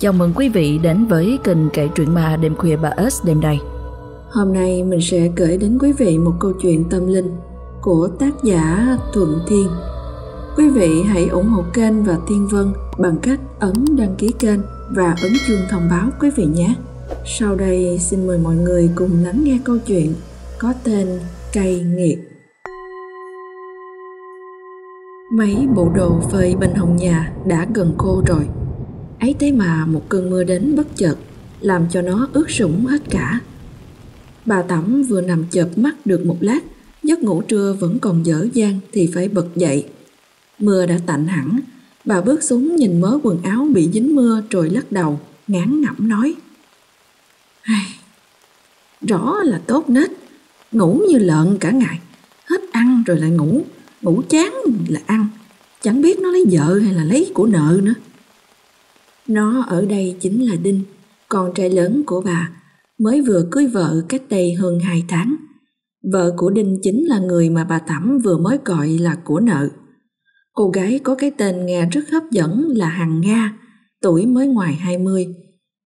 Chào mừng quý vị đến với kênh kể truyện ma đêm khuya bà S đêm nay. Hôm nay mình sẽ gửi đến quý vị một câu chuyện tâm linh của tác giả Thuận Thiên. Quý vị hãy ủng hộ kênh và Thiên Vân bằng cách ấn đăng ký kênh và ấn chuông thông báo quý vị nhé. Sau đây, xin mời mọi người cùng lắng nghe câu chuyện có tên Cây Nghiệt. Mấy bộ đồ phơi bên hông nhà đã gần khô rồi. Ấy thế mà một cơn mưa đến bất chợt làm cho nó ướt sũng hết cả. Bà Tẩm vừa nằm chợp mắt được một lát, giấc ngủ trưa vẫn còn dở dang thì phải bật dậy. Mưa đã tạnh hẳn, bà bước xuống nhìn mớ quần áo bị dính mưa rồi lắc đầu, ngán ngẩm nói. Ai, rõ là tốt nết, ngủ như lợn cả ngày, hết ăn rồi lại ngủ, ngủ chán là ăn, chẳng biết nó lấy vợ hay là lấy của nợ nữa. Nó ở đây chính là Đinh, con trai lớn của bà, mới vừa cưới vợ cách đây hơn 2 tháng. Vợ của Đinh chính là người mà bà thẩm vừa mới gọi là của nợ. Cô gái có cái tên nghe rất hấp dẫn là Hằng Nga, tuổi mới ngoài 20.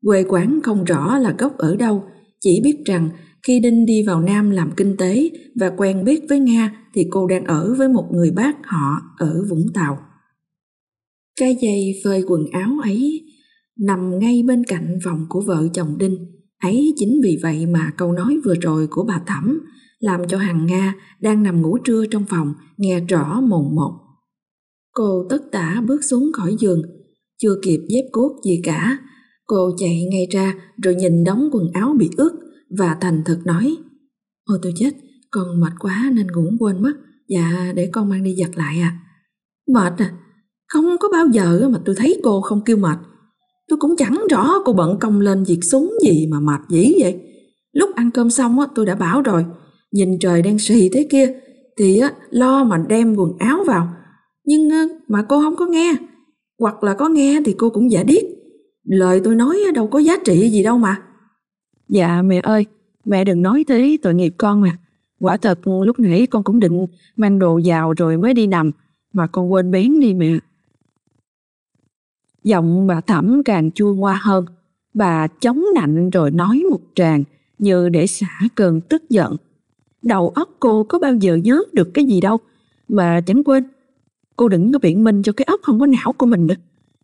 Quê quán không rõ là gốc ở đâu, chỉ biết rằng khi Đinh đi vào Nam làm kinh tế và quen biết với Nga thì cô đang ở với một người bác họ ở Vũng Tàu. Cái dây phơi quần áo ấy nằm ngay bên cạnh phòng của vợ chồng Đinh. Ấy chính vì vậy mà câu nói vừa rồi của bà Thẩm làm cho Hằng Nga đang nằm ngủ trưa trong phòng nghe rõ mồn một. Cô tất tả bước xuống khỏi giường, chưa kịp dép cốt gì cả. Cô chạy ngay ra rồi nhìn đống quần áo bị ướt và thành thật nói Ôi tôi chết, con mệt quá nên ngủ quên mất. Dạ để con mang đi giặt lại à. Mệt à, không có bao giờ mà tôi thấy cô không kêu mệt. Tôi cũng chẳng rõ cô bận công lên việc súng gì mà mệt dĩ vậy. Lúc ăn cơm xong á, tôi đã bảo rồi, nhìn trời đang xì thế kia, thì á, lo mà đem quần áo vào. Nhưng mà cô không có nghe, hoặc là có nghe thì cô cũng giả điếc. Lời tôi nói đâu có giá trị gì đâu mà. Dạ mẹ ơi, mẹ đừng nói thế tội nghiệp con mà. Quả thật lúc nãy con cũng định mang đồ vào rồi mới đi nằm, mà con quên bén đi mẹ. Giọng bà Thẩm càng chua ngoa hơn. Bà chống nạnh rồi nói một tràng như để xả cơn tức giận. Đầu óc cô có bao giờ nhớ được cái gì đâu mà chẳng quên. Cô đừng có biện minh cho cái óc không có não của mình nữa.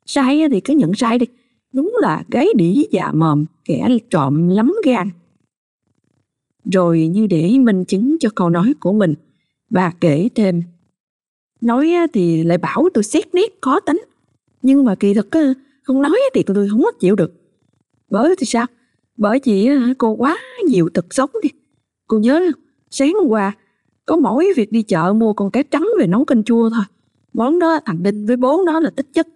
Sai thì cứ nhận sai đi. Đúng là gái đĩ dạ mồm, kẻ trộm lắm gan. Rồi như để minh chứng cho câu nói của mình, bà kể thêm. Nói thì lại bảo tôi xét nét khó tính. Nhưng mà kỳ thực không nói thì tụi tôi không có chịu được. Bởi thì sao? Bởi vì cô quá nhiều thực sống đi. Cô nhớ không? Sáng hôm qua, có mỗi việc đi chợ mua con cá trắng về nấu canh chua thôi. Món đó thằng Đinh với bố nó là tích chất.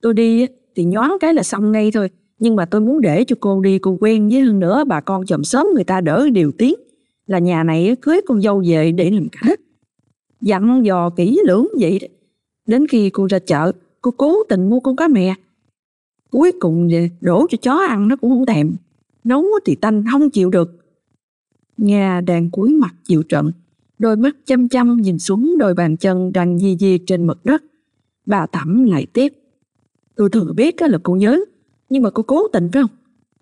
Tôi đi thì nhoáng cái là xong ngay thôi. Nhưng mà tôi muốn để cho cô đi, cô quen với hơn nữa, bà con chồng sớm người ta đỡ điều tiếng. Là nhà này cưới con dâu về để làm cả. Dặn dò kỹ lưỡng vậy đó. Đến khi cô ra chợ cô cố tình mua con cá mè. Cuối cùng về đổ cho chó ăn nó cũng không thèm. Nấu thì tanh không chịu được. nhà đang cúi mặt chịu trận, đôi mắt chăm chăm nhìn xuống đôi bàn chân đang di di trên mặt đất. Bà Thẩm lại tiếp. Tôi thừa biết là cô nhớ, nhưng mà cô cố tình phải không?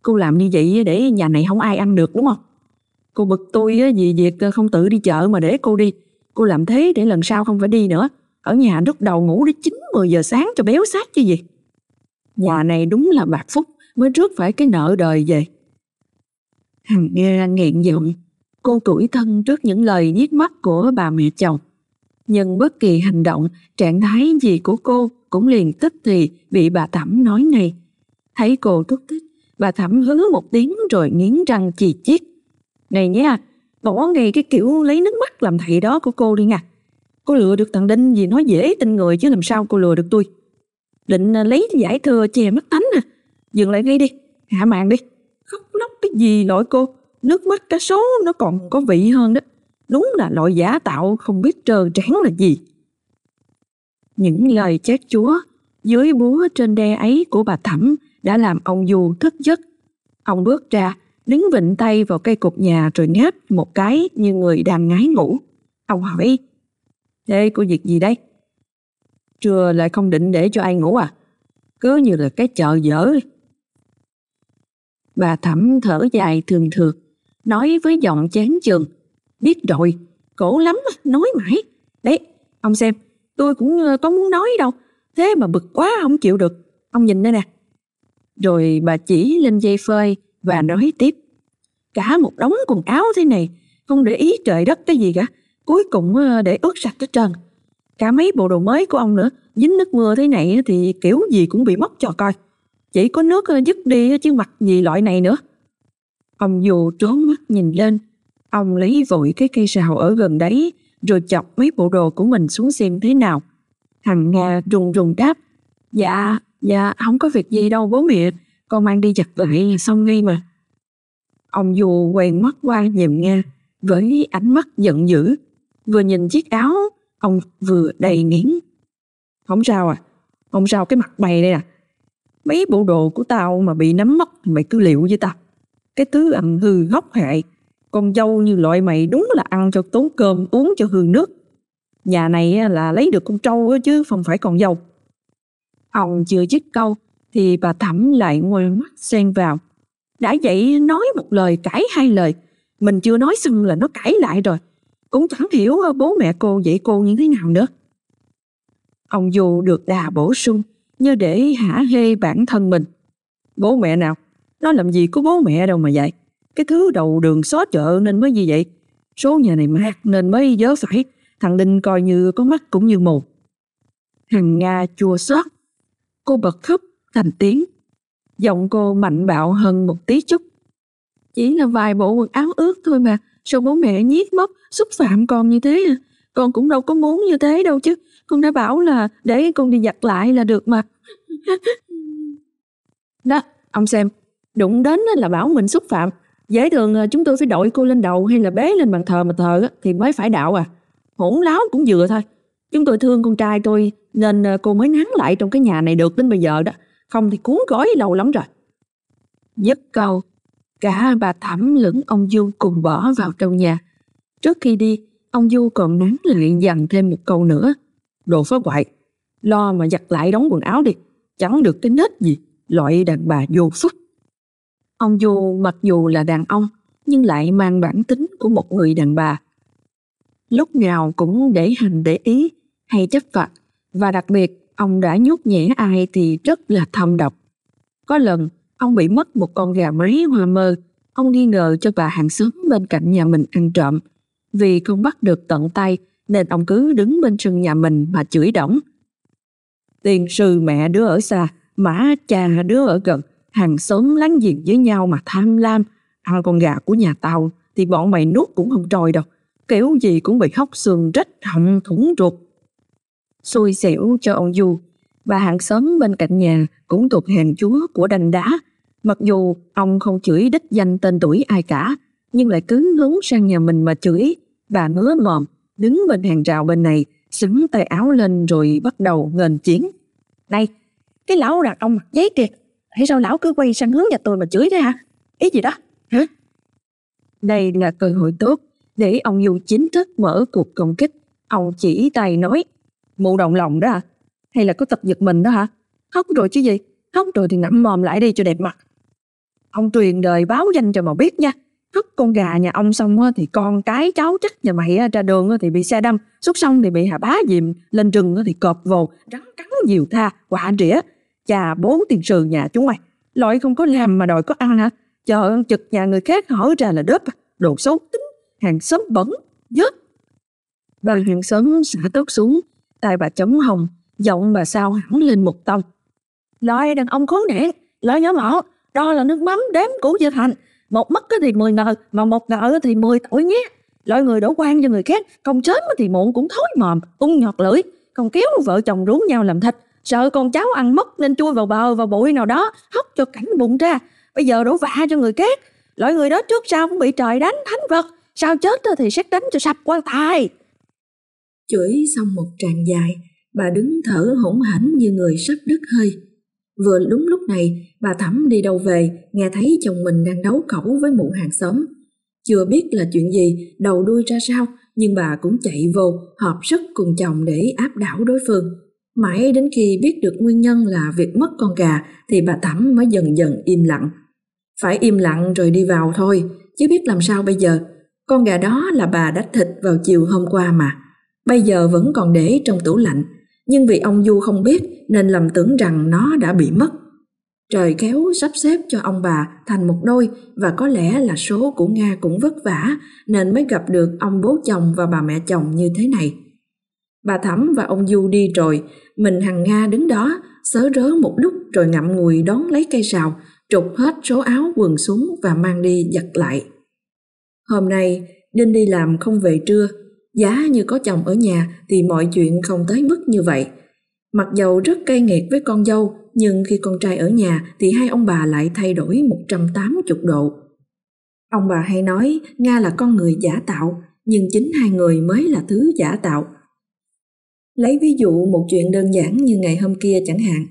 Cô làm như vậy để nhà này không ai ăn được đúng không? Cô bực tôi vì việc không tự đi chợ mà để cô đi. Cô làm thế để lần sau không phải đi nữa. Ở nhà lúc đầu ngủ đến 9-10 giờ sáng cho béo sát chứ gì. Nhà này đúng là bạc phúc mới rước phải cái nợ đời về. Hằng nghe nghiện giọng, cô tuổi thân trước những lời giết mắt của bà mẹ chồng. Nhưng bất kỳ hành động, trạng thái gì của cô cũng liền tức thì bị bà Thẩm nói ngay. Thấy cô thúc thích, bà Thẩm hứ một tiếng rồi nghiến răng chì chiết. Này nha, bỏ ngay cái kiểu lấy nước mắt làm thầy đó của cô đi nha. Cô lừa được thằng Đinh vì nó dễ tin người chứ làm sao cô lừa được tôi. Định à, lấy giải thừa chè mắt tánh à. Dừng lại ngay đi, hạ màn đi. Khóc lóc cái gì lỗi cô. Nước mắt cá số nó còn có vị hơn đó. Đúng là loại giả tạo không biết trơ tráng là gì. Những lời chát chúa dưới búa trên đe ấy của bà Thẩm đã làm ông Du thức giấc. Ông bước ra, đứng vịnh tay vào cây cột nhà rồi ngáp một cái như người đang ngái ngủ. Ông hỏi, Thế có việc gì đấy? Trưa lại không định để cho ai ngủ à? Cứ như là cái chợ dở. Bà Thẩm thở dài thường thường, nói với giọng chán chường. Biết rồi, khổ lắm, nói mãi. Đấy, ông xem, tôi cũng ờ, có muốn nói đâu. Thế mà bực quá không chịu được. Ông nhìn đây nè. Rồi bà chỉ lên dây phơi và nói tiếp. Cả một đống quần áo thế này, không để ý trời đất cái gì cả. Cuối cùng ờ, để ướt sạch cái trần Cả mấy bộ đồ mới của ông nữa, dính nước mưa thế này thì kiểu gì cũng bị mất cho coi. Chỉ có nước ờ, dứt đi chứ mặc gì loại này nữa. Ông dù trốn mắt nhìn lên, ông lấy vội cái cây sào ở gần đấy rồi chọc mấy bộ đồ của mình xuống xem thế nào. thằng Nga rùng rùng đáp, dạ, dạ, không có việc gì đâu bố mẹ, con mang đi giặt lại xong ngay mà. Ông dù quay mắt qua nhìn Nga với ánh mắt giận dữ, vừa nhìn chiếc áo, ông vừa đầy nghiến. Không sao à, không sao cái mặt mày đây à. Mấy bộ đồ của tao mà bị nắm mất mày cứ liệu với tao. Cái thứ ăn hư hóc hại, con dâu như loại mày đúng là ăn cho tốn cơm uống cho hương nước. Nhà này là lấy được con trâu chứ không phải con dâu. Ông chưa dứt câu thì bà Thẩm lại ngồi mắt xen vào. Đã vậy nói một lời cãi hai lời. Mình chưa nói xong là nó cãi lại rồi. Cũng chẳng hiểu ờ, bố mẹ cô dạy cô như thế nào nữa. Ông dù được đà bổ sung như để hả hê bản thân mình. Bố mẹ nào? Nó làm gì có bố mẹ đâu mà vậy. Cái thứ đầu đường xó chợ nên mới như vậy. Số nhà này mát nên mới dớ phải. Thằng Linh coi như có mắt cũng như mù. Hằng Nga chua xót. Cô bật khóc, thành tiếng. Giọng cô mạnh bạo hơn một tí chút. Chỉ là vài bộ quần áo ướt thôi mà. Sao bố mẹ nhiếc mất, xúc phạm con như thế à? Con cũng đâu có muốn như thế đâu chứ. Con đã bảo là để con đi giặt lại là được mà. Đó, ông xem. Đụng đến là bảo mình xúc phạm. Dễ thường à, chúng tôi phải đội cô lên đầu hay là bế lên bàn thờ mà thờ thì mới phải đạo à. Hỗn láo cũng vừa thôi. Chúng tôi thương con trai tôi nên à, cô mới nán lại trong cái nhà này được đến bây giờ đó. Không thì cuốn gói lâu lắm rồi. Dứt câu, cả bà Thẩm lẫn ông Du cùng bỏ vào trong nhà. Trước khi đi, ông Du còn nán lại dặn thêm một câu nữa. Đồ phá hoại, lo mà giặt lại đóng quần áo đi. Chẳng được cái nết gì, loại đàn bà vô phúc. Ông Du mặc dù là đàn ông, nhưng lại mang bản tính của một người đàn bà. Lúc nào cũng để hành để ý, hay chấp phạt, và đặc biệt ông đã nhút nhẽ ai thì rất là thâm độc. Có lần, ông bị mất một con gà mái hoa mơ, ông nghi ngờ cho bà hàng xóm bên cạnh nhà mình ăn trộm. Vì không bắt được tận tay, nên ông cứ đứng bên sân nhà mình mà chửi đổng. Tiền sư mẹ đứa ở xa, mã cha đứa ở gần, hàng xóm láng giềng với nhau mà tham lam, ăn con gà của nhà tao thì bọn mày nuốt cũng không trôi đâu. Kiểu gì cũng bị hóc xương rách họng thủng ruột. Xui xẻo cho ông Du và hàng xóm bên cạnh nhà cũng thuộc hàng chúa của đành đá. Mặc dù ông không chửi đích danh tên tuổi ai cả, nhưng lại cứ hướng sang nhà mình mà chửi. Bà ngứa mòm đứng bên hàng rào bên này, xứng tay áo lên rồi bắt đầu ngền chiến. Này, cái lão đàn ông mặc giấy kìa, Thế sao lão cứ quay sang hướng nhà tôi mà chửi thế hả? Ý gì đó? Hả? Đây là cơ hội tốt để ông Du chính thức mở cuộc công kích. Ông chỉ tay nói, mụ động lòng đó hả? Hay là có tập giật mình đó hả? Khóc rồi chứ gì? Khóc rồi thì ngậm mòm lại đi cho đẹp mặt. Ông truyền đời báo danh cho mà biết nha. Khóc con gà nhà ông xong thì con cái cháu chắc nhà mày ra đường thì bị xe đâm, xúc xong thì bị hà bá dìm, lên rừng thì cọp vồ, rắn cắn nhiều tha, quả rỉa, Chà bố tiền sử nhà chúng mày, loại không có làm mà đòi có ăn hả? Chờ ăn chực nhà người khác hỏi ra là đớp, đồ xấu tính, hàng xóm bẩn, dớt. Bà hàng xóm xả tóc xuống, tay bà chống hồng, giọng bà sao hẳn lên một tông. Loại đàn ông khốn nạn, loại nhỏ mỏ đo là nước mắm đếm củ dưa thành. Một mất thì 10 ngờ, mà một ngờ thì 10 tội nhé. Loại người đổ quan cho người khác, không sớm thì muộn cũng thối mòm, ung nhọt lưỡi, còn kéo vợ chồng rú nhau làm thịt, sợ con cháu ăn mất nên chui vào bờ vào bụi nào đó hóc cho cảnh bụng ra. Bây giờ đổ vạ cho người khác. Loại người đó trước sau cũng bị trời đánh thánh vật. Sao chết thì xét đánh cho sập quan tài. Chửi xong một tràng dài bà đứng thở hổn hển như người sắp đứt hơi vừa đúng lúc này bà thẩm đi đâu về nghe thấy chồng mình đang đấu cẩu với mụ hàng xóm chưa biết là chuyện gì đầu đuôi ra sao nhưng bà cũng chạy vô họp sức cùng chồng để áp đảo đối phương Mãi đến khi biết được nguyên nhân là việc mất con gà thì bà Thẩm mới dần dần im lặng. Phải im lặng rồi đi vào thôi, chứ biết làm sao bây giờ. Con gà đó là bà đã thịt vào chiều hôm qua mà. Bây giờ vẫn còn để trong tủ lạnh, nhưng vì ông Du không biết nên lầm tưởng rằng nó đã bị mất. Trời kéo sắp xếp cho ông bà thành một đôi và có lẽ là số của Nga cũng vất vả nên mới gặp được ông bố chồng và bà mẹ chồng như thế này. Bà Thẩm và ông Du đi rồi, mình hằng Nga đứng đó, sớ rớ một lúc rồi ngậm ngùi đón lấy cây sào, trục hết số áo quần xuống và mang đi giặt lại. Hôm nay, Đinh đi làm không về trưa, giá như có chồng ở nhà thì mọi chuyện không tới mức như vậy. Mặc dầu rất cay nghiệt với con dâu, nhưng khi con trai ở nhà thì hai ông bà lại thay đổi 180 độ. Ông bà hay nói Nga là con người giả tạo, nhưng chính hai người mới là thứ giả tạo. Lấy ví dụ một chuyện đơn giản như ngày hôm kia chẳng hạn.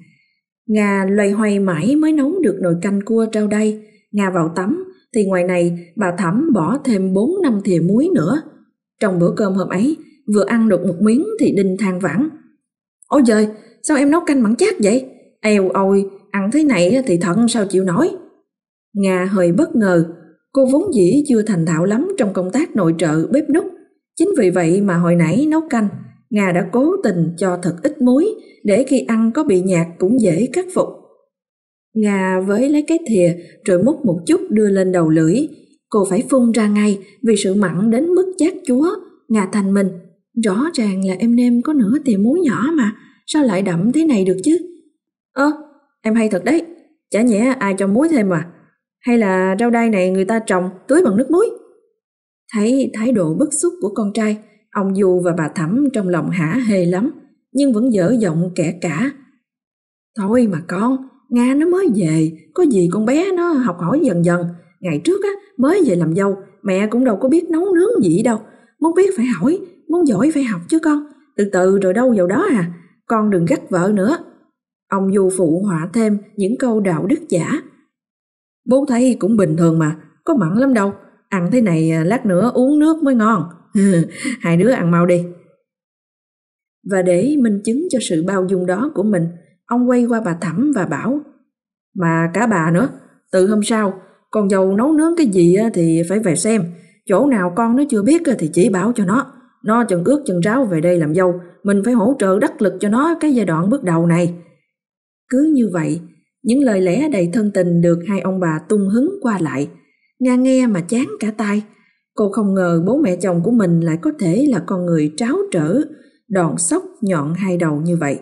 Nga loay hoay mãi mới nấu được nồi canh cua trao đây. Nga vào tắm, thì ngoài này bà Thẩm bỏ thêm 4 năm thìa muối nữa. Trong bữa cơm hôm ấy, vừa ăn được một miếng thì Đinh than vãn. Ôi trời, sao em nấu canh mặn chát vậy? Eo ôi, ăn thế này thì thận sao chịu nổi. Nga hơi bất ngờ, cô vốn dĩ chưa thành thạo lắm trong công tác nội trợ bếp núc. Chính vì vậy mà hồi nãy nấu canh, Nga đã cố tình cho thật ít muối để khi ăn có bị nhạt cũng dễ khắc phục. Nga với lấy cái thìa rồi múc một chút đưa lên đầu lưỡi. Cô phải phun ra ngay vì sự mặn đến mức chát chúa. ngà thành mình, rõ ràng là em nêm có nửa thìa muối nhỏ mà, sao lại đậm thế này được chứ? Ơ, em hay thật đấy, chả nhẽ ai cho muối thêm mà. Hay là rau đay này người ta trồng tưới bằng nước muối? Thấy thái độ bức xúc của con trai, ông Du và bà Thẩm trong lòng hả hê lắm, nhưng vẫn dở giọng kẻ cả. Thôi mà con, Nga nó mới về, có gì con bé nó học hỏi dần dần. Ngày trước á, mới về làm dâu, mẹ cũng đâu có biết nấu nướng gì đâu. Muốn biết phải hỏi, muốn giỏi phải học chứ con. Từ từ rồi đâu vào đó à, con đừng gắt vợ nữa. Ông Du phụ họa thêm những câu đạo đức giả. Bố thấy cũng bình thường mà, có mặn lắm đâu. Ăn thế này à, lát nữa uống nước mới ngon. Hai đứa ăn mau đi. Và để minh chứng cho sự bao dung đó của mình, ông quay qua bà Thẩm và bảo Mà cả bà nữa, từ hôm sau, con dâu nấu nướng cái gì thì phải về xem. Chỗ nào con nó chưa biết thì chỉ bảo cho nó. Nó chừng ướt chừng ráo về đây làm dâu, mình phải hỗ trợ đắc lực cho nó cái giai đoạn bước đầu này. Cứ như vậy, những lời lẽ đầy thân tình được hai ông bà tung hứng qua lại. Nga nghe mà chán cả tai. Cô không ngờ bố mẹ chồng của mình lại có thể là con người tráo trở, đòn sóc nhọn hai đầu như vậy.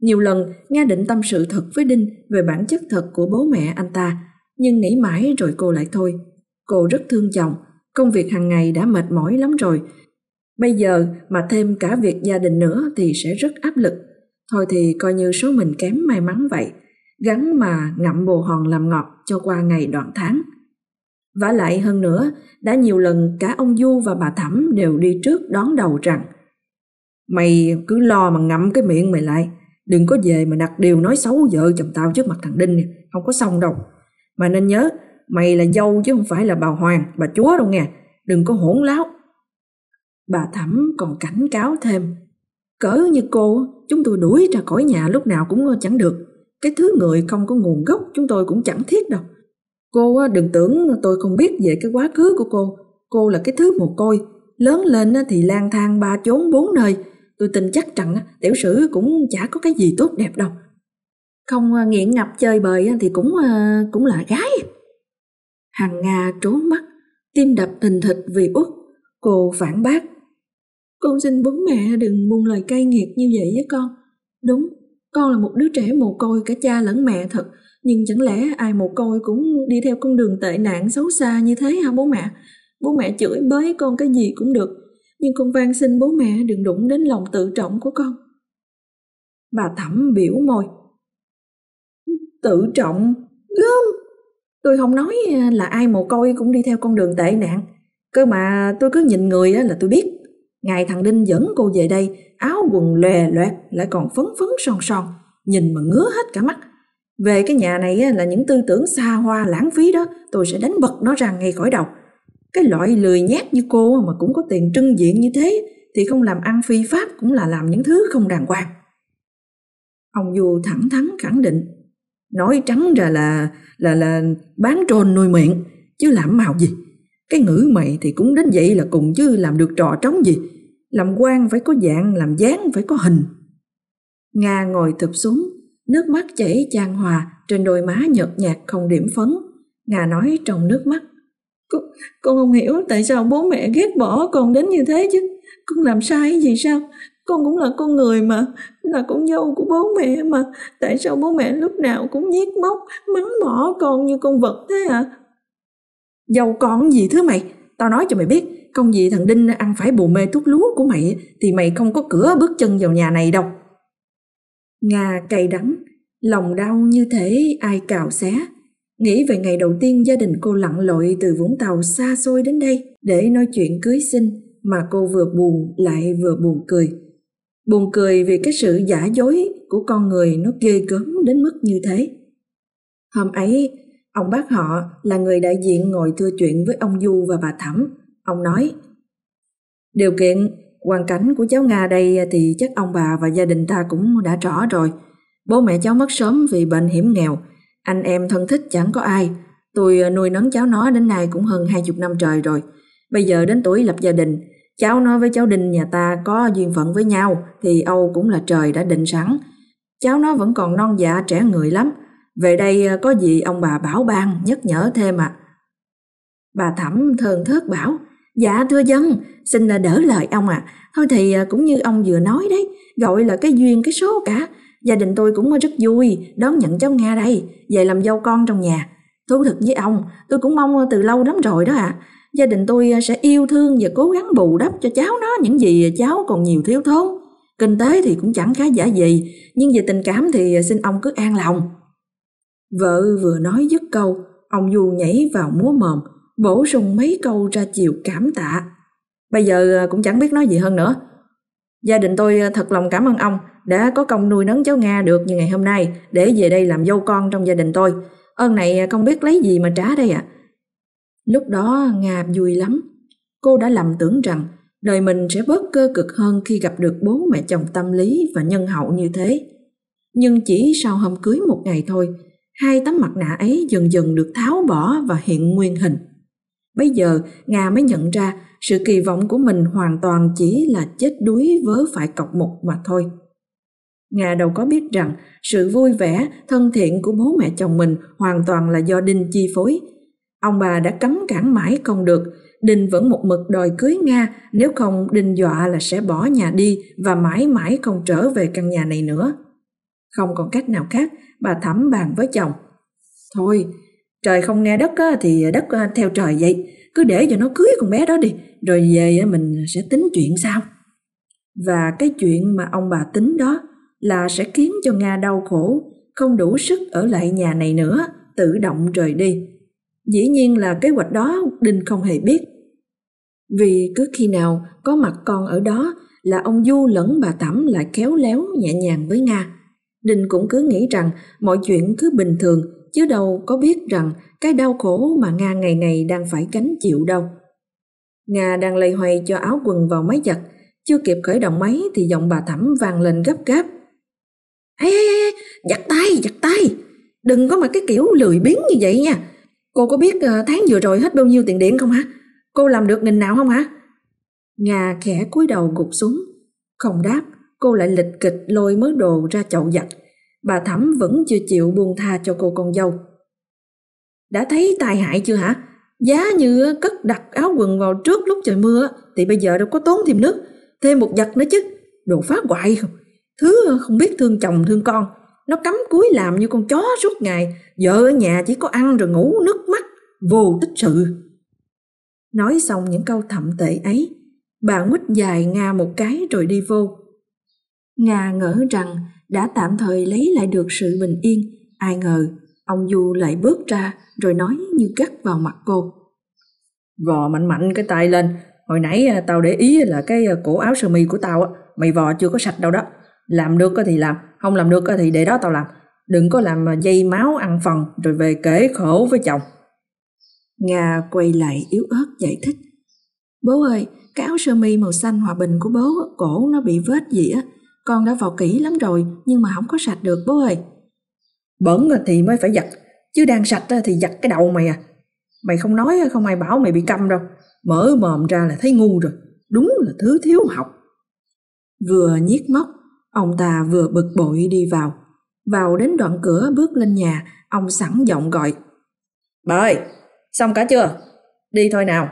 Nhiều lần Nga định tâm sự thật với Đinh về bản chất thật của bố mẹ anh ta, nhưng nghĩ mãi rồi cô lại thôi. Cô rất thương chồng, công việc hàng ngày đã mệt mỏi lắm rồi. Bây giờ mà thêm cả việc gia đình nữa thì sẽ rất áp lực. Thôi thì coi như số mình kém may mắn vậy, gắn mà ngậm bồ hòn làm ngọt cho qua ngày đoạn tháng. vả lại hơn nữa, đã nhiều lần cả ông Du và bà Thẩm đều đi trước đón đầu rằng Mày cứ lo mà ngậm cái miệng mày lại, đừng có về mà đặt điều nói xấu vợ chồng tao trước mặt thằng Đinh, không có xong đâu. Mà nên nhớ, mày là dâu chứ không phải là bà Hoàng, bà chúa đâu nghe, đừng có hỗn láo. Bà Thẩm còn cảnh cáo thêm, cỡ như cô, chúng tôi đuổi ra khỏi nhà lúc nào cũng chẳng được. Cái thứ người không có nguồn gốc chúng tôi cũng chẳng thiết đâu. Cô đừng tưởng tôi không biết về cái quá khứ của cô. Cô là cái thứ mồ côi. Lớn lên thì lang thang ba chốn bốn nơi. Tôi tin chắc rằng tiểu sử cũng chả có cái gì tốt đẹp đâu. Không à, nghiện ngập chơi bời thì cũng à, cũng là gái. Hằng Nga trốn mắt, tim đập thình thịch vì uất. Cô phản bác. Con xin bố mẹ đừng buông lời cay nghiệt như vậy với con. Đúng, con là một đứa trẻ mồ côi cả cha lẫn mẹ thật, nhưng chẳng lẽ ai mồ côi cũng đi theo con đường tệ nạn xấu xa như thế hả bố mẹ? Bố mẹ chửi bới con cái gì cũng được, nhưng con van xin bố mẹ đừng đụng đến lòng tự trọng của con. Bà Thẩm biểu môi. Tự trọng? Gớm! Tôi không nói à, là ai mồ côi cũng đi theo con đường tệ nạn. Cơ mà tôi cứ nhìn người là tôi biết. Ngày thằng Đinh dẫn cô về đây, áo quần lòe loẹt, lại còn phấn phấn son son, nhìn mà ngứa hết cả mắt. Về cái nhà này là những tư tưởng xa hoa lãng phí đó, tôi sẽ đánh bật nó ra ngay khỏi đầu. Cái loại lười nhát như cô mà cũng có tiền trưng diện như thế, thì không làm ăn phi pháp cũng là làm những thứ không đàng hoàng. Ông Du thẳng thắn khẳng định, Nói trắng ra là là là bán trôn nuôi miệng, chứ làm màu gì. Cái ngữ mày thì cũng đến vậy là cùng chứ làm được trò trống gì. Làm quan phải có dạng, làm dáng phải có hình. Nga ngồi thụp xuống, nước mắt chảy chan hòa trên đôi má nhợt nhạt không điểm phấn. Nga nói trong nước mắt. Con, con không hiểu tại sao bố mẹ ghét bỏ con đến như thế chứ. Con làm sai gì sao? Con cũng là con người mà, là con dâu của bố mẹ mà. Tại sao bố mẹ lúc nào cũng giết móc, mắng mỏ con như con vật thế à? Dâu con gì thứ mày? Tao nói cho mày biết, công gì thằng Đinh ăn phải bồ mê thuốc lúa của mày thì mày không có cửa bước chân vào nhà này đâu. Nga cay đắng, lòng đau như thể ai cào xé. Nghĩ về ngày đầu tiên gia đình cô lặn lội từ Vũng Tàu xa xôi đến đây để nói chuyện cưới sinh mà cô vừa buồn lại vừa buồn cười. Buồn cười vì cái sự giả dối của con người nó ghê gớm đến mức như thế. Hôm ấy, ông bác họ là người đại diện ngồi thưa chuyện với ông Du và bà Thẩm. Ông nói, Điều kiện, hoàn cảnh của cháu Nga đây thì chắc ông bà và gia đình ta cũng đã rõ rồi. Bố mẹ cháu mất sớm vì bệnh hiểm nghèo, anh em thân thích chẳng có ai. Tôi nuôi nấng cháu nó đến nay cũng hơn hai chục năm trời rồi. Bây giờ đến tuổi lập gia đình, cháu nói với cháu Đinh nhà ta có duyên phận với nhau thì Âu cũng là trời đã định sẵn. Cháu nó vẫn còn non dạ trẻ người lắm. Về đây ờ, có gì ông bà bảo ban nhắc nhở thêm ạ. À. Bà Thẩm thơn thớt bảo, dạ thưa dân, xin là đỡ lời ông ạ. À. Thôi thì ờ, cũng như ông vừa nói đấy, gọi là cái duyên cái số cả. Gia đình tôi cũng rất vui đón nhận cháu Nga đây, về làm dâu con trong nhà. Thú thực với ông, tôi cũng mong từ lâu lắm rồi đó ạ. À. Gia đình tôi ờ, sẽ yêu thương và cố gắng bù đắp cho cháu nó những gì cháu còn nhiều thiếu thốn. Kinh tế thì cũng chẳng khá giả gì, nhưng về tình cảm thì ờ, xin ông cứ an lòng. Vợ vừa nói dứt câu, ông Du nhảy vào múa mồm, bổ sung mấy câu ra chiều cảm tạ. Bây giờ ờ, cũng chẳng biết nói gì hơn nữa. Gia đình tôi thật lòng cảm ơn ông đã có công nuôi nấng cháu Nga được như ngày hôm nay để về đây làm dâu con trong gia đình tôi. Ơn này không biết lấy gì mà trả đây ạ. À? Lúc đó Nga vui lắm. Cô đã lầm tưởng rằng đời mình sẽ bớt cơ cực hơn khi gặp được bố mẹ chồng tâm lý và nhân hậu như thế. Nhưng chỉ sau hôm cưới một ngày thôi, hai tấm mặt nạ ấy dần dần được tháo bỏ và hiện nguyên hình. Bây giờ Nga mới nhận ra sự kỳ vọng của mình hoàn toàn chỉ là chết đuối vớ phải cọc một mà thôi. Nga đâu có biết rằng sự vui vẻ, thân thiện của bố mẹ chồng mình hoàn toàn là do Đinh chi phối. Ông bà đã cấm cản mãi không được, Đinh vẫn một mực đòi cưới Nga, nếu không Đinh dọa là sẽ bỏ nhà đi và mãi mãi không trở về căn nhà này nữa. Không còn cách nào khác, bà thẩm bàn với chồng. Thôi, trời không nghe đất thì đất theo trời vậy, cứ để cho nó cưới con bé đó đi, rồi về mình sẽ tính chuyện sao. Và cái chuyện mà ông bà tính đó là sẽ khiến cho Nga đau khổ, không đủ sức ở lại nhà này nữa, tự động rời đi. Dĩ nhiên là kế hoạch đó Đinh không hề biết. Vì cứ khi nào có mặt con ở đó là ông Du lẫn bà Tẩm lại khéo léo nhẹ nhàng với Nga. Đinh cũng cứ nghĩ rằng mọi chuyện cứ bình thường chứ đâu có biết rằng cái đau khổ mà Nga ngày ngày đang phải gánh chịu đâu. Nga đang lây hoay cho áo quần vào máy giặt, chưa kịp khởi động máy thì giọng bà Thẩm vang lên gấp gáp. Ê, ê, ê, giặt tay, giặt tay, đừng có mà cái kiểu lười biếng như vậy nha. Cô có biết ờ, tháng vừa rồi hết bao nhiêu tiền điện không hả? Cô làm được nghìn nào không hả? Nga khẽ cúi đầu gục xuống. Không đáp, cô lại lịch kịch lôi mớ đồ ra chậu giặt. Bà Thẩm vẫn chưa chịu buông tha cho cô con dâu. Đã thấy tài hại chưa hả? Giá như cất đặt áo quần vào trước lúc trời mưa thì bây giờ đâu có tốn thêm nước, thêm một giặt nữa chứ. Đồ phá hoại không? Thứ không biết thương chồng thương con, nó cắm cúi làm như con chó suốt ngày, vợ ở nhà chỉ có ăn rồi ngủ nước vô tích sự. Nói xong những câu thậm tệ ấy, bà nguyết dài Nga một cái rồi đi vô. Nga ngỡ rằng đã tạm thời lấy lại được sự bình yên, ai ngờ ông Du lại bước ra rồi nói như gắt vào mặt cô. Vò mạnh mạnh cái tay lên, hồi nãy à, tao để ý là cái à, cổ áo sơ mi của tao á, mày vò chưa có sạch đâu đó. Làm được thì làm, không làm được thì để đó tao làm. Đừng có làm à, dây máu ăn phần rồi về kể khổ với chồng. Nga quay lại yếu ớt giải thích. Bố ơi, cái áo sơ mi màu xanh hòa bình của bố, cổ nó bị vết gì á. Con đã vào kỹ lắm rồi, nhưng mà không có sạch được bố ơi. Bẩn thì mới phải giặt, chứ đang sạch thì giặt cái đầu mày à. Mày không nói không ai bảo mày bị câm đâu. Mở mồm ra là thấy ngu rồi. Đúng là thứ thiếu học. Vừa nhiếc móc, ông ta vừa bực bội đi vào. Vào đến đoạn cửa bước lên nhà, ông sẵn giọng gọi. Bà ơi, xong cả chưa? Đi thôi nào.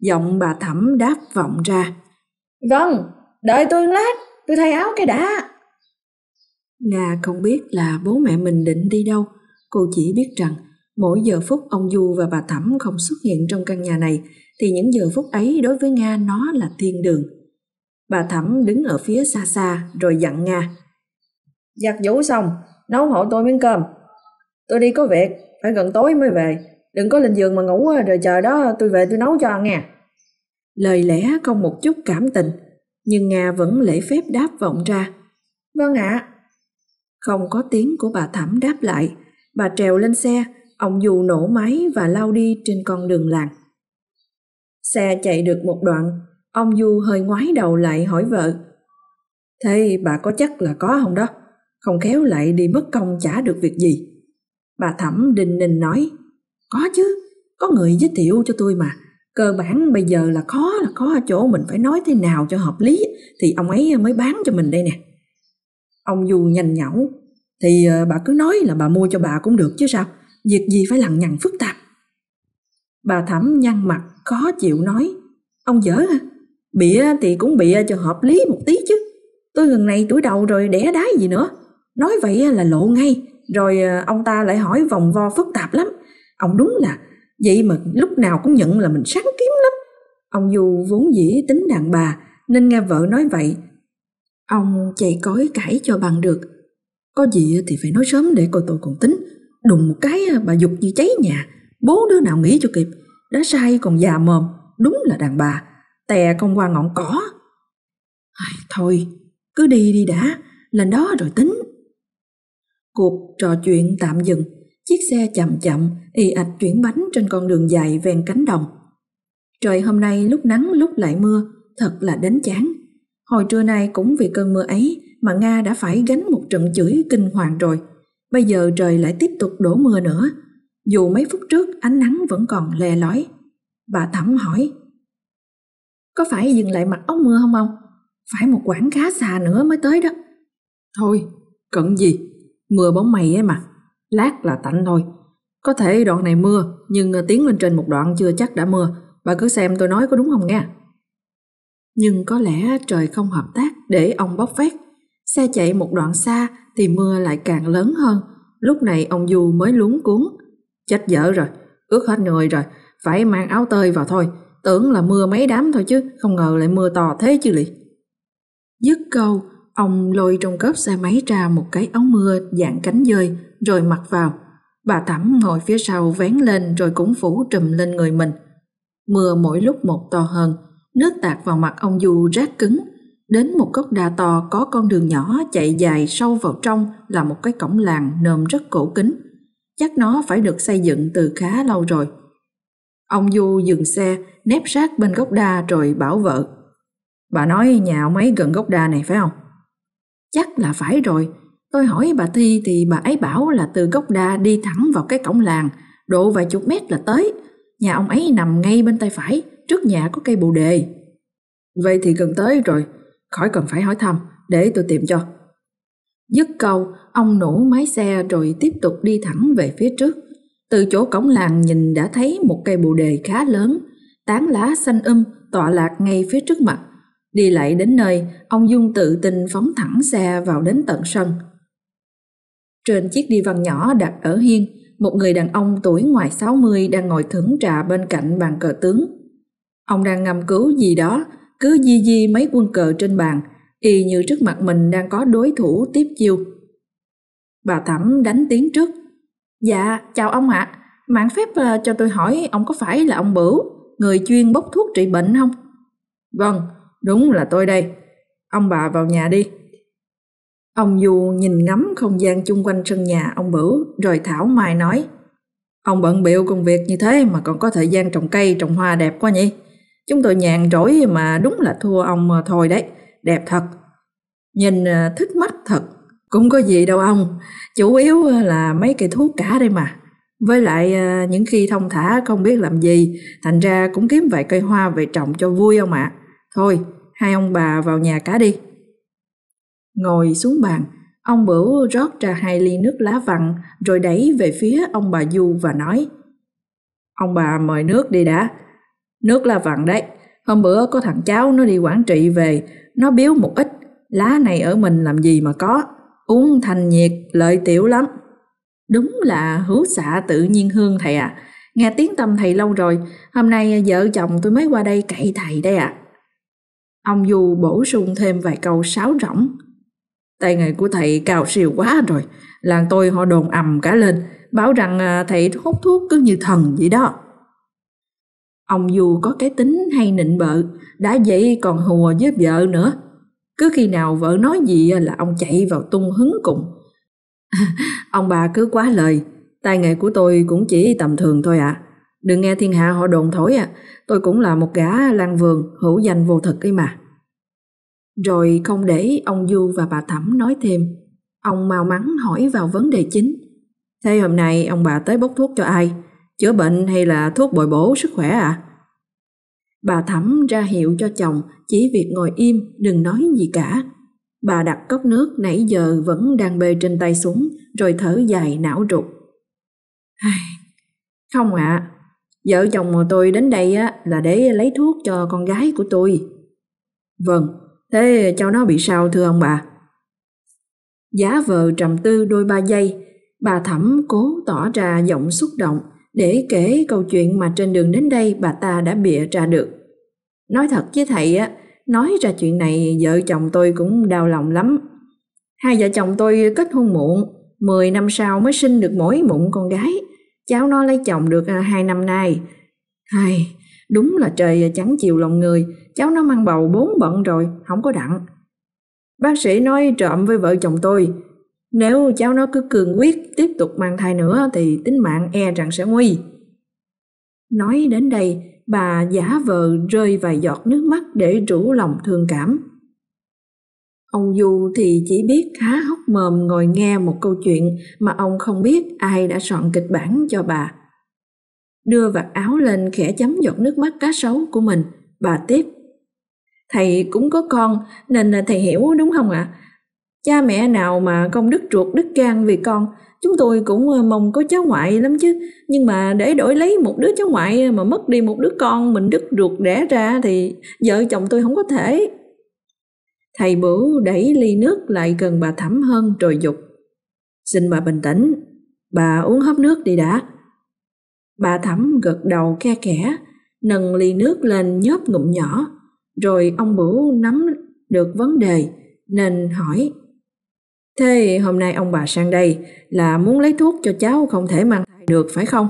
Giọng bà Thẩm đáp vọng ra. Vâng, đợi tôi lát, tôi thay áo cái đã. Nga không biết là bố mẹ mình định đi đâu, cô chỉ biết rằng mỗi giờ phút ông Du và bà Thẩm không xuất hiện trong căn nhà này thì những giờ phút ấy đối với Nga nó là thiên đường. Bà Thẩm đứng ở phía xa xa rồi dặn Nga. Giặt vũ xong, nấu hộ tôi miếng cơm. Tôi đi có việc, phải gần tối mới về. Đừng có lên giường mà ngủ rồi chờ đó tôi về tôi nấu cho ăn nha. Lời lẽ không một chút cảm tình, nhưng Nga vẫn lễ phép đáp vọng ra. Vâng ạ. Không có tiếng của bà Thẩm đáp lại, bà trèo lên xe, ông dù nổ máy và lao đi trên con đường làng. Xe chạy được một đoạn, ông Du hơi ngoái đầu lại hỏi vợ. Thế bà có chắc là có không đó? Không khéo lại đi mất công chả được việc gì. Bà Thẩm đình nình nói, có chứ, có người giới thiệu cho tôi mà. Cơ bản bây giờ là khó là khó ở chỗ mình phải nói thế nào cho hợp lý thì ông ấy mới bán cho mình đây nè. Ông Du nhanh nhẩu thì ờ, bà cứ nói là bà mua cho bà cũng được chứ sao, việc gì phải lằng nhằng phức tạp. Bà Thẩm nhăn mặt khó chịu nói, ông dở à, bịa thì cũng bịa cho hợp lý một tí chứ. Tôi gần này tuổi đầu rồi đẻ đái gì nữa. Nói vậy là lộ ngay, rồi ờ, ông ta lại hỏi vòng vo phức tạp lắm. Ông đúng là vậy mà lúc nào cũng nhận là mình sáng kiếm lắm. Ông dù vốn dĩ tính đàn bà nên nghe vợ nói vậy. Ông chạy cói cãi cho bằng được. Có gì thì phải nói sớm để coi tôi còn tính. Đùng một cái à, bà dục như cháy nhà. Bố đứa nào nghĩ cho kịp. Đã sai còn già mồm. Đúng là đàn bà. Tè không qua ngọn cỏ. Ai, thôi, cứ đi đi đã. Lên đó rồi tính. Cuộc trò chuyện tạm dừng. Chiếc xe chậm chậm, y ạch chuyển bánh trên con đường dài ven cánh đồng. Trời hôm nay lúc nắng lúc lại mưa, thật là đến chán. Hồi trưa nay cũng vì cơn mưa ấy mà Nga đã phải gánh một trận chửi kinh hoàng rồi. Bây giờ trời lại tiếp tục đổ mưa nữa. Dù mấy phút trước ánh nắng vẫn còn le lói. Bà Thẩm hỏi. Có phải dừng lại mặt ống mưa không ông? Phải một quãng khá xa nữa mới tới đó. Thôi, cận gì? Mưa bóng mày ấy mà. Lát là tạnh thôi. Có thể đoạn này mưa, nhưng ờ, tiến lên trên một đoạn chưa chắc đã mưa. Bà cứ xem tôi nói có đúng không nghe. Nhưng có lẽ trời không hợp tác để ông bóc phét. Xe chạy một đoạn xa thì mưa lại càng lớn hơn. Lúc này ông Du mới luống cuốn. Chết dở rồi, ướt hết người rồi, phải mang áo tơi vào thôi. Tưởng là mưa mấy đám thôi chứ, không ngờ lại mưa to thế chứ lì. Dứt câu, ông lôi trong cốp xe máy ra một cái áo mưa dạng cánh dơi rồi mặc vào. Bà Thẩm ngồi phía sau vén lên rồi cũng phủ trùm lên người mình. Mưa mỗi lúc một to hơn, nước tạt vào mặt ông Du rát cứng. Đến một gốc đa to có con đường nhỏ chạy dài sâu vào trong là một cái cổng làng nơm rất cổ kính. Chắc nó phải được xây dựng từ khá lâu rồi. Ông Du dừng xe, nép sát bên gốc đa rồi bảo vợ. Bà nói nhà ông ấy gần gốc đa này phải không? Chắc là phải rồi. Tôi hỏi bà Thi thì bà ấy bảo là từ gốc đa đi thẳng vào cái cổng làng, độ vài chục mét là tới. Nhà ông ấy nằm ngay bên tay phải, trước nhà có cây bồ đề. Vậy thì gần tới rồi, khỏi cần phải hỏi thăm, để tôi tìm cho. Dứt câu, ông nổ máy xe rồi tiếp tục đi thẳng về phía trước. Từ chỗ cổng làng nhìn đã thấy một cây bồ đề khá lớn, tán lá xanh um tọa lạc ngay phía trước mặt. Đi lại đến nơi, ông Dung tự tin phóng thẳng xe vào đến tận sân. Trên chiếc đi văn nhỏ đặt ở hiên, một người đàn ông tuổi ngoài 60 đang ngồi thưởng trà bên cạnh bàn cờ tướng. Ông đang ngâm cứu gì đó, cứ di di mấy quân cờ trên bàn, y như trước mặt mình đang có đối thủ tiếp chiêu. Bà Thẩm đánh tiếng trước. Dạ, chào ông ạ. Mạng phép ờ, cho tôi hỏi ông có phải là ông Bửu, người chuyên bốc thuốc trị bệnh không? Vâng, đúng là tôi đây. Ông bà vào nhà đi. Ông Du nhìn ngắm không gian chung quanh sân nhà ông Bửu rồi thảo mai nói Ông bận biệu công việc như thế mà còn có thời gian trồng cây, trồng hoa đẹp quá nhỉ? Chúng tôi nhàn rỗi mà đúng là thua ông thôi đấy, đẹp thật. Nhìn à, thích mắt thật, Cũng có gì đâu ông, chủ yếu à, là mấy cây thuốc cả đây mà. Với lại à, những khi thông thả không biết làm gì, thành ra cũng kiếm vài cây hoa về trồng cho vui ông ạ. Thôi, hai ông bà vào nhà cá đi. Ngồi xuống bàn, ông Bửu rót ra hai ly nước lá vặn rồi đẩy về phía ông bà Du và nói Ông bà mời nước đi đã. Nước lá vặn đấy. Hôm bữa có thằng cháu nó đi Quảng Trị về, nó biếu một ít. Lá này ở mình làm gì mà có. Uống thành nhiệt, lợi tiểu lắm. Đúng là hữu xạ tự nhiên hương thầy ạ. À. Nghe tiếng tâm thầy lâu rồi, hôm nay vợ chồng tôi mới qua đây cậy thầy đây ạ. À. Ông Du bổ sung thêm vài câu sáo rỗng. Tay nghề của thầy cao siêu quá rồi, làng tôi họ đồn ầm cả lên, bảo rằng à, thầy hút thuốc cứ như thần vậy đó. Ông dù có cái tính hay nịnh bợ, đã vậy còn hùa với vợ nữa. Cứ khi nào vợ nói gì à, là ông chạy vào tung hứng cùng. ông bà cứ quá lời, tay nghề của tôi cũng chỉ tầm thường thôi ạ. À. Đừng nghe thiên hạ họ đồn thổi à, tôi cũng là một gã lang vườn hữu danh vô thực ấy mà. Rồi không để ông Du và bà Thẩm nói thêm, ông mau mắn hỏi vào vấn đề chính. Thế hôm nay ông bà tới bốc thuốc cho ai? Chữa bệnh hay là thuốc bồi bổ sức khỏe à? Bà Thẩm ra hiệu cho chồng chỉ việc ngồi im, đừng nói gì cả. Bà đặt cốc nước nãy giờ vẫn đang bê trên tay xuống, rồi thở dài não ruột. Không ạ, à, vợ chồng mà tôi đến đây á là để lấy thuốc cho con gái của tôi. Vâng, thế cháu nó bị sao thưa ông bà? Giá vợ trầm tư đôi ba giây, bà Thẩm cố tỏ ra giọng xúc động để kể câu chuyện mà trên đường đến đây bà ta đã bịa ra được. Nói thật với thầy á, nói ra chuyện này vợ chồng tôi cũng đau lòng lắm. Hai vợ chồng tôi kết hôn muộn, 10 năm sau mới sinh được mỗi mụn con gái. Cháu nó lấy chồng được à, hai năm nay. Hai, đúng là trời chẳng chiều lòng người, cháu nó mang bầu bốn bận rồi, không có đặng. Bác sĩ nói trộm với vợ chồng tôi, nếu cháu nó cứ cường quyết tiếp tục mang thai nữa thì tính mạng e rằng sẽ nguy. Nói đến đây, bà giả vờ rơi vài giọt nước mắt để rủ lòng thương cảm. Ông Du thì chỉ biết há hốc mồm ngồi nghe một câu chuyện mà ông không biết ai đã soạn kịch bản cho bà. Đưa vạt áo lên khẽ chấm giọt nước mắt cá sấu của mình, bà tiếp. Thầy cũng có con nên là thầy hiểu đúng không ạ? À? Cha mẹ nào mà không đứt ruột đứt gan vì con, chúng tôi cũng ờ, mong có cháu ngoại lắm chứ. Nhưng mà để đổi lấy một đứa cháu ngoại ờ, mà mất đi một đứa con mình đứt ruột đẻ ra thì vợ chồng tôi không có thể. Thầy bửu đẩy ly nước lại gần bà Thẩm hơn rồi dục. Xin bà bình tĩnh, bà uống hớp nước đi đã. Bà Thẩm gật đầu khe khẽ, nâng ly nước lên nhóp ngụm nhỏ, rồi ông bửu nắm được vấn đề nên hỏi Thế hôm nay ông bà sang đây là muốn lấy thuốc cho cháu không thể mang thai được phải không?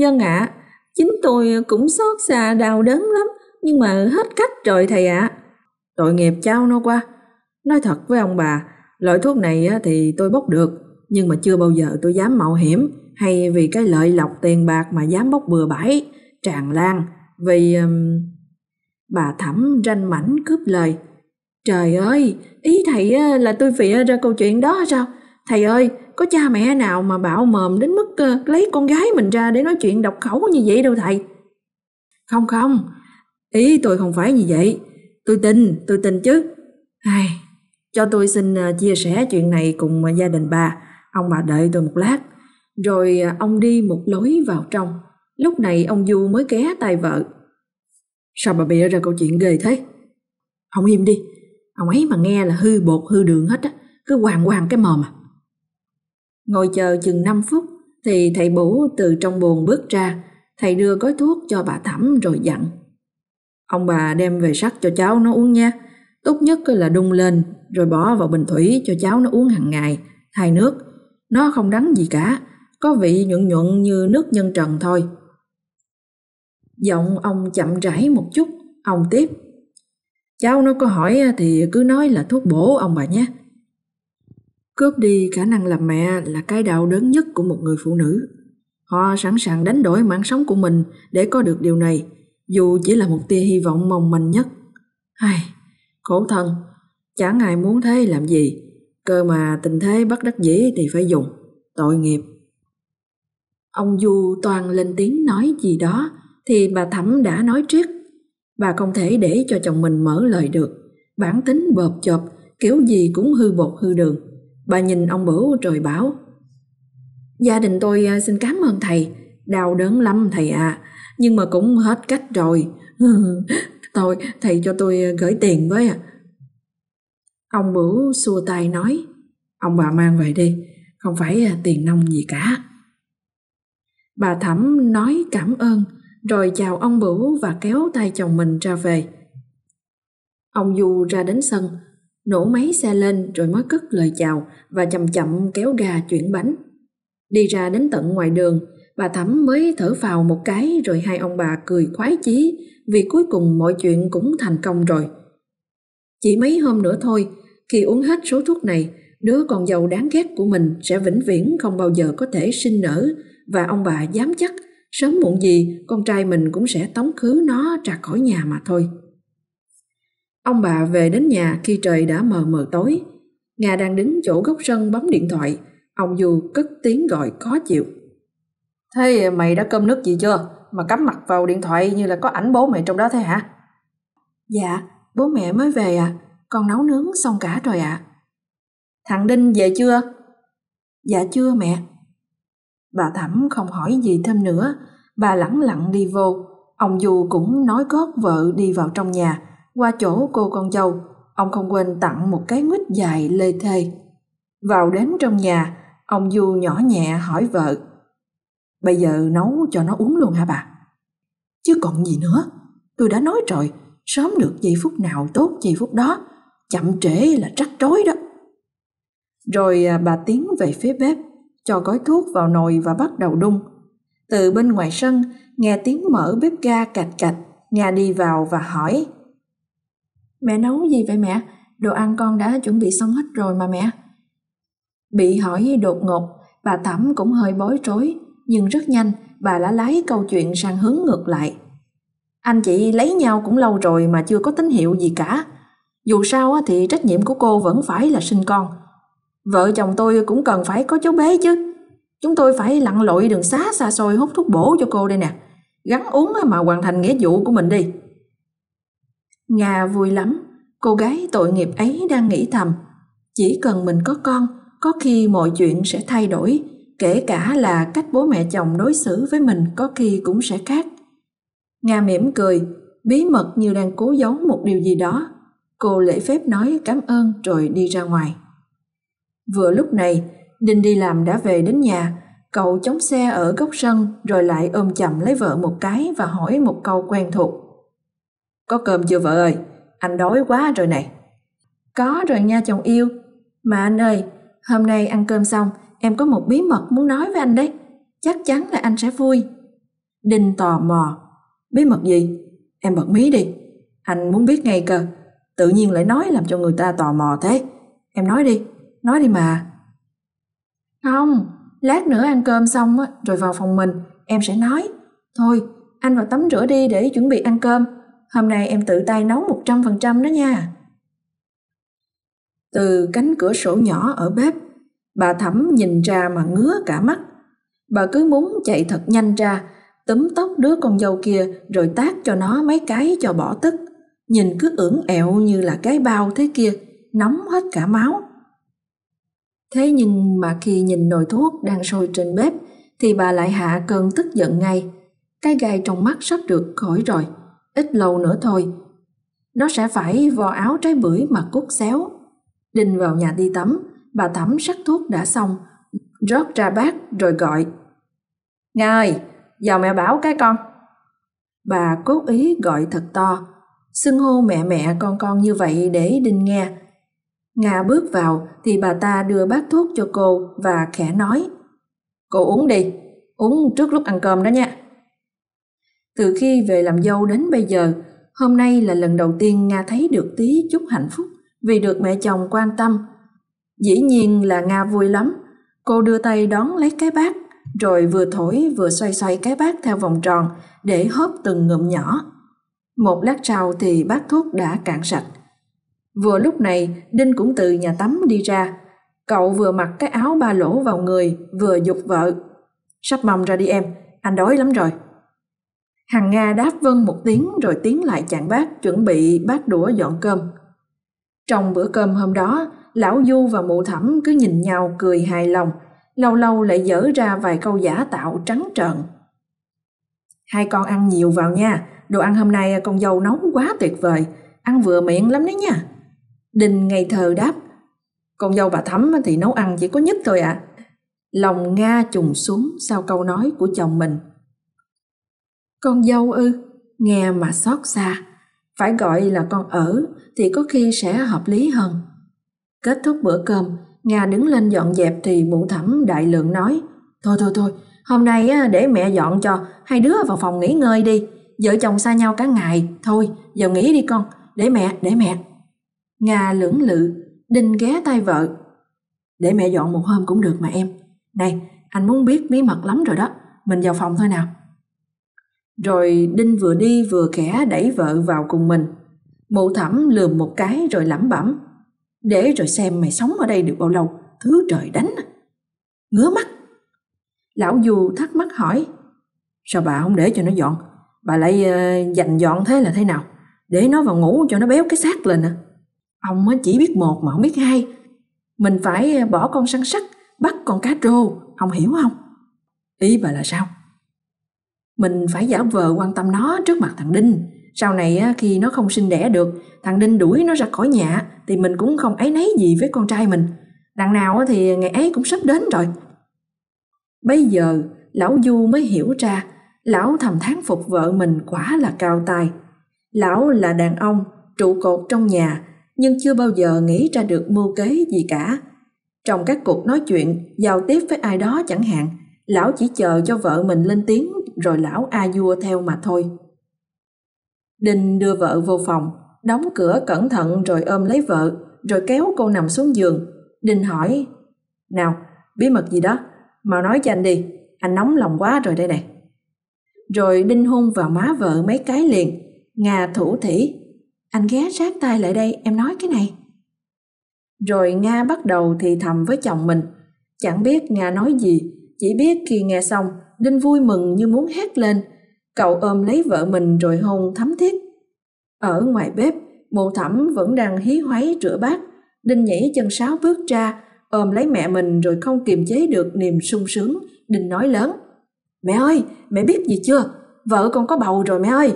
Dân ạ, à, chính tôi cũng xót xa đau đớn lắm, nhưng mà hết cách rồi thầy ạ. À. Tội nghiệp cháu nó quá. Nói thật với ông bà, loại thuốc này thì tôi bốc được, nhưng mà chưa bao giờ tôi dám mạo hiểm hay vì cái lợi lộc tiền bạc mà dám bốc bừa bãi, tràn lan, vì... Um... Bà Thẩm ranh mảnh cướp lời. Trời ơi, ý thầy là tôi phịa ra câu chuyện đó sao? Thầy ơi, có cha mẹ nào mà bạo mồm đến mức ờ, lấy con gái mình ra để nói chuyện độc khẩu như vậy đâu thầy. Không không, ý tôi không phải như vậy. Tôi tin, tôi tin chứ. Ai, cho tôi xin ờ, chia sẻ chuyện này cùng ờ, gia đình bà. Ông bà đợi tôi một lát. Rồi à, ông đi một lối vào trong. Lúc này ông Du mới ké tay vợ. Sao bà bịa ra câu chuyện ghê thế? Ông im đi, ông ấy mà nghe là hư bột hư đường hết á, cứ hoàng hoàng cái mồm à. Ngồi chờ chừng 5 phút thì thầy bủ từ trong buồn bước ra, thầy đưa gói thuốc cho bà Thẩm rồi dặn. Ông bà đem về sắc cho cháu nó uống nha, tốt nhất là đun lên rồi bỏ vào bình thủy cho cháu nó uống hàng ngày, thay nước. Nó không đắng gì cả, có vị nhuận nhuận như nước nhân trần thôi. Giọng ông chậm rãi một chút, ông tiếp. Cháu nó có hỏi thì cứ nói là thuốc bổ ông bà nhé. Cướp đi khả năng làm mẹ là cái đau đớn nhất của một người phụ nữ. Họ sẵn sàng đánh đổi mạng sống của mình để có được điều này, dù chỉ là một tia hy vọng mong manh nhất. Ai, khổ thân, chẳng ai muốn thế làm gì. Cơ mà tình thế bất đắc dĩ thì phải dùng. Tội nghiệp. Ông Du toàn lên tiếng nói gì đó thì bà Thẩm đã nói trước. Bà không thể để cho chồng mình mở lời được. Bản tính bợp chộp, kiểu gì cũng hư bột hư đường. Bà nhìn ông Bửu rồi bảo Gia đình tôi à, xin cảm ơn thầy, đau đớn lắm thầy ạ, à, nhưng mà cũng hết cách rồi. Thôi, thầy cho tôi à, gửi tiền với ạ. À. Ông Bửu xua tay nói Ông bà mang về đi, không phải à, tiền nông gì cả. Bà Thẩm nói cảm ơn, rồi chào ông Bửu và kéo tay chồng mình ra về. Ông Du ra đến sân, nổ máy xe lên rồi mới cất lời chào và chậm chậm kéo gà chuyển bánh. Đi ra đến tận ngoài đường, bà Thẩm mới thở vào một cái rồi hai ông bà cười khoái chí vì cuối cùng mọi chuyện cũng thành công rồi. Chỉ mấy hôm nữa thôi, khi uống hết số thuốc này, đứa con dâu đáng ghét của mình sẽ vĩnh viễn không bao giờ có thể sinh nở và ông bà dám chắc sớm muộn gì con trai mình cũng sẽ tống khứ nó ra khỏi nhà mà thôi. Ông bà về đến nhà khi trời đã mờ mờ tối. Nga đang đứng chỗ góc sân bấm điện thoại. Ông Du cất tiếng gọi khó chịu. Thế mày đã cơm nước gì chưa? Mà cắm mặt vào điện thoại như là có ảnh bố mẹ trong đó thế hả? Dạ, bố mẹ mới về à. Con nấu nướng xong cả rồi ạ. À. Thằng Đinh về chưa? Dạ chưa mẹ. Bà Thẩm không hỏi gì thêm nữa. Bà lẳng lặng đi vô. Ông Du cũng nói gót vợ đi vào trong nhà qua chỗ cô con dâu, ông không quên tặng một cái mít dài lê thê. Vào đến trong nhà, ông Du nhỏ nhẹ hỏi vợ. Bây giờ nấu cho nó uống luôn hả bà? Chứ còn gì nữa, tôi đã nói rồi, sớm được giây phút nào tốt giây phút đó, chậm trễ là trắc trối đó. Rồi à, bà tiến về phía bếp, cho gói thuốc vào nồi và bắt đầu đun. Từ bên ngoài sân, nghe tiếng mở bếp ga cạch cạch, Nga đi vào và hỏi Mẹ nấu gì vậy mẹ? Đồ ăn con đã chuẩn bị xong hết rồi mà mẹ. Bị hỏi đột ngột, bà Thẩm cũng hơi bối rối, nhưng rất nhanh bà đã lái câu chuyện sang hướng ngược lại. Anh chị lấy nhau cũng lâu rồi mà chưa có tín hiệu gì cả. Dù sao thì trách nhiệm của cô vẫn phải là sinh con. Vợ chồng tôi cũng cần phải có cháu bé chứ. Chúng tôi phải lặn lội đường xá xa xôi hút thuốc bổ cho cô đây nè. Gắn uống mà hoàn thành nghĩa vụ của mình đi. Nga vui lắm, cô gái tội nghiệp ấy đang nghĩ thầm. Chỉ cần mình có con, có khi mọi chuyện sẽ thay đổi, kể cả là cách bố mẹ chồng đối xử với mình có khi cũng sẽ khác. Nga mỉm cười, bí mật như đang cố giấu một điều gì đó. Cô lễ phép nói cảm ơn rồi đi ra ngoài. Vừa lúc này, Đinh đi làm đã về đến nhà, cậu chống xe ở góc sân rồi lại ôm chầm lấy vợ một cái và hỏi một câu quen thuộc. Có cơm chưa vợ ơi? Anh đói quá rồi này. Có rồi nha chồng yêu. Mà anh ơi, hôm nay ăn cơm xong, em có một bí mật muốn nói với anh đấy. Chắc chắn là anh sẽ vui. Đinh tò mò. Bí mật gì? Em bật mí đi. Anh muốn biết ngay cơ. Tự nhiên lại nói làm cho người ta tò mò thế. Em nói đi, nói đi mà. Không, lát nữa ăn cơm xong rồi vào phòng mình, em sẽ nói. Thôi, anh vào tắm rửa đi để chuẩn bị ăn cơm. Hôm nay em tự tay nấu 100% đó nha. Từ cánh cửa sổ nhỏ ở bếp, bà Thẩm nhìn ra mà ngứa cả mắt. Bà cứ muốn chạy thật nhanh ra, túm tóc đứa con dâu kia rồi tác cho nó mấy cái cho bỏ tức. Nhìn cứ ưỡng ẹo như là cái bao thế kia, nóng hết cả máu. Thế nhưng mà khi nhìn nồi thuốc đang sôi trên bếp thì bà lại hạ cơn tức giận ngay. Cái gai trong mắt sắp được khỏi rồi ít lâu nữa thôi. Nó sẽ phải vò áo trái bưởi mà cút xéo. Đinh vào nhà đi tắm, bà tắm sắc thuốc đã xong, rót ra bát rồi gọi. Nga ơi, vào mẹ bảo cái con. Bà cố ý gọi thật to, xưng hô mẹ mẹ con con như vậy để Đinh nghe. Nga bước vào thì bà ta đưa bát thuốc cho cô và khẽ nói. Cô uống đi, uống trước lúc ăn cơm đó nha. Từ khi về làm dâu đến bây giờ, hôm nay là lần đầu tiên Nga thấy được tí chút hạnh phúc vì được mẹ chồng quan tâm. Dĩ nhiên là Nga vui lắm. Cô đưa tay đón lấy cái bát, rồi vừa thổi vừa xoay xoay cái bát theo vòng tròn để hớp từng ngụm nhỏ. Một lát sau thì bát thuốc đã cạn sạch. Vừa lúc này, Đinh cũng từ nhà tắm đi ra. Cậu vừa mặc cái áo ba lỗ vào người, vừa dục vợ. Sắp mâm ra đi em, anh đói lắm rồi. Hằng Nga đáp vâng một tiếng rồi tiến lại chạng bát chuẩn bị bát đũa dọn cơm. Trong bữa cơm hôm đó, lão Du và mụ thẩm cứ nhìn nhau cười hài lòng, lâu lâu lại dở ra vài câu giả tạo trắng trợn. Hai con ăn nhiều vào nha, đồ ăn hôm nay con dâu nấu quá tuyệt vời, ăn vừa miệng lắm đấy nha đình ngày thờ đáp, con dâu bà Thắm thì nấu ăn chỉ có nhất thôi ạ. À. Lòng Nga trùng xuống sau câu nói của chồng mình. Con dâu ư, nghe mà xót xa, phải gọi là con ở thì có khi sẽ hợp lý hơn. Kết thúc bữa cơm, Nga đứng lên dọn dẹp thì mụ thẩm đại lượng nói Thôi thôi thôi, hôm nay để mẹ dọn cho, hai đứa vào phòng nghỉ ngơi đi. Vợ chồng xa nhau cả ngày, thôi giờ nghỉ đi con, để mẹ, để mẹ. Nga lưỡng lự, Đinh ghé tay vợ. Để mẹ dọn một hôm cũng được mà em. Này, anh muốn biết bí mật lắm rồi đó, mình vào phòng thôi nào. Rồi Đinh vừa đi vừa khẽ đẩy vợ vào cùng mình. Mụ thẩm lườm một cái rồi lẩm bẩm. Để rồi xem mày sống ở đây được bao lâu, thứ trời đánh. À. Ngứa mắt. Lão Du thắc mắc hỏi. Sao bà không để cho nó dọn? Bà lại ờ, uh, dành dọn thế là thế nào? Để nó vào ngủ cho nó béo cái xác lên à? Ông chỉ biết một mà không biết hai. Mình phải ờ, bỏ con săn sắt, bắt con cá trô, ông hiểu không? Ý bà là sao? Mình phải giả vờ quan tâm nó trước mặt thằng Đinh. Sau này khi nó không sinh đẻ được, thằng Đinh đuổi nó ra khỏi nhà thì mình cũng không ấy nấy gì với con trai mình. Đằng nào thì ngày ấy cũng sắp đến rồi. Bây giờ, lão Du mới hiểu ra, lão thầm thán phục vợ mình quả là cao tài. Lão là đàn ông, trụ cột trong nhà, nhưng chưa bao giờ nghĩ ra được mưu kế gì cả. Trong các cuộc nói chuyện, giao tiếp với ai đó chẳng hạn, lão chỉ chờ cho vợ mình lên tiếng rồi lão a vua theo mà thôi. Đinh đưa vợ vô phòng, đóng cửa cẩn thận rồi ôm lấy vợ, rồi kéo cô nằm xuống giường. Đinh hỏi, nào, bí mật gì đó, mau nói cho anh đi, anh nóng lòng quá rồi đây này. Rồi Đinh hôn vào má vợ mấy cái liền, Nga thủ thỉ, anh ghé sát tay lại đây, em nói cái này. Rồi Nga bắt đầu thì thầm với chồng mình, chẳng biết Nga nói gì, chỉ biết khi nghe xong, Đinh vui mừng như muốn hét lên. Cậu ôm lấy vợ mình rồi hôn thấm thiết. Ở ngoài bếp, mụ thẩm vẫn đang hí hoáy rửa bát. Đinh nhảy chân sáo bước ra, ôm lấy mẹ mình rồi không kiềm chế được niềm sung sướng. Đinh nói lớn. Mẹ ơi, mẹ biết gì chưa? Vợ con có bầu rồi mẹ ơi.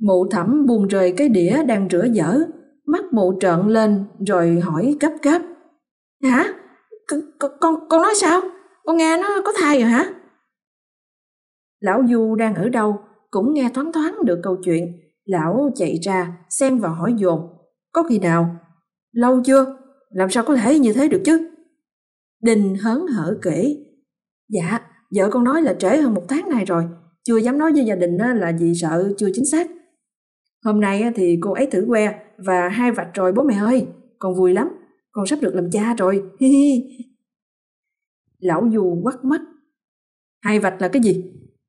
Mụ thẩm buông rời cái đĩa đang rửa dở, mắt mụ trợn lên rồi hỏi gấp gáp. Hả? Con, con, con nói sao? Con nghe nó có thai rồi hả? Lão Du đang ở đâu cũng nghe thoáng thoáng được câu chuyện. Lão chạy ra xem và hỏi dồn. Có khi nào? Lâu chưa? Làm sao có thể như thế được chứ? Đình hớn hở kể. Dạ, vợ con nói là trễ hơn một tháng này rồi. Chưa dám nói với gia đình là vì sợ chưa chính xác. Hôm nay thì cô ấy thử que và hai vạch rồi bố mẹ ơi. Con vui lắm. Con sắp được làm cha rồi. Lão Du quắt mắt. Hai vạch là cái gì?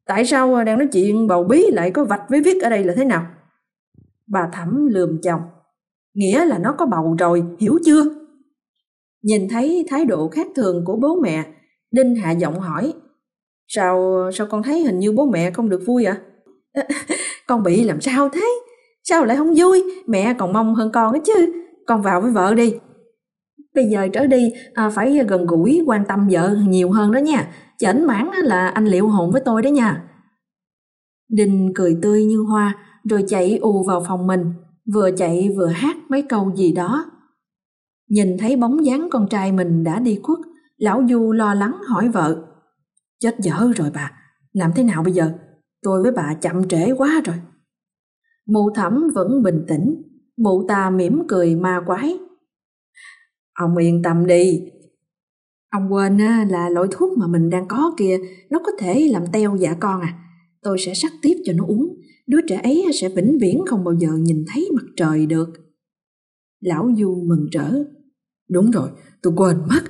Tại sao đang nói chuyện bầu bí lại có vạch với viết ở đây là thế nào? Bà Thẩm lườm chồng. Nghĩa là nó có bầu rồi, hiểu chưa? Nhìn thấy thái độ khác thường của bố mẹ, Đinh hạ giọng hỏi. Sao sao con thấy hình như bố mẹ không được vui ạ? À? con bị làm sao thế? Sao lại không vui? Mẹ còn mong hơn con ấy chứ. Con vào với vợ đi. Bây giờ trở đi à, phải gần gũi quan tâm vợ nhiều hơn đó nha chảnh mãn là anh liệu hồn với tôi đấy nha. Đình cười tươi như hoa rồi chạy ù vào phòng mình, vừa chạy vừa hát mấy câu gì đó. Nhìn thấy bóng dáng con trai mình đã đi khuất, lão Du lo lắng hỏi vợ. Chết dở rồi bà, làm thế nào bây giờ? Tôi với bà chậm trễ quá rồi. Mụ thẩm vẫn bình tĩnh, mụ ta mỉm cười ma quái. Ông yên tâm đi, Ông quên là loại thuốc mà mình đang có kia, nó có thể làm teo dạ con à. Tôi sẽ sắc tiếp cho nó uống, đứa trẻ ấy sẽ vĩnh viễn không bao giờ nhìn thấy mặt trời được. Lão Du mừng rỡ. Đúng rồi, tôi quên mất,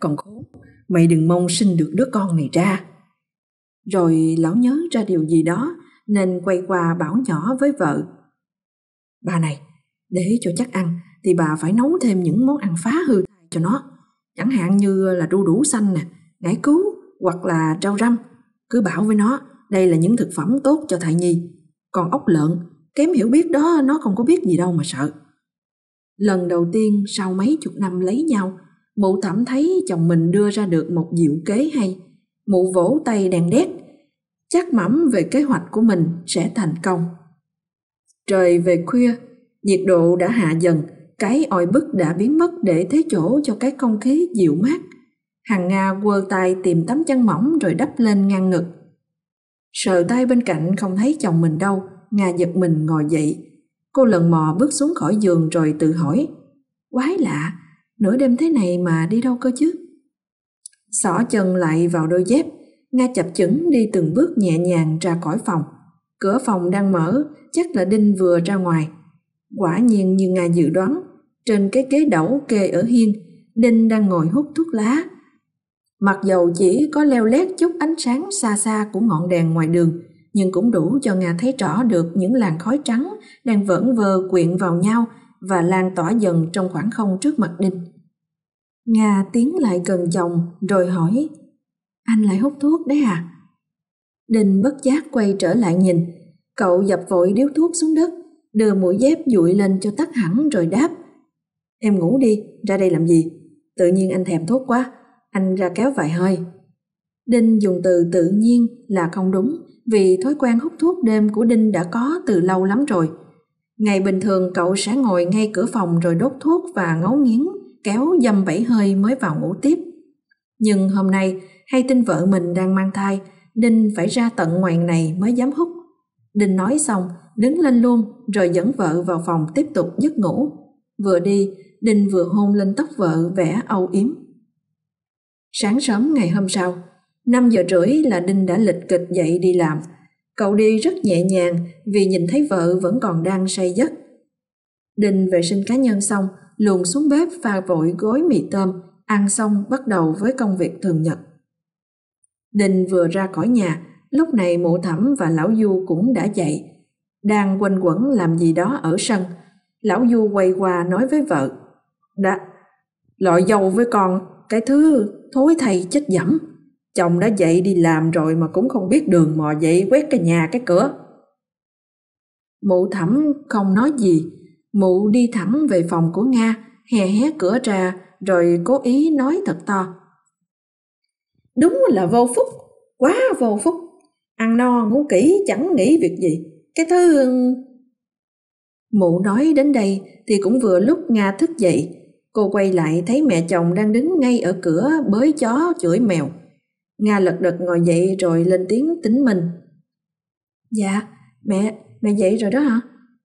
còn khốn, mày đừng mong sinh được đứa con này ra. Rồi lão nhớ ra điều gì đó nên quay qua bảo nhỏ với vợ. Bà này, để cho chắc ăn thì bà phải nấu thêm những món ăn phá hư cho nó chẳng hạn như là đu đủ xanh nè, ngải cứu hoặc là rau răm. Cứ bảo với nó, đây là những thực phẩm tốt cho thai nhi. Còn ốc lợn, kém hiểu biết đó nó không có biết gì đâu mà sợ. Lần đầu tiên sau mấy chục năm lấy nhau, mụ thẩm thấy chồng mình đưa ra được một diệu kế hay. Mụ vỗ tay đèn đét, chắc mẩm về kế hoạch của mình sẽ thành công. Trời về khuya, nhiệt độ đã hạ dần, cái oi bức đã biến mất để thế chỗ cho cái không khí dịu mát. hằng Nga quơ tay tìm tấm chăn mỏng rồi đắp lên ngang ngực. Sờ tay bên cạnh không thấy chồng mình đâu, Nga giật mình ngồi dậy. Cô lần mò bước xuống khỏi giường rồi tự hỏi. Quái lạ, nửa đêm thế này mà đi đâu cơ chứ? Xỏ chân lại vào đôi dép, Nga chập chững đi từng bước nhẹ nhàng ra khỏi phòng. Cửa phòng đang mở, chắc là Đinh vừa ra ngoài. Quả nhiên như Nga dự đoán, trên cái ghế đẩu kê ở hiên, Đinh đang ngồi hút thuốc lá. Mặc dầu chỉ có leo lét chút ánh sáng xa xa của ngọn đèn ngoài đường, nhưng cũng đủ cho Nga thấy rõ được những làn khói trắng đang vẩn vơ quyện vào nhau và lan tỏa dần trong khoảng không trước mặt Đinh. Nga tiến lại gần chồng rồi hỏi, anh lại hút thuốc đấy à? Đinh bất giác quay trở lại nhìn, cậu dập vội điếu thuốc xuống đất, đưa mũi dép dụi lên cho tắt hẳn rồi đáp. Em ngủ đi, ra đây làm gì? Tự nhiên anh thèm thuốc quá, anh ra kéo vài hơi. Đinh dùng từ tự nhiên là không đúng vì thói quen hút thuốc đêm của Đinh đã có từ lâu lắm rồi. Ngày bình thường cậu sẽ ngồi ngay cửa phòng rồi đốt thuốc và ngấu nghiến, kéo dăm bảy hơi mới vào ngủ tiếp. Nhưng hôm nay, hay tin vợ mình đang mang thai, Đinh phải ra tận ngoài này mới dám hút. Đinh nói xong, đứng lên luôn rồi dẫn vợ vào phòng tiếp tục giấc ngủ. Vừa đi, Đinh vừa hôn lên tóc vợ vẻ âu yếm. Sáng sớm ngày hôm sau, 5 giờ rưỡi là Đinh đã lịch kịch dậy đi làm. Cậu đi rất nhẹ nhàng vì nhìn thấy vợ vẫn còn đang say giấc. Đinh vệ sinh cá nhân xong, luồn xuống bếp pha vội gói mì tôm, ăn xong bắt đầu với công việc thường nhật. Đình vừa ra khỏi nhà, lúc này mụ thẩm và lão Du cũng đã dậy. Đang quanh quẩn làm gì đó ở sân. Lão Du quay qua nói với vợ. Đã, lọi dầu với con, cái thứ thối thầy chết dẫm. Chồng đã dậy đi làm rồi mà cũng không biết đường mò dậy quét cái nhà cái cửa. Mụ thẩm không nói gì, mụ đi thẳng về phòng của Nga, hè hé cửa ra rồi cố ý nói thật to. Đúng là vô phúc, quá vô phúc. Ăn no ngủ kỹ chẳng nghĩ việc gì. Cái thứ... Mụ nói đến đây thì cũng vừa lúc Nga thức dậy. Cô quay lại thấy mẹ chồng đang đứng ngay ở cửa bới chó chửi mèo. Nga lật đật ngồi dậy rồi lên tiếng tính mình. Dạ, mẹ, mẹ dậy rồi đó hả?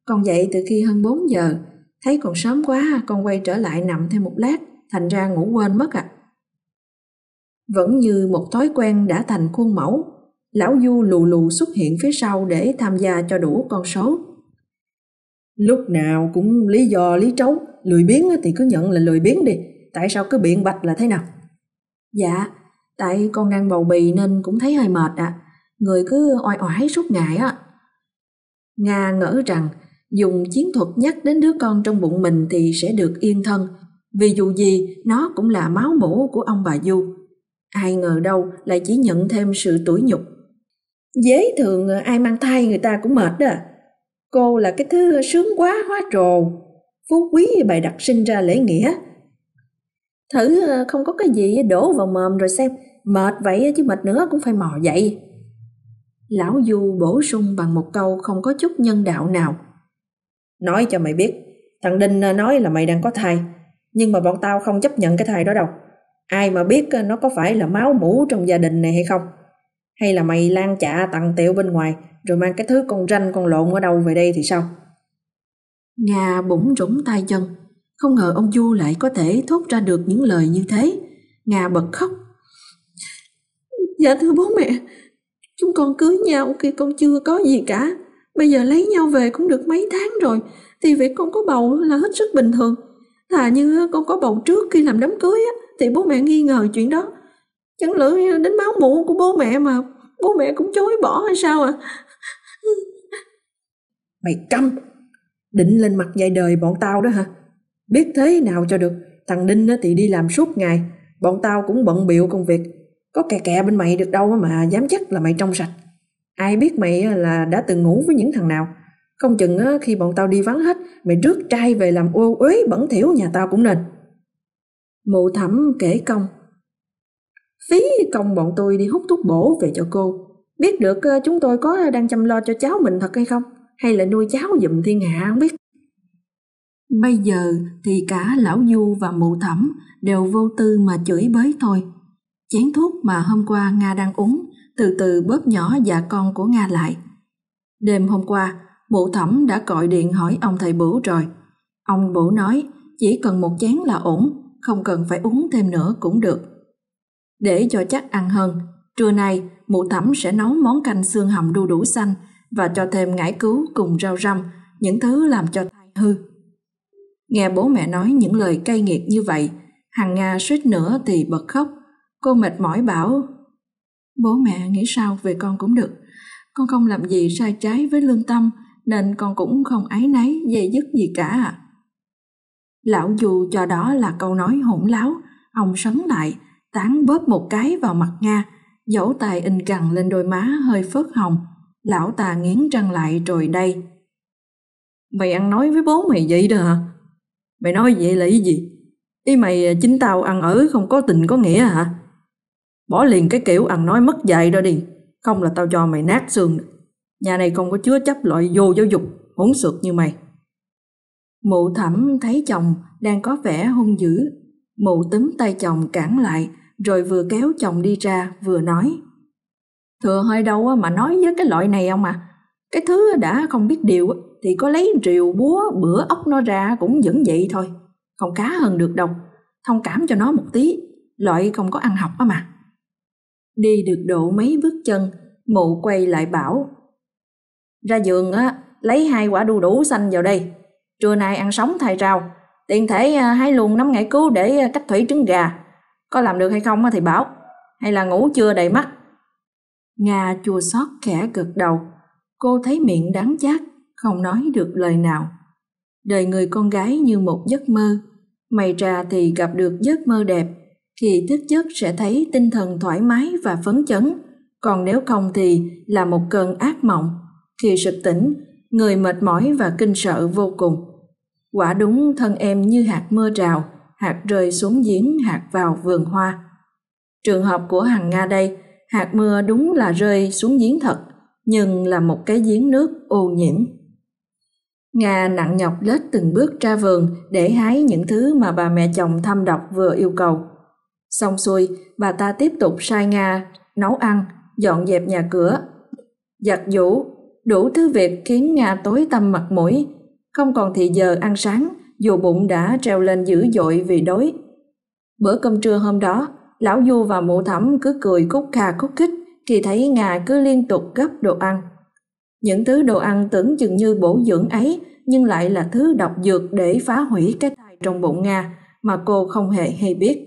Con dậy từ khi hơn 4 giờ, thấy còn sớm quá con quay trở lại nằm thêm một lát, thành ra ngủ quên mất à. Vẫn như một thói quen đã thành khuôn mẫu, lão Du lù lù xuất hiện phía sau để tham gia cho đủ con số. Lúc nào cũng lý do lý trấu, lười biếng thì cứ nhận là lười biếng đi, tại sao cứ biện bạch là thế nào? Dạ, tại con đang bầu bì nên cũng thấy hơi mệt ạ, à. người cứ oai oải suốt ngày á. Nga ngỡ rằng dùng chiến thuật nhắc đến đứa con trong bụng mình thì sẽ được yên thân, vì dù gì nó cũng là máu mủ của ông bà Du. Ai ngờ đâu lại chỉ nhận thêm sự tủi nhục. Dế thường ai mang thai người ta cũng mệt đó. Cô là cái thứ sướng quá hóa trồ, phú quý bày đặt sinh ra lễ nghĩa. Thử ờ, không có cái gì đổ vào mồm rồi xem, mệt vậy chứ mệt nữa cũng phải mò dậy. Lão Du bổ sung bằng một câu không có chút nhân đạo nào. Nói cho mày biết, thằng Đinh ờ, nói là mày đang có thai, nhưng mà bọn tao không chấp nhận cái thai đó đâu. Ai mà biết ờ, nó có phải là máu mũ trong gia đình này hay không? Hay là mày lan chạ tặng tiệu bên ngoài rồi mang cái thứ con ranh con lộn ở đâu về đây thì sao? Nga bủng rủng tay chân. Không ngờ ông Du lại có thể thốt ra được những lời như thế. Nga bật khóc. Dạ thưa bố mẹ, chúng con cưới nhau khi con chưa có gì cả. Bây giờ lấy nhau về cũng được mấy tháng rồi, thì việc con có bầu là hết sức bình thường. Thà như con có bầu trước khi làm đám cưới á, thì bố mẹ nghi ngờ chuyện đó. Chẳng lỡ đến máu mủ của bố mẹ mà bố mẹ cũng chối bỏ hay sao à? Mày câm! Định lên mặt dạy đời bọn tao đó hả? Biết thế nào cho được, thằng Đinh thì đi làm suốt ngày, bọn tao cũng bận biệu công việc. Có kè kè bên mày được đâu mà dám chắc là mày trong sạch. Ai biết mày là đã từng ngủ với những thằng nào. Không chừng khi bọn tao đi vắng hết, mày rước trai về làm ô uế bẩn thỉu nhà tao cũng nên. Mụ thẩm kể công. Phí công bọn tôi đi hút thuốc bổ về cho cô. Biết được ờ, chúng tôi có đang chăm lo cho cháu mình thật hay không? Hay là nuôi cháu dùm thiên hạ không biết. Bây giờ thì cả lão Du và mụ thẩm đều vô tư mà chửi bới thôi. Chén thuốc mà hôm qua Nga đang uống từ từ bớt nhỏ dạ con của Nga lại. Đêm hôm qua, mụ thẩm đã gọi điện hỏi ông thầy Bửu rồi. Ông Bửu nói chỉ cần một chén là ổn, không cần phải uống thêm nữa cũng được. Để cho chắc ăn hơn, trưa nay mụ thẩm sẽ nấu món canh xương hầm đu đủ xanh và cho thêm ngải cứu cùng rau răm, những thứ làm cho thai hư. Nghe bố mẹ nói những lời cay nghiệt như vậy, Hằng Nga suýt nữa thì bật khóc. Cô mệt mỏi bảo, bố mẹ nghĩ sao về con cũng được. Con không làm gì sai trái với lương tâm, nên con cũng không ái náy dây dứt gì cả ạ. Lão dù cho đó là câu nói hỗn láo, ông sấn lại, tán bóp một cái vào mặt Nga, dẫu tài in gằn lên đôi má hơi phớt hồng. Lão ta nghiến răng lại rồi đây. Mày ăn nói với bố mày vậy đó hả? Mày nói vậy là ý gì? Ý mày chính tao ăn ở không có tình có nghĩa hả? Bỏ liền cái kiểu ăn nói mất dạy đó đi, không là tao cho mày nát xương. Nhà này không có chứa chấp loại vô giáo dục, hỗn xược như mày. Mụ thẩm thấy chồng đang có vẻ hung dữ. Mụ túm tay chồng cản lại, rồi vừa kéo chồng đi ra, vừa nói. Thừa hơi đâu mà nói với cái loại này ông à. Cái thứ đã không biết điều thì có lấy rìu búa bữa ốc nó ra cũng vẫn vậy thôi. Không cá hơn được đâu. Thông cảm cho nó một tí, loại không có ăn học á mà. Đi được độ mấy bước chân, mụ quay lại bảo. Ra giường á, lấy hai quả đu đủ xanh vào đây. Trưa nay ăn sống thay rau. Tiện thể à, hái luôn nắm ngải cứu để à, cách thủy trứng gà. Có làm được hay không thì bảo. Hay là ngủ chưa đầy mắt. Nga chua xót khẽ gật đầu. Cô thấy miệng đắng chát, không nói được lời nào. Đời người con gái như một giấc mơ. mày ra thì gặp được giấc mơ đẹp. Khi thức giấc sẽ thấy tinh thần thoải mái và phấn chấn. Còn nếu không thì là một cơn ác mộng. Khi sực tỉnh, người mệt mỏi và kinh sợ vô cùng. Quả đúng thân em như hạt mưa rào, hạt rơi xuống giếng, hạt vào vườn hoa. Trường hợp của Hằng Nga đây, hạt mưa đúng là rơi xuống giếng thật, nhưng là một cái giếng nước ô nhiễm. Nga nặng nhọc lết từng bước ra vườn để hái những thứ mà bà mẹ chồng thăm độc vừa yêu cầu. Xong xuôi, bà ta tiếp tục sai Nga nấu ăn, dọn dẹp nhà cửa, giặt giũ, đủ thứ việc khiến Nga tối tăm mặt mũi, không còn thị giờ ăn sáng dù bụng đã treo lên dữ dội vì đói. Bữa cơm trưa hôm đó, lão Du và mụ thẩm cứ cười cúc khà cúc khích khi thấy Nga cứ liên tục gấp đồ ăn. Những thứ đồ ăn tưởng chừng như bổ dưỡng ấy nhưng lại là thứ độc dược để phá hủy cái thai trong bụng Nga mà cô không hề hay biết.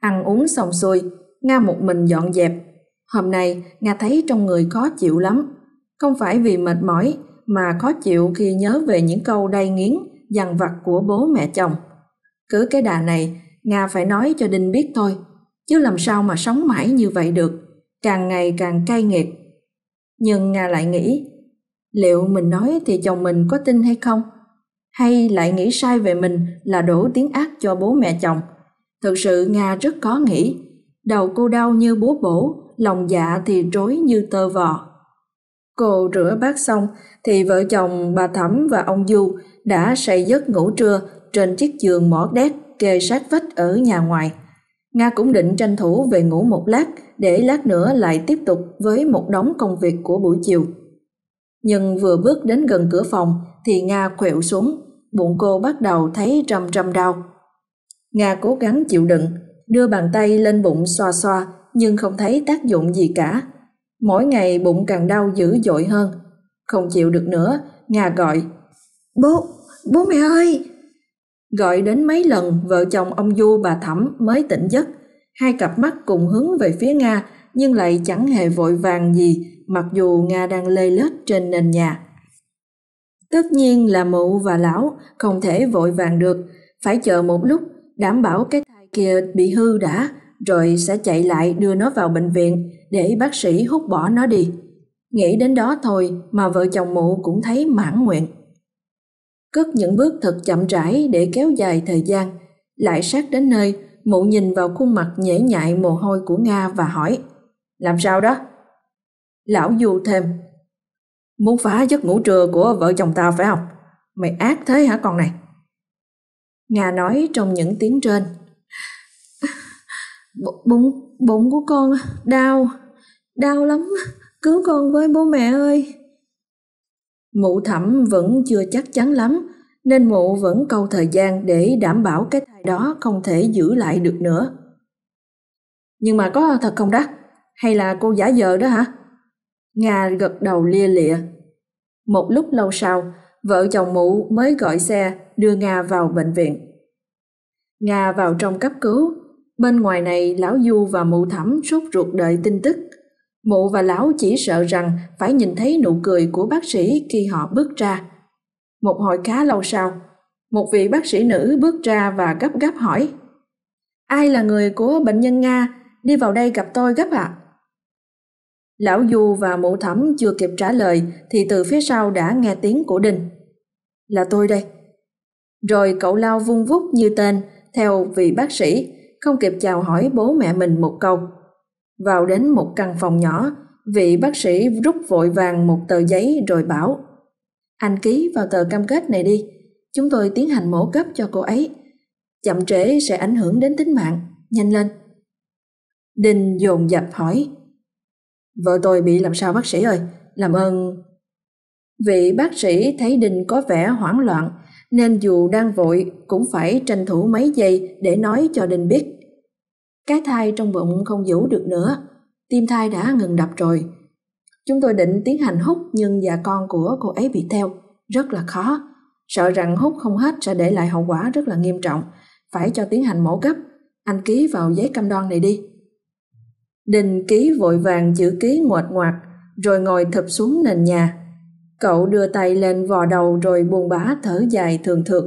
Ăn uống xong xuôi, Nga một mình dọn dẹp. Hôm nay, Nga thấy trong người khó chịu lắm. Không phải vì mệt mỏi, mà khó chịu khi nhớ về những câu đay nghiến, dằn vặt của bố mẹ chồng. Cứ cái đà này, Nga phải nói cho Đinh biết thôi, chứ làm sao mà sống mãi như vậy được, càng ngày càng cay nghiệt. Nhưng Nga lại nghĩ, liệu mình nói thì chồng mình có tin hay không? Hay lại nghĩ sai về mình là đổ tiếng ác cho bố mẹ chồng? Thực sự Nga rất có nghĩ, đầu cô đau như búa bổ, lòng dạ thì rối như tơ vò. Cô rửa bát xong thì vợ chồng bà Thẩm và ông Du đã say giấc ngủ trưa trên chiếc giường mỏ đét kê sát vách ở nhà ngoài. Nga cũng định tranh thủ về ngủ một lát để lát nữa lại tiếp tục với một đống công việc của buổi chiều. Nhưng vừa bước đến gần cửa phòng thì Nga khuỵu xuống, bụng cô bắt đầu thấy trầm trầm đau. Nga cố gắng chịu đựng, đưa bàn tay lên bụng xoa xoa nhưng không thấy tác dụng gì cả. Mỗi ngày bụng càng đau dữ dội hơn. Không chịu được nữa, Nga gọi. Bố, bố mẹ ơi! Gọi đến mấy lần vợ chồng ông Du bà Thẩm mới tỉnh giấc. Hai cặp mắt cùng hướng về phía Nga nhưng lại chẳng hề vội vàng gì mặc dù Nga đang lê lết trên nền nhà. Tất nhiên là mụ và lão không thể vội vàng được, phải chờ một lúc đảm bảo cái thai kia bị hư đã, rồi sẽ chạy lại đưa nó vào bệnh viện để bác sĩ hút bỏ nó đi. Nghĩ đến đó thôi mà vợ chồng mụ cũng thấy mãn nguyện. Cất những bước thật chậm rãi để kéo dài thời gian, lại sát đến nơi, mụ nhìn vào khuôn mặt nhễ nhại mồ hôi của Nga và hỏi, làm sao đó? Lão du thêm, muốn phá giấc ngủ trưa của vợ chồng tao phải không? Mày ác thế hả con này? Nga nói trong những tiếng trên, bụng bụng của con đau đau lắm cứu con với bố mẹ ơi. Mụ thẩm vẫn chưa chắc chắn lắm, nên mụ vẫn câu thời gian để đảm bảo cái thai đó không thể giữ lại được nữa. Nhưng mà có thật không đó hay là cô giả vờ đó hả? Nga gật đầu lia lịa. Một lúc lâu sau, vợ chồng mụ mới gọi xe đưa nga vào bệnh viện. Nga vào trong cấp cứu Bên ngoài này lão Du và mụ thẩm sốt ruột đợi tin tức. Mụ và lão chỉ sợ rằng phải nhìn thấy nụ cười của bác sĩ khi họ bước ra. Một hồi khá lâu sau, một vị bác sĩ nữ bước ra và gấp gáp hỏi Ai là người của bệnh nhân Nga? Đi vào đây gặp tôi gấp ạ. À? Lão Du và mụ thẩm chưa kịp trả lời thì từ phía sau đã nghe tiếng của đình Là tôi đây. Rồi cậu lao vung vút như tên theo vị bác sĩ không kịp chào hỏi bố mẹ mình một câu. Vào đến một căn phòng nhỏ, vị bác sĩ rút vội vàng một tờ giấy rồi bảo Anh ký vào tờ cam kết này đi, chúng tôi tiến hành mổ cấp cho cô ấy. Chậm trễ sẽ ảnh hưởng đến tính mạng, nhanh lên. Đinh dồn dập hỏi Vợ tôi bị làm sao bác sĩ ơi, làm ơn... Vị bác sĩ thấy Đinh có vẻ hoảng loạn nên dù đang vội cũng phải tranh thủ mấy giây để nói cho Đinh biết. Cái thai trong bụng không giữ được nữa, tim thai đã ngừng đập rồi. Chúng tôi định tiến hành hút nhưng già con của cô ấy bị theo, rất là khó. Sợ rằng hút không hết sẽ để lại hậu quả rất là nghiêm trọng, phải cho tiến hành mổ gấp. Anh ký vào giấy cam đoan này đi. Đình ký vội vàng chữ ký ngoệt ngoạc, rồi ngồi thụp xuống nền nhà. Cậu đưa tay lên vò đầu rồi buồn bã thở dài thường thượt.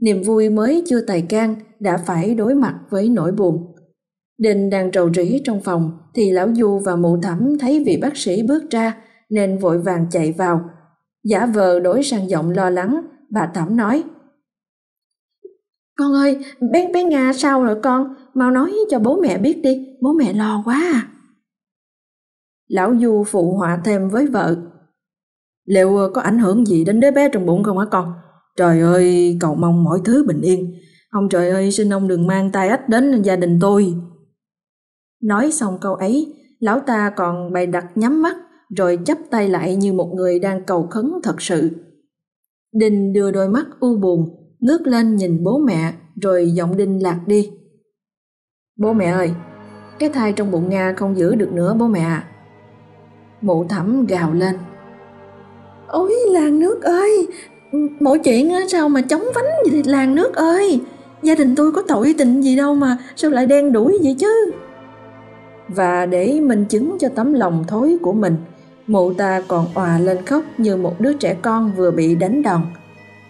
Niềm vui mới chưa tài can đã phải đối mặt với nỗi buồn. Đình đang trầu rĩ trong phòng thì lão Du và mụ thẩm thấy vị bác sĩ bước ra nên vội vàng chạy vào. Giả vờ đổi sang giọng lo lắng, bà thẩm nói Con ơi, bé bé Nga sao rồi con? Mau nói cho bố mẹ biết đi, bố mẹ lo quá à. Lão Du phụ họa thêm với vợ Liệu có ảnh hưởng gì đến đứa bé trong bụng không hả con? Trời ơi, cầu mong mọi thứ bình yên. Ông trời ơi, xin ông đừng mang tai ách đến gia đình tôi. Nói xong câu ấy, lão ta còn bày đặt nhắm mắt rồi chắp tay lại như một người đang cầu khấn thật sự. Đinh đưa đôi mắt u buồn, ngước lên nhìn bố mẹ rồi giọng Đinh lạc đi. Bố mẹ ơi, cái thai trong bụng Nga không giữ được nữa bố mẹ à. Mụ thẩm gào lên. Ôi làng nước ơi, mọi chuyện sao mà chống vánh vậy làng nước ơi. Gia đình tôi có tội tình gì đâu mà sao lại đen đuổi vậy chứ và để minh chứng cho tấm lòng thối của mình, mụ ta còn òa lên khóc như một đứa trẻ con vừa bị đánh đòn.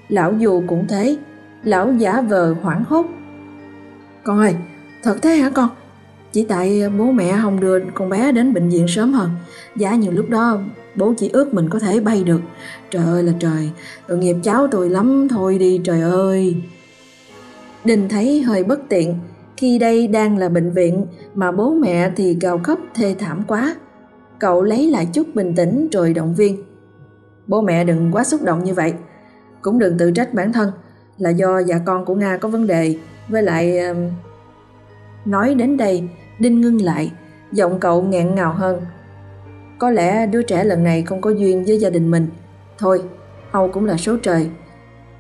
Lão dù cũng thế, lão giả vờ hoảng hốt. Con ơi, thật thế hả con? Chỉ tại bố mẹ không đưa con bé đến bệnh viện sớm hơn. Giá như lúc đó bố chỉ ước mình có thể bay được. Trời ơi là trời, tội nghiệp cháu tôi lắm thôi đi trời ơi. Đình thấy hơi bất tiện khi đây đang là bệnh viện mà bố mẹ thì gào khóc thê thảm quá. Cậu lấy lại chút bình tĩnh rồi động viên. Bố mẹ đừng quá xúc động như vậy. Cũng đừng tự trách bản thân là do dạ con của nga có vấn đề. Với lại nói đến đây, đinh ngưng lại, giọng cậu nghẹn ngào hơn. Có lẽ đứa trẻ lần này không có duyên với gia đình mình. Thôi, âu cũng là số trời.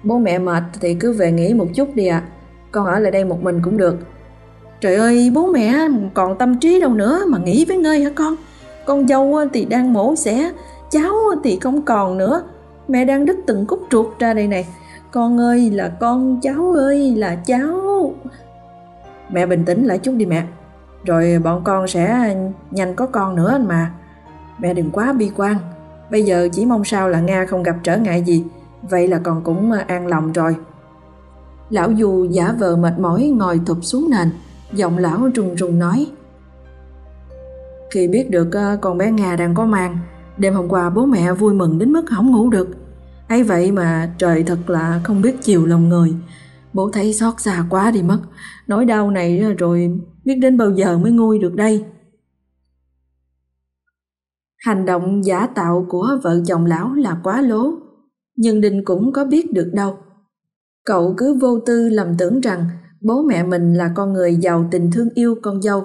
Bố mẹ mệt thì cứ về nghỉ một chút đi ạ. À. con ở lại đây một mình cũng được. Trời ơi bố mẹ còn tâm trí đâu nữa mà nghĩ với ngơi hả con? Con dâu thì đang mổ xẻ Cháu thì không còn nữa. Mẹ đang đứt từng cúc ruột ra đây này. Con ơi là con cháu ơi là cháu. Mẹ bình tĩnh lại chút đi mẹ. Rồi bọn con sẽ nhanh có con nữa anh mà. Mẹ đừng quá bi quan. Bây giờ chỉ mong sao là Nga không gặp trở ngại gì. Vậy là con cũng an lòng rồi. Lão Dù giả vờ mệt mỏi ngồi thụp xuống nền, giọng lão trùng trùng nói. Khi biết được ờ, con bé Nga đang có mang, đêm hôm qua bố mẹ vui mừng đến mức không ngủ được. ấy vậy mà trời thật là không biết chiều lòng người. Bố thấy xót xa quá đi mất. Nỗi đau này ờ, rồi biết đến bao giờ mới nguôi được đây. Hành động giả tạo của vợ chồng lão là quá lố, nhưng Đinh cũng có biết được đâu. Cậu cứ vô tư lầm tưởng rằng bố mẹ mình là con người giàu tình thương yêu con dâu.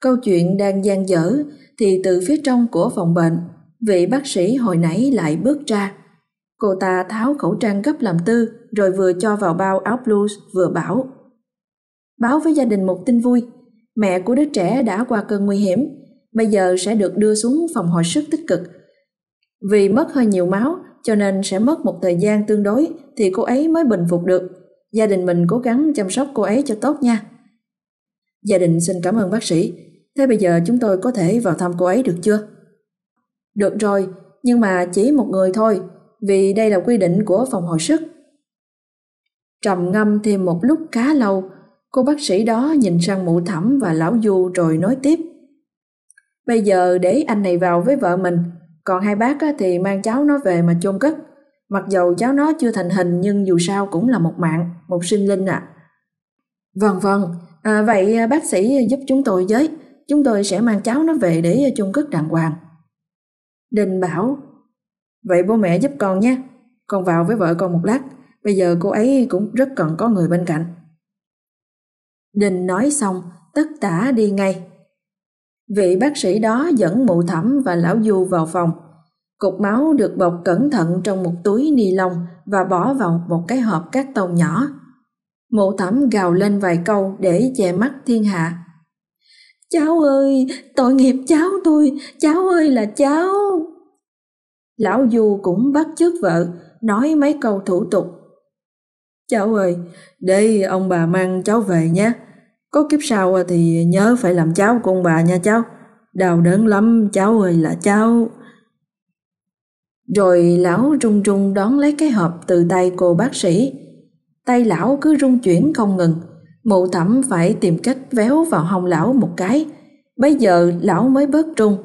Câu chuyện đang gian dở thì từ phía trong của phòng bệnh, vị bác sĩ hồi nãy lại bước ra. Cô ta tháo khẩu trang gấp làm tư rồi vừa cho vào bao áo blues vừa bảo. Báo với gia đình một tin vui, mẹ của đứa trẻ đã qua cơn nguy hiểm, bây giờ sẽ được đưa xuống phòng hồi sức tích cực. Vì mất hơi nhiều máu cho nên sẽ mất một thời gian tương đối thì cô ấy mới bình phục được. Gia đình mình cố gắng chăm sóc cô ấy cho tốt nha. Gia đình xin cảm ơn bác sĩ. Thế bây giờ chúng tôi có thể vào thăm cô ấy được chưa? Được rồi, nhưng mà chỉ một người thôi, vì đây là quy định của phòng hồi sức. Trầm ngâm thêm một lúc khá lâu, cô bác sĩ đó nhìn sang mụ thẩm và lão du rồi nói tiếp. Bây giờ để anh này vào với vợ mình, còn hai bác thì mang cháu nó về mà chôn cất. Mặc dầu cháu nó chưa thành hình nhưng dù sao cũng là một mạng, một sinh linh ạ. À. Vâng vâng, à, vậy à, bác sĩ giúp chúng tôi với, chúng tôi sẽ mang cháu nó về để chôn cất đàng hoàng. Đình bảo, vậy bố mẹ giúp con nhé, con vào với vợ con một lát, bây giờ cô ấy cũng rất cần có người bên cạnh. Đình nói xong, tất tả đi ngay. Vị bác sĩ đó dẫn mụ thẩm và lão du vào phòng. Cục máu được bọc cẩn thận trong một túi ni lông và bỏ vào một cái hộp cát tông nhỏ. Mụ thẩm gào lên vài câu để che mắt thiên hạ. Cháu ơi, tội nghiệp cháu tôi, cháu ơi là cháu. Lão Du cũng bắt chước vợ, nói mấy câu thủ tục. Cháu ơi, để ông bà mang cháu về nhé. Có kiếp sau thì nhớ phải làm cháu của ông bà nha cháu. Đau đớn lắm cháu ơi là cháu. Rồi lão rung rung đón lấy cái hộp từ tay cô bác sĩ. Tay lão cứ rung chuyển không ngừng. Mụ thẩm phải tìm cách véo vào hông lão một cái. Bây giờ lão mới bớt rung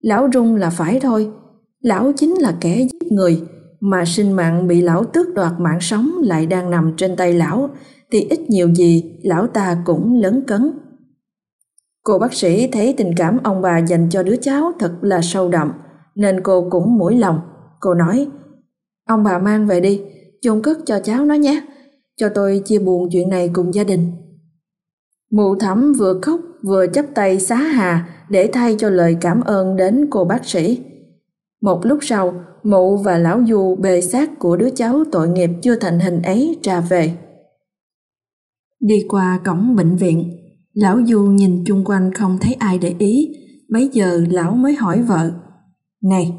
Lão rung là phải thôi. Lão chính là kẻ giết người. Mà sinh mạng bị lão tước đoạt mạng sống lại đang nằm trên tay lão thì ít nhiều gì lão ta cũng lớn cấn. Cô bác sĩ thấy tình cảm ông bà dành cho đứa cháu thật là sâu đậm, nên cô cũng mũi lòng. Cô nói, ông bà mang về đi, chôn cất cho cháu nó nhé, cho tôi chia buồn chuyện này cùng gia đình. Mụ thẩm vừa khóc vừa chấp tay xá hà để thay cho lời cảm ơn đến cô bác sĩ. Một lúc sau, mụ và lão du bề xác của đứa cháu tội nghiệp chưa thành hình ấy ra về. Đi qua cổng bệnh viện, lão Du nhìn chung quanh không thấy ai để ý, bấy giờ lão mới hỏi vợ. Này,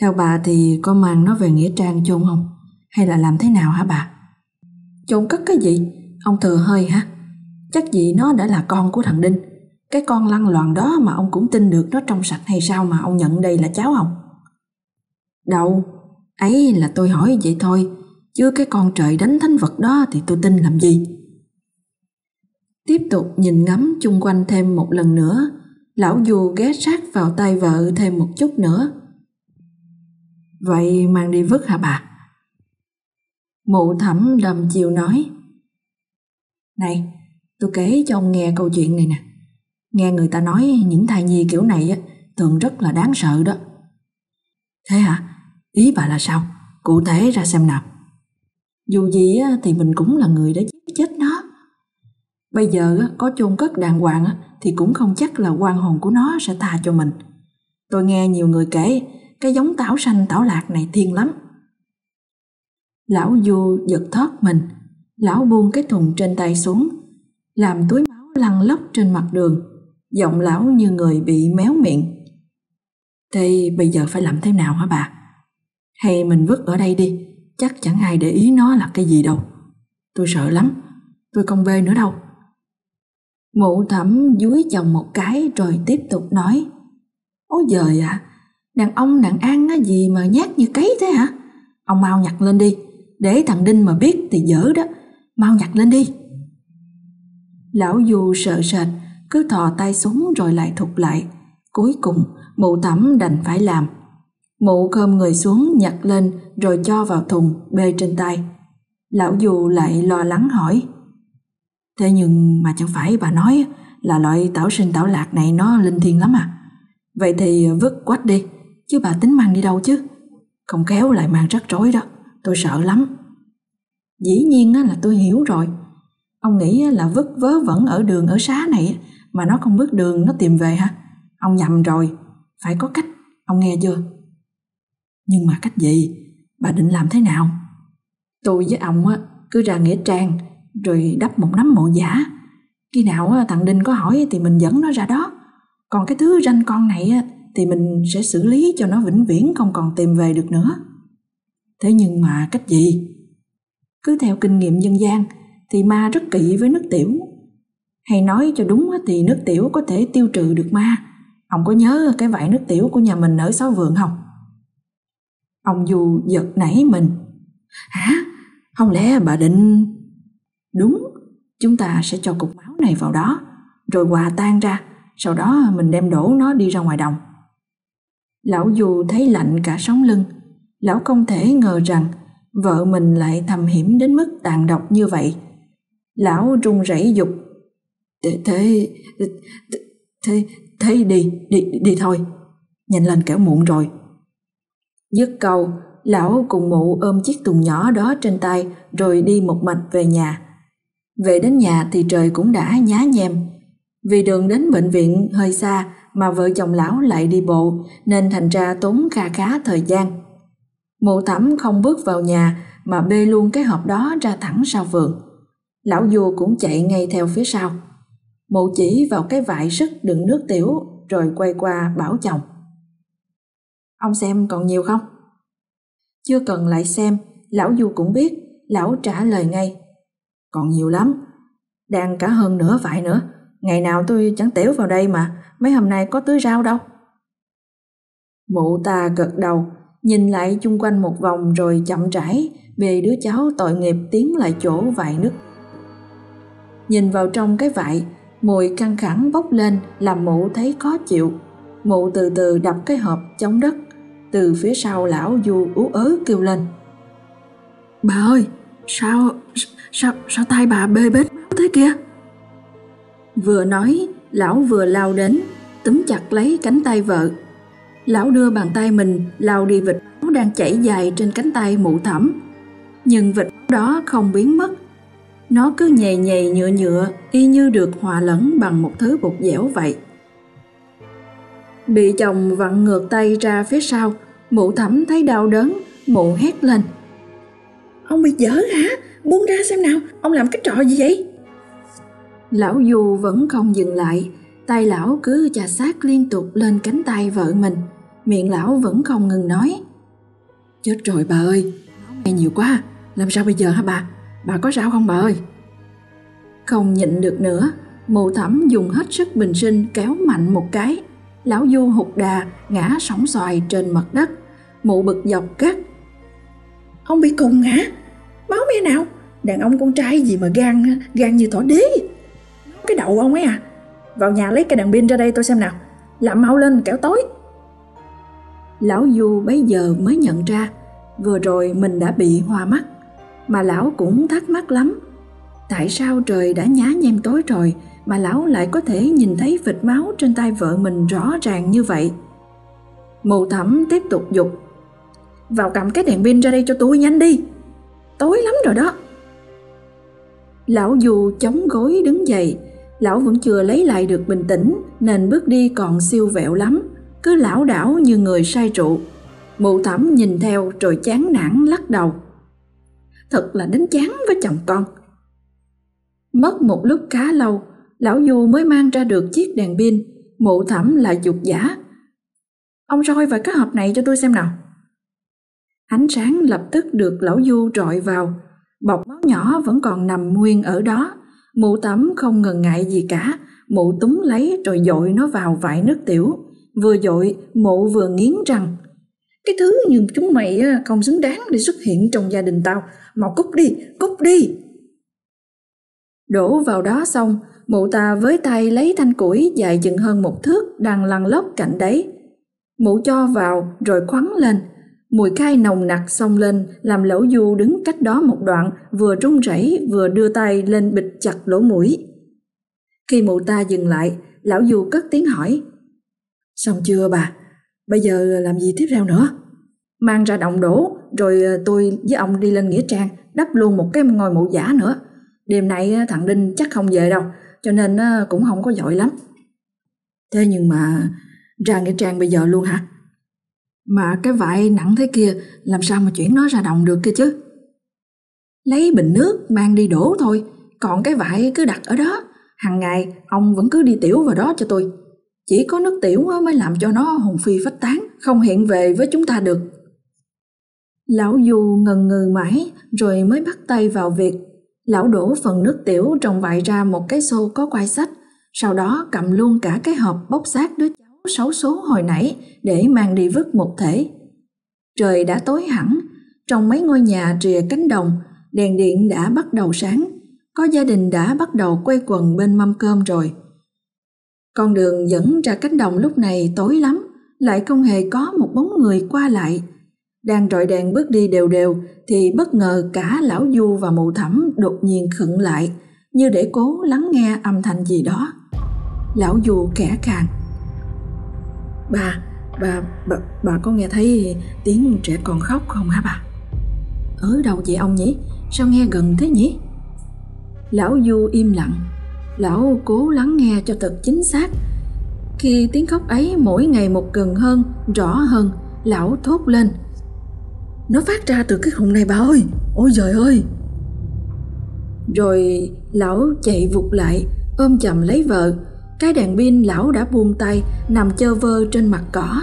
theo bà thì có mang nó về Nghĩa Trang chôn không? Hay là làm thế nào hả bà? Chôn cất cái gì? Ông thừa hơi hả? Chắc gì nó đã là con của thằng Đinh. Cái con lăng loàn đó mà ông cũng tin được nó trong sạch hay sao mà ông nhận đây là cháu ông Đâu, ấy là tôi hỏi vậy thôi, chứ cái con trời đánh thánh vật đó thì tôi tin làm gì? Tiếp tục nhìn ngắm chung quanh thêm một lần nữa, lão dù ghé sát vào tay vợ thêm một chút nữa. Vậy mang đi vứt hả bà? Mụ thẩm đầm chiều nói. Này, tôi kể cho ông nghe câu chuyện này nè. Nghe người ta nói những thai nhi kiểu này á, thường rất là đáng sợ đó. Thế hả? Ý bà là sao? Cụ thể ra xem nào. Dù gì á, thì mình cũng là người đã giết chết nó. Bây giờ có chôn cất đàng hoàng thì cũng không chắc là quan hồn của nó sẽ tha cho mình. Tôi nghe nhiều người kể cái giống tảo xanh tảo lạc này thiên lắm. Lão Du giật thoát mình, lão buông cái thùng trên tay xuống, làm túi máu lăn lóc trên mặt đường, giọng lão như người bị méo miệng. Thế bây giờ phải làm thế nào hả bà? Hay mình vứt ở đây đi, chắc chẳng ai để ý nó là cái gì đâu. Tôi sợ lắm, tôi không bê nữa đâu. Mụ thẩm dúi chồng một cái rồi tiếp tục nói Ôi giời ạ, à, đàn ông đàn ăn á gì mà nhát như cấy thế hả? Ông mau nhặt lên đi, để thằng Đinh mà biết thì dở đó, mau nhặt lên đi. Lão Du sợ sệt, cứ thò tay xuống rồi lại thụt lại. Cuối cùng, mụ tẩm đành phải làm. Mụ khom người xuống nhặt lên rồi cho vào thùng bê trên tay. Lão Du lại lo lắng hỏi. Thế nhưng mà chẳng phải bà nói là loại tảo sinh tảo lạc này nó linh thiêng lắm à? Vậy thì vứt quách đi, chứ bà tính mang đi đâu chứ? Không kéo lại mang rắc rối đó, tôi sợ lắm. Dĩ nhiên là tôi hiểu rồi. Ông nghĩ là vứt vớ vẩn ở đường ở xá này mà nó không bước đường nó tìm về hả? Ông nhầm rồi, phải có cách, ông nghe chưa? Nhưng mà cách gì? Bà định làm thế nào? Tôi với ông á, cứ ra nghĩa trang rồi đắp một nắm mộ giả. Khi nào thằng Đinh có hỏi thì mình dẫn nó ra đó. Còn cái thứ ranh con này thì mình sẽ xử lý cho nó vĩnh viễn, không còn tìm về được nữa. Thế nhưng mà cách gì? Cứ theo kinh nghiệm dân gian, thì ma rất kỵ với nước tiểu. Hay nói cho đúng thì nước tiểu có thể tiêu trừ được ma. Ông có nhớ cái vải nước tiểu của nhà mình ở sáu vườn không? Ông dù giật nảy mình. Hả? Không lẽ bà định... Đúng, chúng ta sẽ cho cục máu này vào đó, rồi hòa tan ra, sau đó mình đem đổ nó đi ra ngoài đồng. Lão dù thấy lạnh cả sống lưng, lão không thể ngờ rằng vợ mình lại thầm hiểm đến mức tàn độc như vậy. Lão run rẩy dục. Thế, thế, thế, thế đi, đi, đi thôi, nhanh lên kẻo muộn rồi. Dứt câu, lão cùng mụ ôm chiếc tùng nhỏ đó trên tay rồi đi một mạch về nhà. Về đến nhà thì trời cũng đã nhá nhem. Vì đường đến bệnh viện hơi xa mà vợ chồng lão lại đi bộ nên thành ra tốn kha khá thời gian. Mụ thẩm không bước vào nhà mà bê luôn cái hộp đó ra thẳng sau vườn. Lão vua cũng chạy ngay theo phía sau. Mụ chỉ vào cái vại sức đựng nước tiểu rồi quay qua bảo chồng. Ông xem còn nhiều không? Chưa cần lại xem, lão Du cũng biết, lão trả lời ngay. Còn nhiều lắm, đang cả hơn nửa vại nữa, ngày nào tôi chẳng tiểu vào đây mà, mấy hôm nay có tưới rau đâu. Mụ ta gật đầu, nhìn lại chung quanh một vòng rồi chậm rãi về đứa cháu tội nghiệp tiến lại chỗ vại nước. Nhìn vào trong cái vại, mùi căng thẳng bốc lên làm mụ thấy khó chịu. Mụ từ từ đập cái hộp chống đất từ phía sau lão du ú ớ kêu lên bà ơi sao sao sao tay bà bê bết thế kia vừa nói lão vừa lao đến túm chặt lấy cánh tay vợ. Lão đưa bàn tay mình lao đi vịt máu đang chảy dài trên cánh tay mụ thẩm. Nhưng vịt đó không biến mất. Nó cứ nhầy nhầy nhựa nhựa y như được hòa lẫn bằng một thứ bột dẻo vậy. Bị chồng vặn ngược tay ra phía sau Mụ thẩm thấy đau đớn, mụ hét lên. Ông bị dở hả? Buông ra xem nào, ông làm cái trò gì vậy? Lão Du vẫn không dừng lại, tay lão cứ chà sát liên tục lên cánh tay vợ mình. Miệng lão vẫn không ngừng nói. Chết rồi bà ơi, me nhiều quá, làm sao bây giờ hả bà? Bà có sao không bà ơi? Không nhịn được nữa, mụ thẩm dùng hết sức bình sinh kéo mạnh một cái. Lão Du hụt đà, ngã sóng xoài trên mặt đất mụ bực dọc cắt ông bị cùng hả? Máu me nào? Đàn ông con trai gì mà gan gan như thỏ đế? Cái đầu ông ấy à? Vào nhà lấy cái đèn pin ra đây tôi xem nào. Làm mau lên, kẻo tối. Lão du bấy giờ mới nhận ra, vừa rồi mình đã bị hoa mắt, mà lão cũng thắc mắc lắm. Tại sao trời đã nhá nhem tối rồi mà lão lại có thể nhìn thấy vệt máu trên tay vợ mình rõ ràng như vậy? Mù thẩm tiếp tục dục vào cầm cái đèn pin ra đây cho tôi nhanh đi. Tối lắm rồi đó. Lão dù chống gối đứng dậy. Lão vẫn chưa lấy lại được bình tĩnh, Nên bước đi còn siêu vẹo lắm. Cứ lão đảo như người say rượu Mụ thẩm nhìn theo rồi chán nản lắc đầu. Thật là đến chán với chồng con. Mất một lúc khá lâu, Lão Du mới mang ra được chiếc đèn pin. Mụ thẩm lại dục giả. Ông soi vào cái hộp này cho tôi xem nào. Ánh sáng lập tức được lão du trọi vào, bọc máu nhỏ vẫn còn nằm nguyên ở đó. Mụ tắm không ngần ngại gì cả, mụ túng lấy rồi dội nó vào vải nước tiểu. Vừa dội, mụ vừa nghiến răng. Cái thứ như chúng mày không xứng đáng để xuất hiện trong gia đình tao. Mau cút đi, cút đi. Đổ vào đó xong, mụ ta với tay lấy thanh củi dài chừng hơn một thước đang lăn lóc cạnh đấy. Mụ cho vào rồi khoắn lên. Mùi cay nồng nặc xông lên làm lão du đứng cách đó một đoạn vừa run rẩy vừa đưa tay lên bịt chặt lỗ mũi. Khi mụ ta dừng lại, lão du cất tiếng hỏi. Xong chưa bà? Bây giờ làm gì tiếp theo nữa? Mang ra động đổ, rồi ờ, tôi với ông đi lên Nghĩa Trang, đắp luôn một cái ngôi mộ giả nữa. Đêm nay ờ, thằng Đinh chắc không về đâu, cho nên ờ, cũng không có giỏi lắm. Thế nhưng mà ra Nghĩa Trang bây giờ luôn hả? Mà cái vải nặng thế kia làm sao mà chuyển nó ra đồng được kia chứ? Lấy bình nước mang đi đổ thôi, còn cái vải cứ đặt ở đó. Hằng ngày ông vẫn cứ đi tiểu vào đó cho tôi. Chỉ có nước tiểu mới làm cho nó hồn phi phách tán, không hiện về với chúng ta được. Lão Du ngần ngừ mãi rồi mới bắt tay vào việc. Lão đổ phần nước tiểu trong vại ra một cái xô có quai sách, sau đó cầm luôn cả cái hộp bốc xác đứa cháu xấu số hồi nãy để mang đi vứt một thể. Trời đã tối hẳn, trong mấy ngôi nhà rìa cánh đồng, đèn điện đã bắt đầu sáng, có gia đình đã bắt đầu quay quần bên mâm cơm rồi. Con đường dẫn ra cánh đồng lúc này tối lắm, lại không hề có một bóng người qua lại. Đang rọi đèn bước đi đều đều thì bất ngờ cả lão Du và mụ thẩm đột nhiên khựng lại, như để cố lắng nghe âm thanh gì đó. Lão Du kẻ càng. Bà, bà, bà, bà có nghe thấy tiếng trẻ con khóc không hả bà? Ở đâu vậy ông nhỉ? Sao nghe gần thế nhỉ? Lão Du im lặng, lão cố lắng nghe cho thật chính xác. Khi tiếng khóc ấy mỗi ngày một gần hơn, rõ hơn, lão thốt lên. Nó phát ra từ cái khùng này bà ơi, ôi trời ơi! Rồi lão chạy vụt lại, ôm chầm lấy vợ, cái đèn pin lão đã buông tay nằm chơ vơ trên mặt cỏ.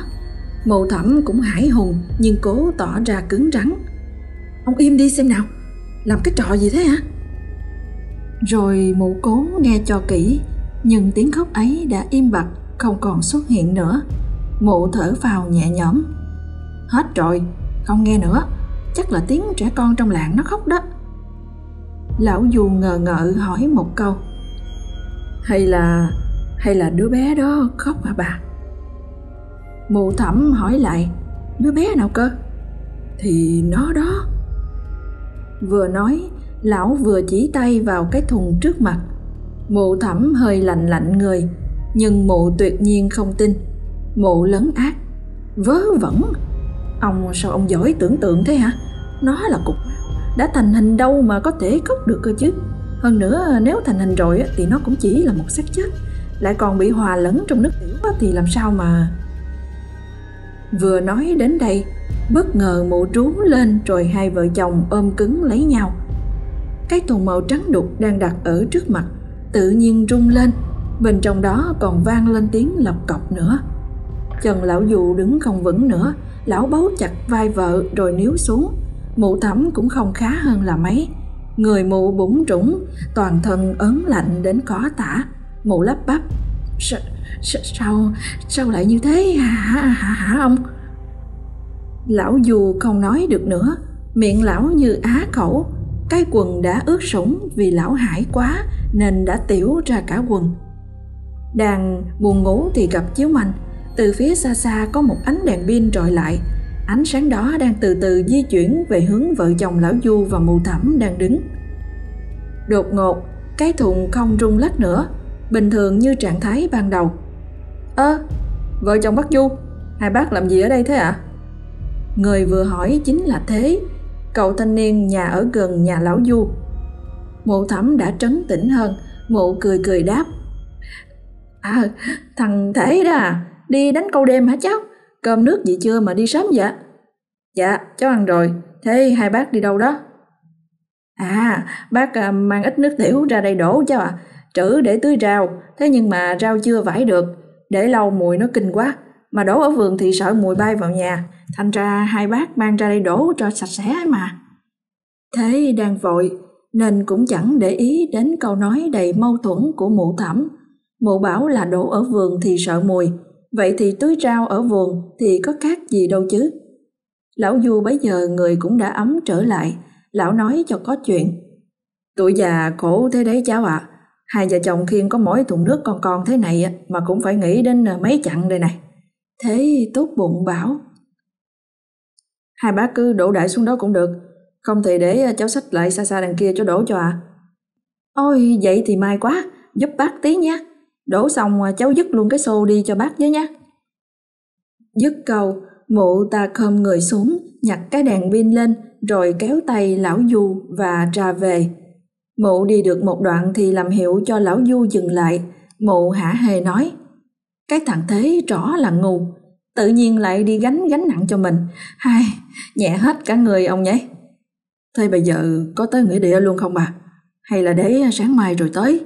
Mộ thẩm cũng hải hùng nhưng cố tỏ ra cứng rắn. Ông im đi xem nào, làm cái trò gì thế hả? Rồi mụ cố nghe cho kỹ, nhưng tiếng khóc ấy đã im bặt, không còn xuất hiện nữa. Mụ thở vào nhẹ nhõm. Hết rồi, không nghe nữa, chắc là tiếng trẻ con trong làng nó khóc đó. Lão dù ngờ ngợ hỏi một câu. Hay là hay là đứa bé đó khóc hả bà? Mụ thẩm hỏi lại, đứa bé nào cơ? Thì nó đó. Vừa nói, lão vừa chỉ tay vào cái thùng trước mặt. Mụ thẩm hơi lạnh lạnh người, nhưng mụ tuyệt nhiên không tin. Mụ lấn ác, vớ vẩn. Ông sao ông giỏi tưởng tượng thế hả? Nó là cục đã thành hình đâu mà có thể khóc được cơ chứ? Hơn nữa, nếu thành hình rồi thì nó cũng chỉ là một xác chết lại còn bị hòa lẫn trong nước tiểu thì làm sao mà? Vừa nói đến đây, bất ngờ mụ trú lên rồi hai vợ chồng ôm cứng lấy nhau. Cái thùng màu trắng đục đang đặt ở trước mặt, tự nhiên rung lên, bên trong đó còn vang lên tiếng lọc cọc nữa. Trần lão dù đứng không vững nữa, lão bấu chặt vai vợ rồi níu xuống. Mụ thẩm cũng không khá hơn là mấy. Người mụ bủng trũng, toàn thân ớn lạnh đến khó tả mụ lắp bắp. Sao, sao, sao lại như thế hả, hả, hả ông? Lão dù không nói được nữa. Miệng lão như á khẩu. Cái quần đã ướt sũng vì lão hải quá nên đã tiểu ra cả quần. Đang buồn ngủ thì gặp chiếu manh. Từ phía xa xa có một ánh đèn pin trọi lại. Ánh sáng đó đang từ từ di chuyển về hướng vợ chồng lão du và mù thẩm đang đứng. Đột ngột cái thùng không rung lắc nữa bình thường như trạng thái ban đầu. Ơ vợ chồng bác du hai bác làm gì ở đây thế ạ? À? người vừa hỏi chính là thế cậu thanh niên nhà ở gần nhà lão du. Mụ thẩm đã trấn tĩnh hơn mụ cười cười đáp. À thằng thế đó à đi đánh câu đêm hả cháu? Cơm nước gì chưa mà đi sớm vậy? Dạ cháu ăn rồi thế hai bác đi đâu đó? À bác à, mang ít nước tiểu ra đây đổ cháu à trữ để tưới rau, thế nhưng mà rau chưa vải được, để lâu mùi nó kinh quá, mà đổ ở vườn thì sợ mùi bay vào nhà, thành ra hai bác mang ra đây đổ cho sạch sẽ mà. Thế đang vội, nên cũng chẳng để ý đến câu nói đầy mâu thuẫn của mụ thẩm. Mụ bảo là đổ ở vườn thì sợ mùi, vậy thì tưới rau ở vườn thì có khác gì đâu chứ. Lão Du bấy giờ người cũng đã ấm trở lại, lão nói cho có chuyện. Tuổi già khổ thế đấy cháu ạ, hai vợ chồng khiêng có mỗi thùng nước con con thế này mà cũng phải nghĩ đến à, mấy chặng đây này. Thế tốt bụng bảo. Hai bác cứ đổ đại xuống đó cũng được, không thì để à, cháu sách lại xa xa đằng kia cho đổ cho ạ. À. Ôi vậy thì may quá, giúp bác tí nhé. Đổ xong à, cháu dứt luôn cái xô đi cho bác với nhé. Dứt câu, mụ ta khom người xuống, nhặt cái đèn pin lên, rồi kéo tay lão Du và ra về. Mụ đi được một đoạn thì làm hiệu cho lão Du dừng lại. Mụ hả hề nói, cái thằng thế rõ là ngu, tự nhiên lại đi gánh gánh nặng cho mình. Hai, nhẹ hết cả người ông nhé. Thế bây giờ có tới nghĩa địa luôn không bà? Hay là để sáng mai rồi tới?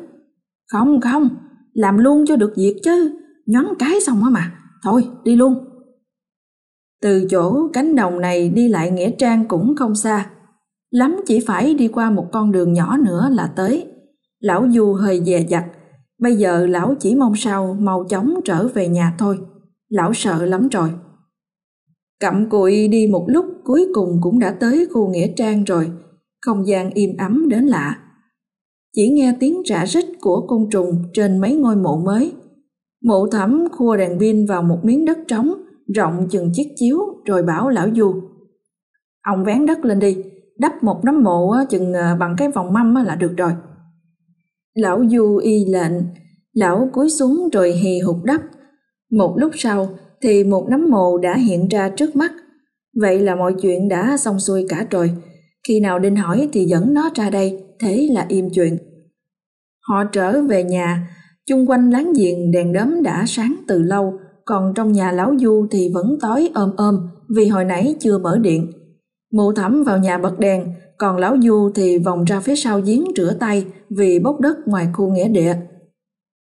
Không không, làm luôn cho được việc chứ, nhón cái xong á mà. Thôi, đi luôn. Từ chỗ cánh đồng này đi lại Nghĩa Trang cũng không xa. Lắm chỉ phải đi qua một con đường nhỏ nữa là tới. Lão Du hơi dè dặt, bây giờ lão chỉ mong sao mau chóng trở về nhà thôi. Lão sợ lắm rồi. Cặm cụi đi một lúc cuối cùng cũng đã tới khu Nghĩa Trang rồi, không gian im ắng đến lạ. Chỉ nghe tiếng rã rít của côn trùng trên mấy ngôi mộ mới. Mộ thẩm khua đèn pin vào một miếng đất trống, rộng chừng chiếc chiếu rồi bảo lão Du. Ông vén đất lên đi, đắp một nấm mộ chừng à, bằng cái vòng mâm là được rồi. Lão Du y lệnh, lão cúi xuống rồi hì hụt đắp. Một lúc sau thì một nấm mộ đã hiện ra trước mắt. Vậy là mọi chuyện đã xong xuôi cả rồi. Khi nào Đinh hỏi thì dẫn nó ra đây, thế là im chuyện. Họ trở về nhà, chung quanh láng giềng đèn đóm đã sáng từ lâu, còn trong nhà lão Du thì vẫn tối ôm ôm vì hồi nãy chưa mở điện. Mụ thẩm vào nhà bật đèn, còn lão Du thì vòng ra phía sau giếng rửa tay vì bốc đất ngoài khu nghĩa địa.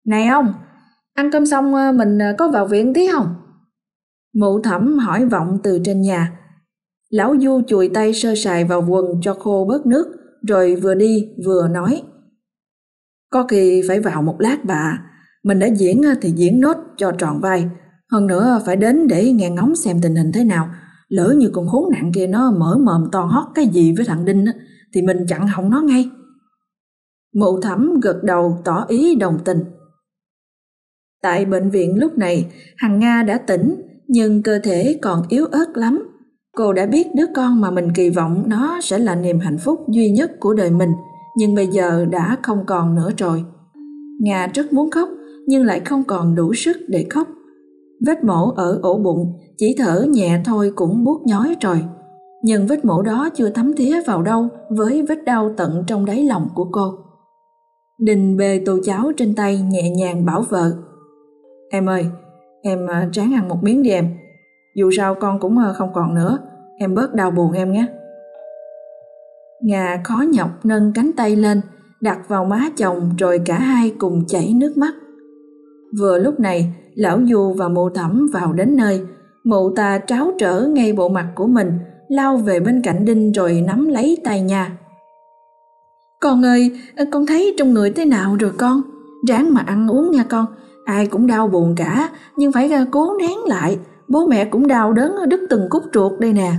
Này ông, ăn cơm xong ờ, mình ờ, có vào viện tí không? Mụ thẩm hỏi vọng từ trên nhà. Lão Du chùi tay sơ sài vào quần cho khô bớt nước, rồi vừa đi vừa nói. Có khi phải vào một lát bà, mình đã diễn ờ, thì diễn nốt cho tròn vai, hơn nữa phải đến để nghe ngóng xem tình hình thế nào. Lỡ như con khốn nạn kia nó mở mồm to hót cái gì với thằng Đinh á thì mình chặn hỏng nó ngay. Mụ thẩm gật đầu tỏ ý đồng tình. Tại bệnh viện lúc này, Hằng Nga đã tỉnh, nhưng cơ thể còn yếu ớt lắm. Cô đã biết đứa con mà mình kỳ vọng nó sẽ là niềm hạnh phúc duy nhất của đời mình, nhưng bây giờ đã không còn nữa rồi. Nga rất muốn khóc, nhưng lại không còn đủ sức để khóc. Vết mổ ở ổ bụng chỉ thở nhẹ thôi cũng buốt nhói rồi. Nhưng vết mổ đó chưa thấm thía vào đâu với vết đau tận trong đáy lòng của cô. Đình bê tô cháo trên tay nhẹ nhàng bảo vợ. Em ơi, em tráng ráng ăn một miếng đi em. Dù sao con cũng à, không còn nữa, em bớt đau buồn em nhé. Ngà khó nhọc nâng cánh tay lên, đặt vào má chồng rồi cả hai cùng chảy nước mắt. Vừa lúc này, lão du và mụ thẩm vào đến nơi, mụ ta tráo trở ngay bộ mặt của mình, lao về bên cạnh đinh rồi nắm lấy tay nhà Con ơi, con thấy trong người thế nào rồi con? Ráng mà ăn uống nha con, ai cũng đau buồn cả, nhưng phải à, cố nén lại, bố mẹ cũng đau đớn đứt từng cúc ruột đây nè.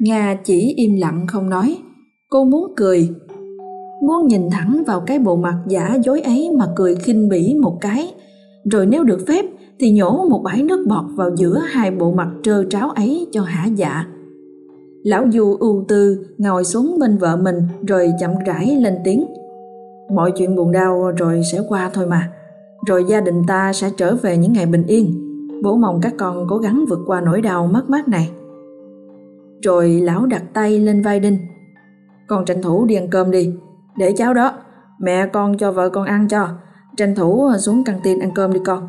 Nga chỉ im lặng không nói, cô muốn cười, muốn nhìn thẳng vào cái bộ mặt giả dối ấy mà cười khinh bỉ một cái, rồi nếu được phép thì nhổ một bãi nước bọt vào giữa hai bộ mặt trơ tráo ấy cho hả dạ. Lão Du ưu tư ngồi xuống bên vợ mình rồi chậm rãi lên tiếng. Mọi chuyện buồn đau rồi sẽ qua thôi mà. Rồi gia đình ta sẽ trở về những ngày bình yên. Bố mong các con cố gắng vượt qua nỗi đau mất mát này. Rồi lão đặt tay lên vai Đinh. Con tranh thủ đi ăn cơm đi. Để cháu đó, mẹ con cho vợ con ăn cho. Tranh thủ xuống căng tin ăn cơm đi con.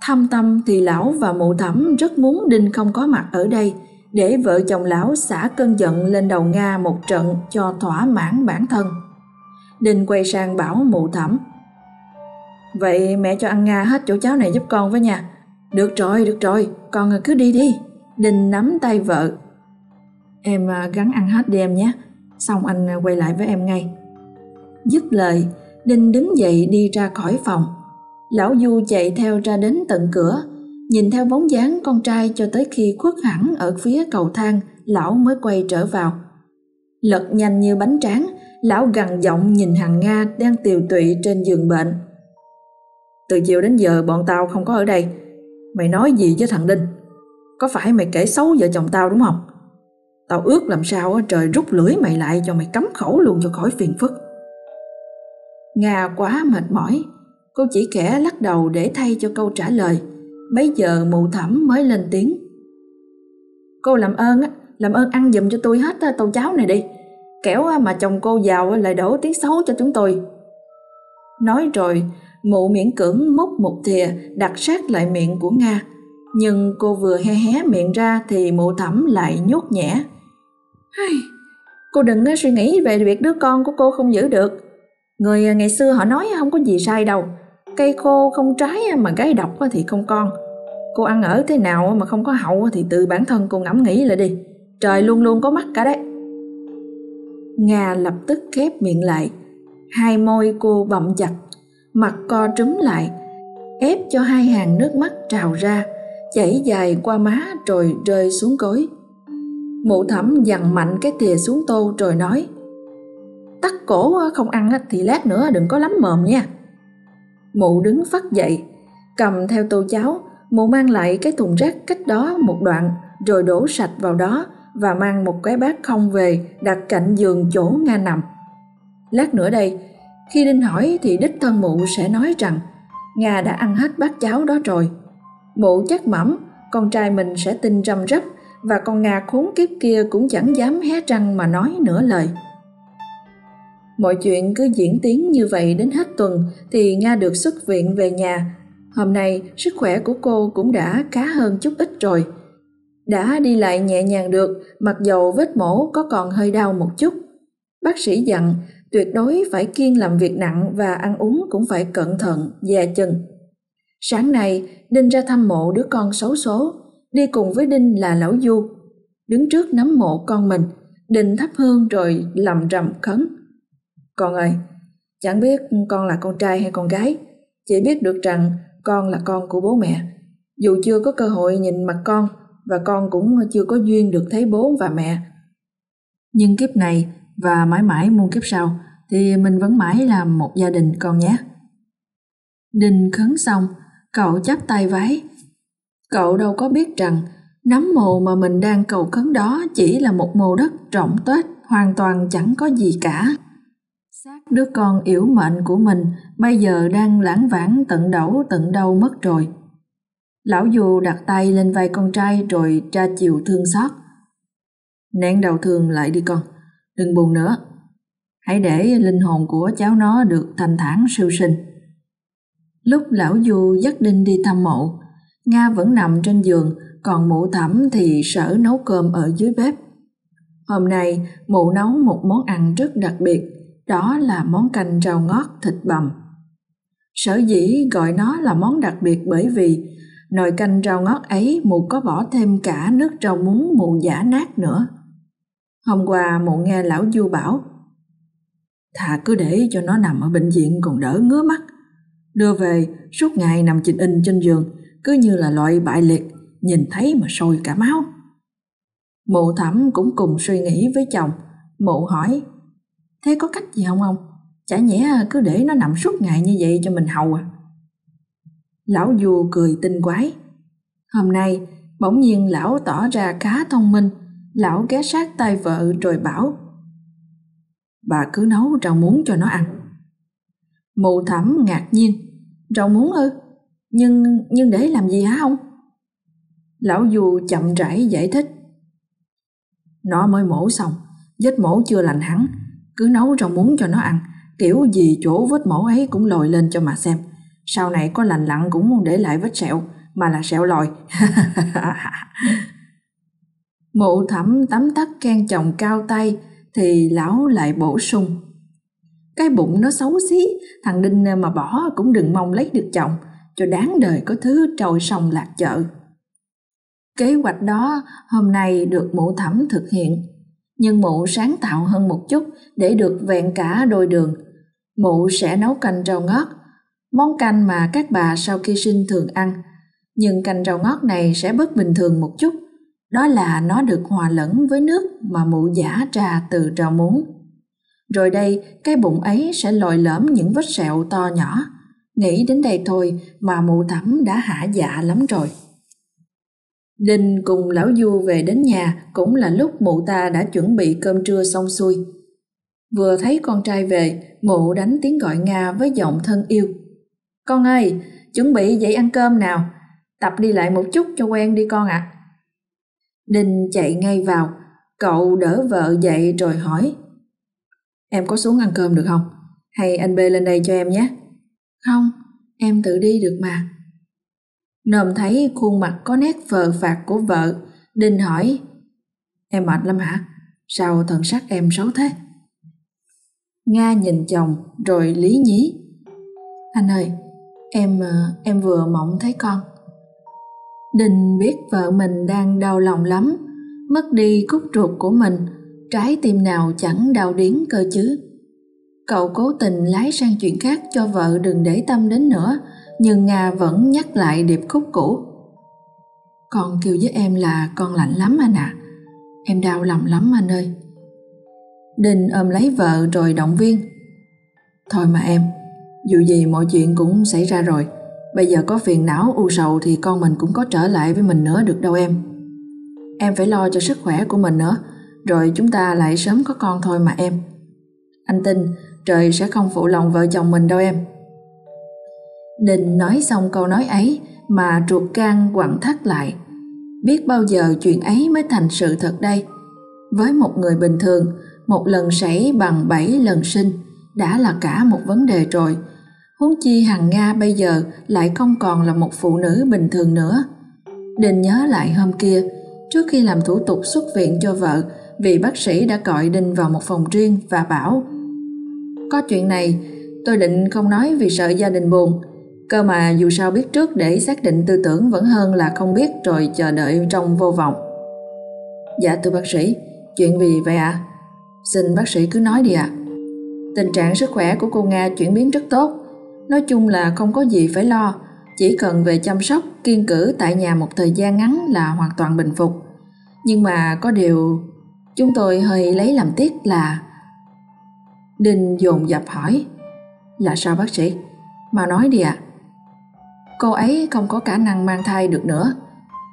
Thâm tâm thì lão và mụ thẩm rất muốn Đinh không có mặt ở đây để vợ chồng lão xả cơn giận lên đầu Nga một trận cho thỏa mãn bản thân. Đinh quay sang bảo mụ thẩm. Vậy mẹ cho ăn Nga hết chỗ cháu này giúp con với nha. Được rồi, được rồi, con cứ đi đi. Đinh nắm tay vợ. Em à, gắn ăn hết đi em nhé, xong anh à, quay lại với em ngay. Dứt lời, Đinh đứng dậy đi ra khỏi phòng. Lão Du chạy theo ra đến tận cửa. Nhìn theo bóng dáng con trai cho tới khi khuất hẳn ở phía cầu thang, lão mới quay trở vào. Lật nhanh như bánh tráng, lão gằn giọng nhìn hàng Nga đang tiều tụy trên giường bệnh. Từ chiều đến giờ bọn tao không có ở đây. Mày nói gì với thằng Đinh? Có phải mày kể xấu vợ chồng tao đúng không? Tao ước làm sao trời rút lưỡi mày lại cho mày cấm khẩu luôn cho khỏi phiền phức. Nga quá mệt mỏi, cô chỉ kẻ lắc đầu để thay cho câu trả lời. Bấy giờ mụ thẩm mới lên tiếng. Cô làm ơn làm ơn ăn giùm cho tôi hết tô cháo này đi. Kẻo mà chồng cô giàu lại đổ tiếng xấu cho chúng tôi. Nói rồi, mụ miễn cưỡng múc một thìa đặt sát lại miệng của Nga. Nhưng cô vừa hé hé miệng ra thì mụ thẩm lại nhốt nhẹ. Cô đừng suy nghĩ về việc đứa con của cô không giữ được. Người à, ngày xưa họ nói không có gì sai đâu. Cây khô không trái à, mà gái độc thì không con. Cô ăn ở thế nào mà không có hậu thì tự bản thân cô ngẫm nghĩ lại đi. Trời luôn luôn có mắt cả đấy. Nga lập tức khép miệng lại. Hai môi cô bậm chặt, mặt co trúm lại, ép cho hai hàng nước mắt trào ra, chảy dài qua má rồi rơi xuống gối. Mụ thẩm dằn mạnh cái thìa xuống tô rồi nói Tắt cổ ờ, không ăn thì lát nữa đừng có lắm mồm nha. Mụ đứng phát dậy, cầm theo tô cháo, mụ mang lại cái thùng rác cách đó một đoạn rồi đổ sạch vào đó và mang một cái bát không về đặt cạnh giường chỗ Nga nằm. Lát nữa đây, khi Đinh hỏi thì đích thân mụ sẽ nói rằng Nga đã ăn hết bát cháo đó rồi. Mụ chắc mẩm con trai mình sẽ tin răm rắp và con Nga khốn kiếp kia cũng chẳng dám hé răng mà nói nửa lời. Mọi chuyện cứ diễn tiến như vậy đến hết tuần thì Nga được xuất viện về nhà. Hôm nay sức khỏe của cô cũng đã khá hơn chút ít rồi. Đã đi lại nhẹ nhàng được mặc dầu vết mổ có còn hơi đau một chút. Bác sĩ dặn tuyệt đối phải kiên làm việc nặng và ăn uống cũng phải cẩn thận, dè chừng. Sáng nay, Đinh ra thăm mộ đứa con xấu số, đi cùng với Đinh là Lão Du. Đứng trước nắm mộ con mình, Đinh thắp hương rồi lầm rầm khấn. Con ơi, chẳng biết con là con trai hay con gái, chỉ biết được rằng con là con của bố mẹ. Dù chưa có cơ hội nhìn mặt con và con cũng chưa có duyên được thấy bố và mẹ. Nhưng kiếp này và mãi mãi muôn kiếp sau thì mình vẫn mãi làm một gia đình con nhé. Đinh khấn xong, cậu chắp tay vái. Cậu đâu có biết rằng nắm mồ mà mình đang cầu khấn đó chỉ là một mồ đất rộng tuếch, hoàn toàn chẳng có gì cả. Xác đứa con yếu mệnh của mình bây giờ đang lãng vãng tận đẩu tận đâu mất rồi. Lão dù đặt tay lên vai con trai rồi tra chiều thương xót. Nén đầu thương lại đi con, đừng buồn nữa. Hãy để linh hồn của cháu nó được thanh thản siêu sinh. Lúc lão Du dắt Đinh đi thăm mộ, Nga vẫn nằm trên giường, còn mụ thẩm thì sở nấu cơm ở dưới bếp. Hôm nay, mụ nấu một món ăn rất đặc biệt, đó là món canh rau ngót thịt bằm. Sở dĩ gọi nó là món đặc biệt bởi vì nồi canh rau ngót ấy mụ có bỏ thêm cả nước rau muống mụ giả nát nữa. Hôm qua mụ nghe lão Du bảo, thà cứ để cho nó nằm ở bệnh viện còn đỡ ngứa mắt. Đưa về suốt ngày nằm chình in trên giường, cứ như là loại bại liệt, nhìn thấy mà sôi cả máu. Mụ thẩm cũng cùng suy nghĩ với chồng, mụ hỏi, thế có cách gì không ông? Chả nhẽ cứ để nó nằm suốt ngày như vậy cho mình hầu à? Lão Du cười tinh quái. Hôm nay, bỗng nhiên lão tỏ ra khá thông minh, lão ghé sát tay vợ rồi bảo Bà cứ nấu rau muống cho nó ăn. Mụ thẩm ngạc nhiên, rau muống ư? Nhưng nhưng để làm gì hả ông? Lão dù chậm rãi giải thích. Nó mới mổ xong, vết mổ chưa lành hẳn, cứ nấu rau muống cho nó ăn, kiểu gì chỗ vết mổ ấy cũng lồi lên cho mà xem. Sau này có lành lặn cũng muốn để lại vết sẹo, mà là sẹo lòi. Mụ thẩm tắm tắt khen chồng cao tay, thì lão lại bổ sung. Cái bụng nó xấu xí, thằng Đinh mà bỏ cũng đừng mong lấy được chồng, cho đáng đời có thứ trồi sông lạc chợ. Kế hoạch đó hôm nay được mụ thẩm thực hiện, nhưng mụ sáng tạo hơn một chút để được vẹn cả đôi đường. Mụ sẽ nấu canh rau ngót, món canh mà các bà sau khi sinh thường ăn. Nhưng canh rau ngót này sẽ bất bình thường một chút, đó là nó được hòa lẫn với nước mà mụ giả trà từ rau muống. Rồi đây, cái bụng ấy sẽ lồi lõm những vết sẹo to nhỏ. Nghĩ đến đây thôi mà mụ thẩm đã hả dạ lắm rồi. Đình cùng lão Du về đến nhà cũng là lúc mụ ta đã chuẩn bị cơm trưa xong xuôi. Vừa thấy con trai về, mụ đánh tiếng gọi Nga với giọng thân yêu. Con ơi, chuẩn bị dậy ăn cơm nào, tập đi lại một chút cho quen đi con ạ. À. Đinh chạy ngay vào, cậu đỡ vợ dậy rồi hỏi. Em có xuống ăn cơm được không? Hay anh bê lên đây cho em nhé? Không, em tự đi được mà. Nồm thấy khuôn mặt có nét phờ phạt của vợ, Đinh hỏi. Em mệt lắm hả? Sao thần sắc em xấu thế? Nga nhìn chồng rồi lý nhí. Anh ơi, em ờ, em vừa mộng thấy con. Đình biết vợ mình đang đau lòng lắm, mất đi cúc ruột của mình, trái tim nào chẳng đau điến cơ chứ. Cậu cố tình lái sang chuyện khác cho vợ đừng để tâm đến nữa, nhưng Nga vẫn nhắc lại điệp khúc cũ. Con kêu với em là con lạnh lắm anh ạ. À. Em đau lòng lắm anh ơi. Đình ôm lấy vợ rồi động viên. Thôi mà em, dù gì mọi chuyện cũng xảy ra rồi. Bây giờ có phiền não u sầu thì con mình cũng có trở lại với mình nữa được đâu em. Em phải lo cho sức khỏe của mình nữa, rồi chúng ta lại sớm có con thôi mà em. Anh tin trời sẽ không phụ lòng vợ chồng mình đâu em. Đình nói xong câu nói ấy mà ruột gan quặn thắt lại. Biết bao giờ chuyện ấy mới thành sự thật đây. Với một người bình thường, một lần sảy bằng bảy lần sinh đã là cả một vấn đề rồi. Huống chi Hằng Nga bây giờ lại không còn là một phụ nữ bình thường nữa. Đình nhớ lại hôm kia, trước khi làm thủ tục xuất viện cho vợ, vị bác sĩ đã gọi đình vào một phòng riêng và bảo có chuyện này, tôi định không nói vì sợ gia đình buồn, Cơ mà dù sao biết trước để xác định tư tưởng vẫn hơn là không biết rồi chờ đợi trong vô vọng. Dạ thưa bác sĩ, chuyện gì vậy ạ? À? Xin bác sĩ cứ nói đi ạ. À. Tình trạng sức khỏe của cô Nga chuyển biến rất tốt. Nói chung là không có gì phải lo, chỉ cần về chăm sóc, kiên cử tại nhà một thời gian ngắn là hoàn toàn bình phục. Nhưng mà có điều chúng tôi hơi lấy làm tiếc là Đinh dồn dập hỏi Là sao bác sĩ? Mà nói đi ạ. À cô ấy không có khả năng mang thai được nữa.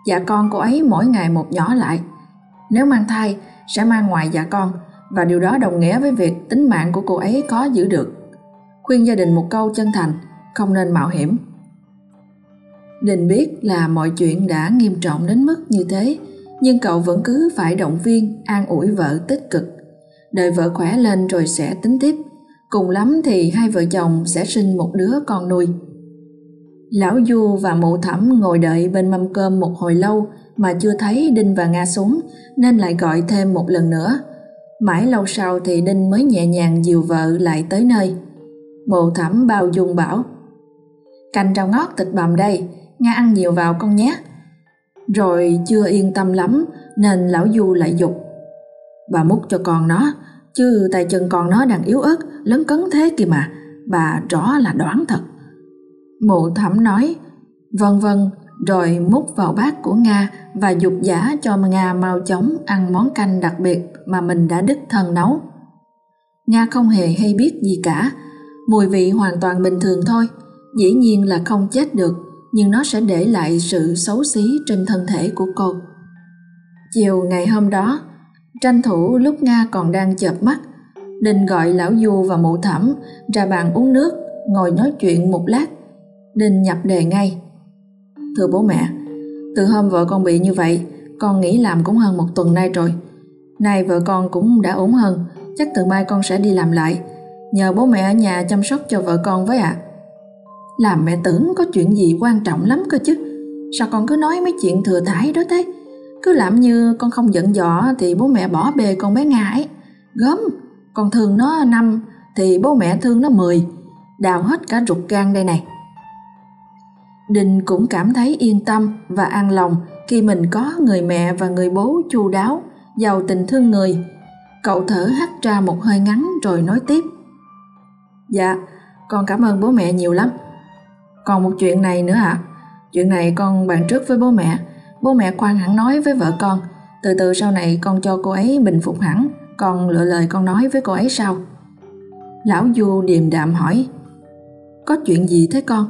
Dạ con cô ấy mỗi ngày một nhỏ lại. Nếu mang thai, sẽ mang ngoài dạ con và điều đó đồng nghĩa với việc tính mạng của cô ấy có giữ được. Khuyên gia đình một câu chân thành, không nên mạo hiểm. Đình biết là mọi chuyện đã nghiêm trọng đến mức như thế, nhưng cậu vẫn cứ phải động viên, an ủi vợ tích cực. Đợi vợ khỏe lên rồi sẽ tính tiếp. Cùng lắm thì hai vợ chồng sẽ sinh một đứa con nuôi. Lão Du và mụ thẩm ngồi đợi bên mâm cơm một hồi lâu mà chưa thấy Đinh và Nga xuống nên lại gọi thêm một lần nữa. Mãi lâu sau thì Đinh mới nhẹ nhàng dìu vợ lại tới nơi. Mụ thẩm bao dung bảo Canh rau ngót thịt bằm đây, Nga ăn nhiều vào con nhé. Rồi chưa yên tâm lắm nên lão Du lại dục Bà múc cho con nó, chứ tay chân con nó đang yếu ớt, lớn cấn thế kìa mà, bà rõ là đoán thật. Mụ thẩm nói, vân vân, rồi múc vào bát của Nga và dục giả cho Nga mau chóng ăn món canh đặc biệt mà mình đã đích thân nấu. Nga không hề hay biết gì cả, mùi vị hoàn toàn bình thường thôi, dĩ nhiên là không chết được, nhưng nó sẽ để lại sự xấu xí trên thân thể của cô. Chiều ngày hôm đó, tranh thủ lúc Nga còn đang chợp mắt, Đình gọi lão Du và mụ thẩm ra bàn uống nước, ngồi nói chuyện một lát Đình nhập đề ngay. Thưa bố mẹ, từ hôm vợ con bị như vậy, con nghĩ làm cũng hơn một tuần nay rồi. Nay vợ con cũng đã ổn hơn, chắc từ mai con sẽ đi làm lại. Nhờ bố mẹ ở nhà chăm sóc cho vợ con với ạ. À. Làm mẹ tưởng có chuyện gì quan trọng lắm cơ chứ. Sao con cứ nói mấy chuyện thừa thải đó thế? Cứ làm như con không giận dọ thì bố mẹ bỏ bê con bé Nga ấy. Gớm, con thương nó năm thì bố mẹ thương nó mười. Đào hết cả ruột gan đây này. Đình cũng cảm thấy yên tâm và an lòng khi mình có người mẹ và người bố chu đáo, giàu tình thương người. Cậu thở hắt ra một hơi ngắn rồi nói tiếp. Dạ, con cảm ơn bố mẹ nhiều lắm. Còn một chuyện này nữa ạ. À. Chuyện này con bàn trước với bố mẹ Bố mẹ khoan hẳn nói với vợ con, Từ từ sau này con cho cô ấy bình phục hẳn, Con lựa lời con nói với cô ấy sau. Lão Du điềm đạm hỏi, Có chuyện gì thế con?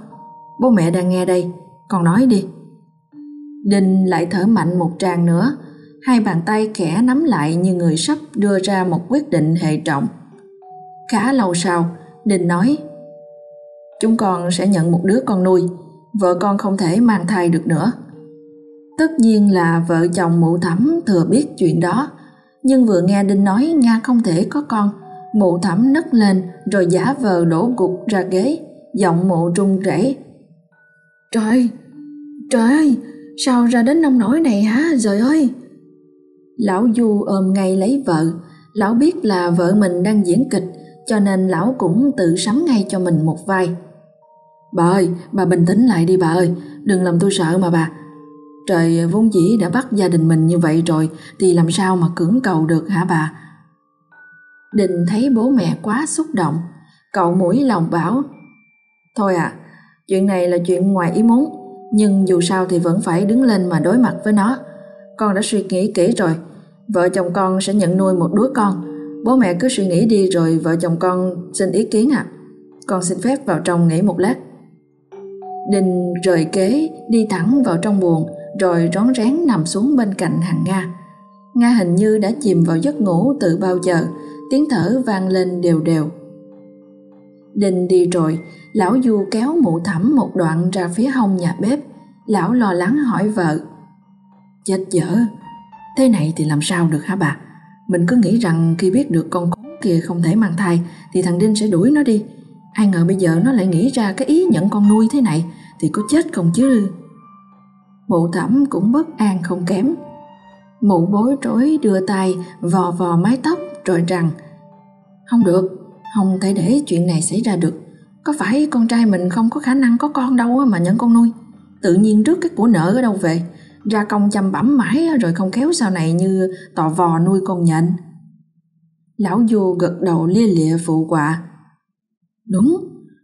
Bố mẹ đang nghe đây, Con nói đi. Đinh lại thở mạnh một tràng nữa, Hai bàn tay khẽ nắm lại như người sắp đưa ra một quyết định hệ trọng. Khá lâu sau, Đinh nói, Chúng con sẽ nhận một đứa con nuôi, Vợ con không thể mang thai được nữa. Tất nhiên là vợ chồng mụ thẩm thừa biết chuyện đó. Nhưng vừa nghe Đinh nói Nga không thể có con Mụ thẩm nấc lên rồi giả vờ đổ gục ra ghế Giọng mụ trung rẩy. Trời, trời ơi, sao ra đến nông nổi này hả, trời ơi? Lão Du ôm ngay lấy vợ. Lão biết là vợ mình đang diễn kịch Cho nên lão cũng tự sắm ngay cho mình một vai. Bà ơi, bà bình tĩnh lại đi bà ơi Đừng làm tôi sợ mà bà Trời vốn dĩ đã bắt gia đình mình như vậy rồi Thì làm sao mà cưỡng cầu được hả bà? Đình thấy bố mẹ quá xúc động. Cậu mũi lòng bảo Thôi à, chuyện này là chuyện ngoài ý muốn Nhưng dù sao thì vẫn phải đứng lên mà đối mặt với nó. Con đã suy nghĩ kỹ rồi Vợ chồng con sẽ nhận nuôi một đứa con. Bố mẹ cứ suy nghĩ đi rồi vợ chồng con xin ý kiến ạ à. Con xin phép vào trong nghỉ một lát. Đình rời kế đi thẳng vào trong buồng rồi rón rén nằm xuống bên cạnh hàng Nga. Nga hình như đã chìm vào giấc ngủ từ bao giờ, tiếng thở vang lên đều đều. Đình đi rồi, lão Du kéo mụ thẩm một đoạn ra phía hông nhà bếp. Lão lo lắng hỏi vợ. Chết dở, thế này thì làm sao được hả bà? Mình cứ nghĩ rằng khi biết được con khốn kia không thể mang thai thì thằng Đinh sẽ đuổi nó đi. Ai ngờ bây giờ nó lại nghĩ ra cái ý nhận con nuôi thế này thì có chết không chứ? Mụ thẩm cũng bất an không kém. Mụ bối rối đưa tay vò vò mái tóc rồi rằng Không được, không thể để chuyện này xảy ra được. Có phải con trai mình không có khả năng có con đâu mà nhận con nuôi. Tự nhiên rước cái của nợ ở đâu về. Ra công chăm bẩm mãi rồi không khéo sau này như tò vò nuôi con nhện. Lão Du gật đầu lia lịa phụ quạ. Đúng,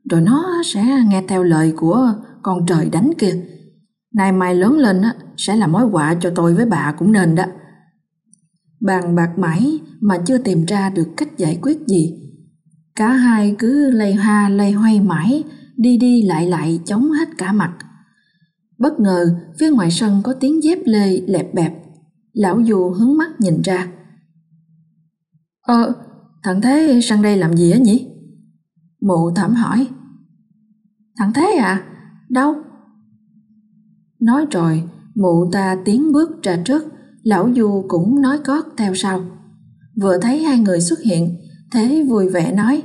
rồi nó sẽ nghe theo lời của con trời đánh kia Nay mai lớn lên á, sẽ là mối họa cho tôi với bà cũng nên đó. Bàn bạc mãi mà chưa tìm ra được cách giải quyết gì. Cả hai cứ lây hoa lây hoay mãi, đi đi lại lại chống hết cả mặt. Bất ngờ, phía ngoài sân có tiếng dép lê lẹp bẹp. Lão dù hướng mắt nhìn ra. Ờ, thằng Thế sang đây làm gì á nhỉ? Mụ thẩm hỏi. Thằng Thế à? Đâu? Nói rồi, mụ ta tiến bước ra trước, lão Du cũng nói cót theo sau. Vừa thấy hai người xuất hiện, Thế vui vẻ nói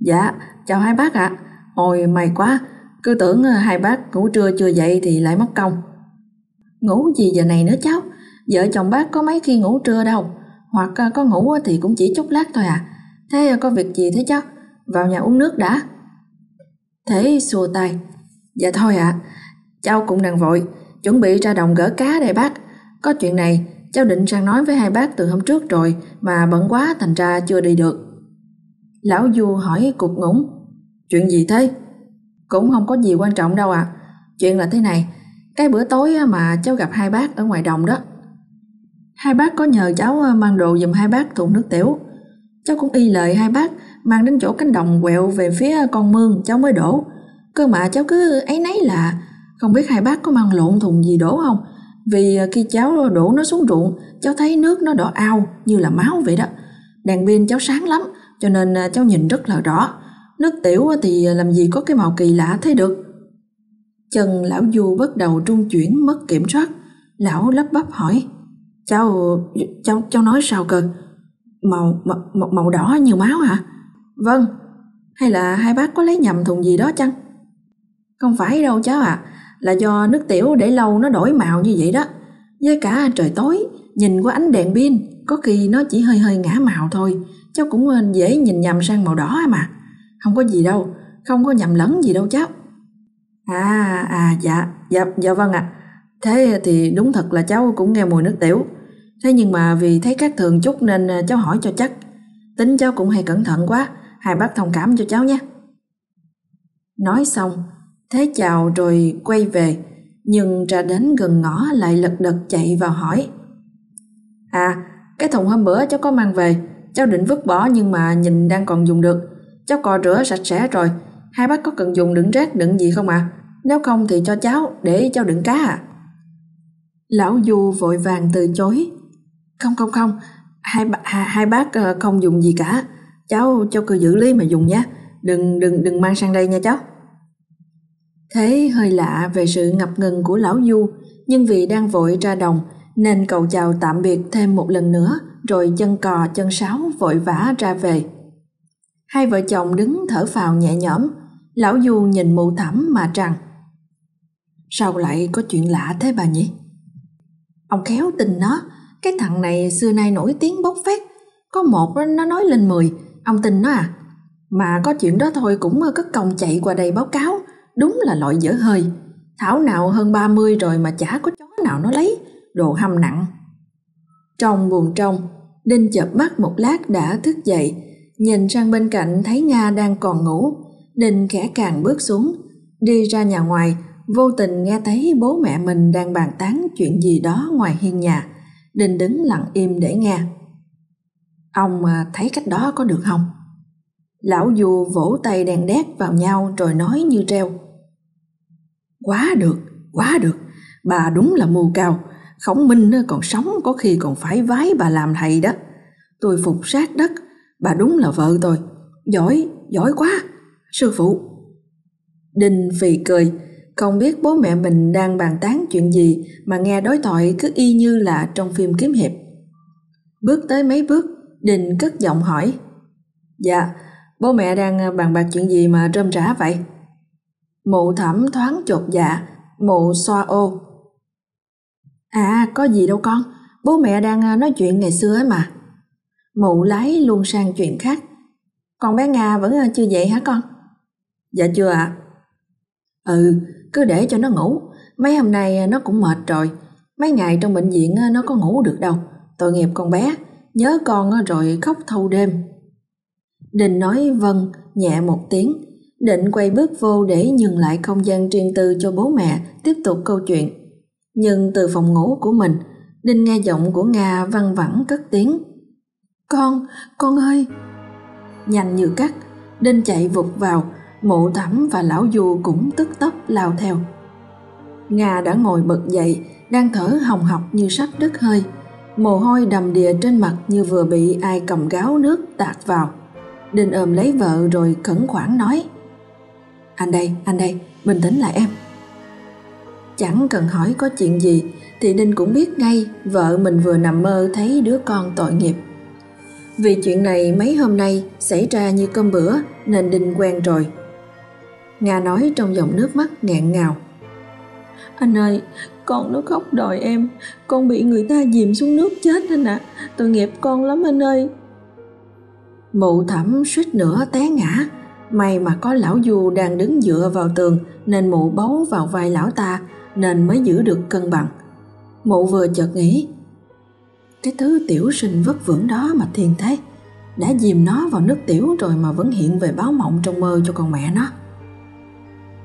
Dạ, chào hai bác ạ. À. Ôi may quá, cứ tưởng hai bác ngủ trưa chưa dậy thì lại mất công. Ngủ gì giờ này nữa cháu, vợ chồng bác có mấy khi ngủ trưa đâu, hoặc có ngủ thì cũng chỉ chút lát thôi à. Thế có việc gì thế cháu? Vào nhà uống nước đã. Thế xua tay. Dạ thôi ạ, à, Cháu cũng đang vội, chuẩn bị ra đồng gỡ cá đây bác. Có chuyện này, cháu định sang nói với hai bác từ hôm trước rồi mà bận quá thành ra chưa đi được. Lão Du hỏi cục ngủng, chuyện gì thế? Cũng không có gì quan trọng đâu ạ. À. Chuyện là thế này, cái bữa tối mà cháu gặp hai bác ở ngoài đồng đó. Hai bác có nhờ cháu ờ, mang đồ giùm hai bác thùng nước tiểu. Cháu cũng y lời hai bác mang đến chỗ cánh đồng quẹo về phía con mương cháu mới đổ. Cơ mà cháu cứ ấy nấy là không biết hai bác có mang lộn thùng gì đổ không? Vì à, khi cháu đổ nó xuống ruộng, cháu thấy nước nó đỏ ao như là máu vậy đó. Đèn pin cháu sáng lắm, cho nên à, cháu nhìn rất là rõ. Nước tiểu thì à, làm gì có cái màu kỳ lạ thế được. Chân lão Du bắt đầu trung chuyển mất kiểm soát. Lão lắp bắp hỏi, cháu, cháu, cháu nói sao cơ? Màu, màu, màu đỏ như máu hả? Vâng, hay là hai bác có lấy nhầm thùng gì đó chăng? Không phải đâu cháu ạ, à là do nước tiểu để lâu nó đổi màu như vậy đó. Với cả trời tối, nhìn qua ánh đèn pin, có khi nó chỉ hơi hơi ngã màu thôi, cháu cũng dễ nhìn nhầm sang màu đỏ mà. Không có gì đâu, không có nhầm lẫn gì đâu cháu. À, à, dạ, dạ, dạ vâng ạ. À. Thế thì đúng thật là cháu cũng nghe mùi nước tiểu. Thế nhưng mà vì thấy các thường chút nên à, cháu hỏi cho chắc. Tính cháu cũng hay cẩn thận quá, hai bác thông cảm cho cháu nhé. Nói xong, Thế chào rồi quay về, nhưng ra đến gần ngõ lại lật đật chạy vào hỏi. À, cái thùng hôm bữa cháu có mang về, cháu định vứt bỏ nhưng mà nhìn đang còn dùng được. Cháu cò rửa sạch sẽ rồi, hai bác có cần dùng đựng rác đựng gì không ạ? À? Nếu không thì cho cháu, để cháu đựng cá à. Lão Du vội vàng từ chối. Không không không, hai, hai, hai bác ờ, không dùng gì cả, cháu cháu cứ giữ lý mà dùng nhé, đừng đừng đừng mang sang đây nha cháu. Thế hơi lạ về sự ngập ngừng của lão Du, nhưng vì đang vội ra đồng nên cậu chào tạm biệt thêm một lần nữa rồi chân cò chân sáo vội vã ra về. Hai vợ chồng đứng thở phào nhẹ nhõm, lão Du nhìn mụ thẩm mà rằng Sao lại có chuyện lạ thế bà nhỉ? Ông khéo tình nó, cái thằng này xưa nay nổi tiếng bốc phét, có một nó nói lên mười, ông tin nó à? Mà có chuyện đó thôi cũng cất công chạy qua đây báo cáo, đúng là loại dở hơi. Thảo nào hơn 30 rồi mà chả có chó nào nó lấy, đồ hâm nặng. Trong buồn trong, Đinh chợp mắt một lát đã thức dậy, nhìn sang bên cạnh thấy Nga đang còn ngủ, Đinh khẽ càng bước xuống, đi ra nhà ngoài, vô tình nghe thấy bố mẹ mình đang bàn tán chuyện gì đó ngoài hiên nhà. Đinh đứng lặng im để nghe. Ông à, thấy cách đó có được không? Lão Du vỗ tay đèn đét vào nhau rồi nói như treo. Quá được, quá được, bà đúng là mù cao, khổng minh còn sống có khi còn phải vái bà làm thầy đó. Tôi phục sát đất, bà đúng là vợ tôi, giỏi, giỏi quá, sư phụ. Đinh phì cười, không biết bố mẹ mình đang bàn tán chuyện gì mà nghe đối thoại cứ y như là trong phim kiếm hiệp. Bước tới mấy bước, Đình cất giọng hỏi. Dạ, bố mẹ đang bàn bạc chuyện gì mà rơm rã vậy? Mụ thẩm thoáng chột dạ, mụ xoa ô. À, có gì đâu con, bố mẹ đang à, nói chuyện ngày xưa ấy mà. Mụ lái luôn sang chuyện khác. Con bé Nga vẫn à, chưa dậy hả con? Dạ chưa ạ. À? Ừ, cứ để cho nó ngủ. Mấy hôm nay à, nó cũng mệt rồi. Mấy ngày trong bệnh viện nó có ngủ được đâu. Tội nghiệp con bé, nhớ con rồi khóc thâu đêm. Đình nói vâng, nhẹ một tiếng. Định quay bước vô để nhường lại không gian riêng tư cho bố mẹ tiếp tục câu chuyện. Nhưng từ phòng ngủ của mình, Đinh nghe giọng của Nga văng vẳng cất tiếng. Con, con ơi! Nhanh như cắt, Đinh chạy vụt vào, mụ thẩm và lão du cũng tức tốc lao theo nga đã ngồi bật dậy đang thở hồng hộc như sắp đứt hơi mồ hôi đầm đìa trên mặt như vừa bị ai cầm gáo nước tạt vào đinh ôm lấy vợ rồi khẩn khoản nói anh đây anh đây bình tĩnh lại em chẳng cần hỏi có chuyện gì thì Ninh cũng biết ngay vợ mình vừa nằm mơ thấy đứa con tội nghiệp vì chuyện này mấy hôm nay xảy ra như cơm bữa nên Ninh quen rồi Nga nói trong dòng nước mắt nghẹn ngào. Anh ơi, con nó khóc đòi em, con bị người ta dìm xuống nước chết anh ạ, à. tội nghiệp con lắm anh ơi. Mụ thẩm suýt nữa té ngã, may mà có lão du đang đứng dựa vào tường nên mụ bấu vào vai lão ta nên mới giữ được cân bằng. Mụ vừa chợt nghĩ, cái thứ tiểu sinh vất vưởng đó mà thiền thế, đã dìm nó vào nước tiểu rồi mà vẫn hiện về báo mộng trong mơ cho con mẹ nó.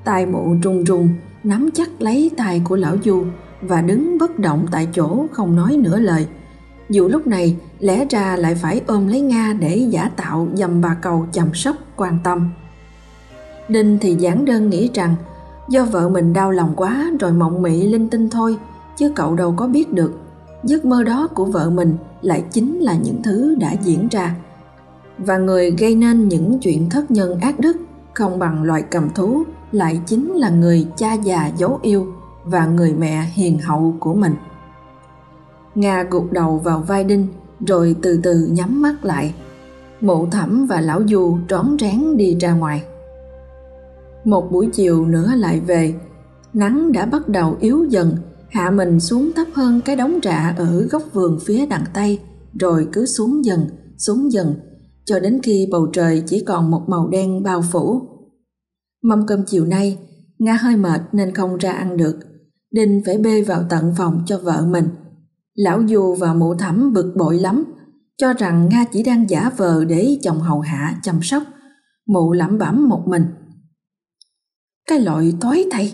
Tài mụ run run nắm chắc lấy tay của lão du và đứng bất động tại chỗ không nói nửa lời. Dù lúc này lẽ ra lại phải ôm lấy nga để giả tạo dầm bà cầu chăm sóc quan tâm đinh thì giản đơn nghĩ rằng, do vợ mình đau lòng quá rồi mộng mị linh tinh thôi, chứ cậu đâu có biết được. Giấc mơ đó của vợ mình lại chính là những thứ đã diễn ra. Và người gây nên những chuyện thất nhân ác đức, không bằng loài cầm thú, lại chính là người cha già dấu yêu và người mẹ hiền hậu của mình. Nga gục đầu vào vai đinh, rồi từ từ nhắm mắt lại. Mụ thẩm và lão du trón rén đi ra ngoài một buổi chiều nữa lại về nắng đã bắt đầu yếu dần hạ mình xuống thấp hơn cái đống rạ ở góc vườn phía đằng tây rồi cứ xuống dần xuống dần cho đến khi bầu trời chỉ còn một màu đen bao phủ Mâm cơm chiều nay, Nga hơi mệt nên không ra ăn được. Đinh phải bê vào tận phòng cho vợ mình. Lão Du và mụ thẩm bực bội lắm, cho rằng Nga chỉ đang giả vờ để chồng hầu hạ chăm sóc. Mụ lẩm bẩm một mình. Cái loại tối thầy,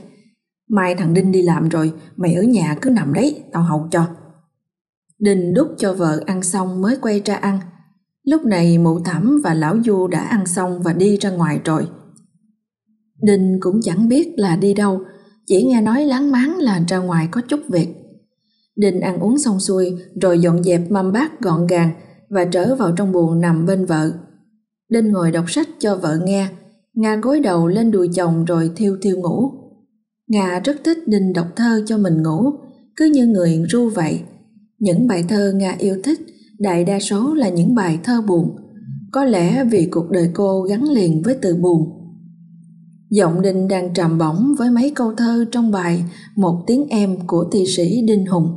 Mai thằng Đinh đi làm rồi, mày ở nhà cứ nằm đấy, tao hầu cho. Đinh đút cho vợ ăn xong mới quay ra ăn. Lúc này mụ thẩm và lão Du đã ăn xong và đi ra ngoài rồi. Đinh cũng chẳng biết là đi đâu, chỉ nghe nói láng máng là ra ngoài có chút việc. Đinh ăn uống xong xuôi rồi dọn dẹp mâm bát gọn gàng và trở vào trong buồng nằm bên vợ. Đinh ngồi đọc sách cho vợ nghe, Nga gối đầu lên đùi chồng rồi thiêu thiêu ngủ. Nga rất thích Đinh đọc thơ cho mình ngủ, cứ như người ru vậy. Những bài thơ Nga yêu thích đại đa số là những bài thơ buồn, có lẽ vì cuộc đời cô gắn liền với từ buồn. Giọng Đinh đang trầm bổng với mấy câu thơ trong bài Một tiếng em của thi sĩ Đinh Hùng.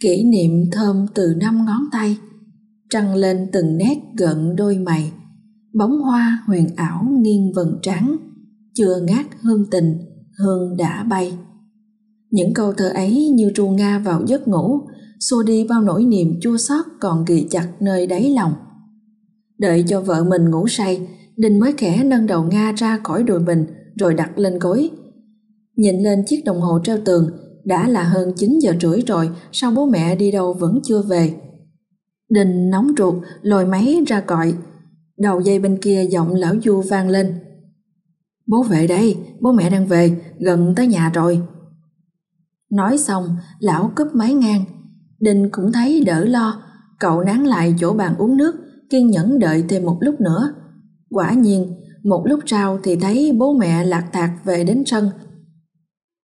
Kỷ niệm thơm từ năm ngón tay, trăng lên từng nét gợn đôi mày, bóng hoa huyền ảo nghiêng vầng trắng, chưa ngát hương tình, hương đã bay. Những câu thơ ấy như tru nga vào giấc ngủ, xua đi bao nỗi niềm chua xót còn ghi chặt nơi đáy lòng. Đợi cho vợ mình ngủ say, đình mới khẽ nâng đầu Nga ra khỏi đùi mình rồi đặt lên gối. Nhìn lên chiếc đồng hồ treo tường, đã là hơn 9 giờ rưỡi rồi, sao bố mẹ đi đâu vẫn chưa về. đình nóng ruột, lôi máy ra gọi. Đầu dây bên kia giọng lão Du vang lên. Bố về đây, bố mẹ đang về, gần tới nhà rồi. Nói xong, lão cúp máy ngang. đình cũng thấy đỡ lo, cậu nán lại chỗ bàn uống nước, kiên nhẫn đợi thêm một lúc nữa. Quả nhiên, một lúc sau thì thấy bố mẹ lạc tạc về đến sân.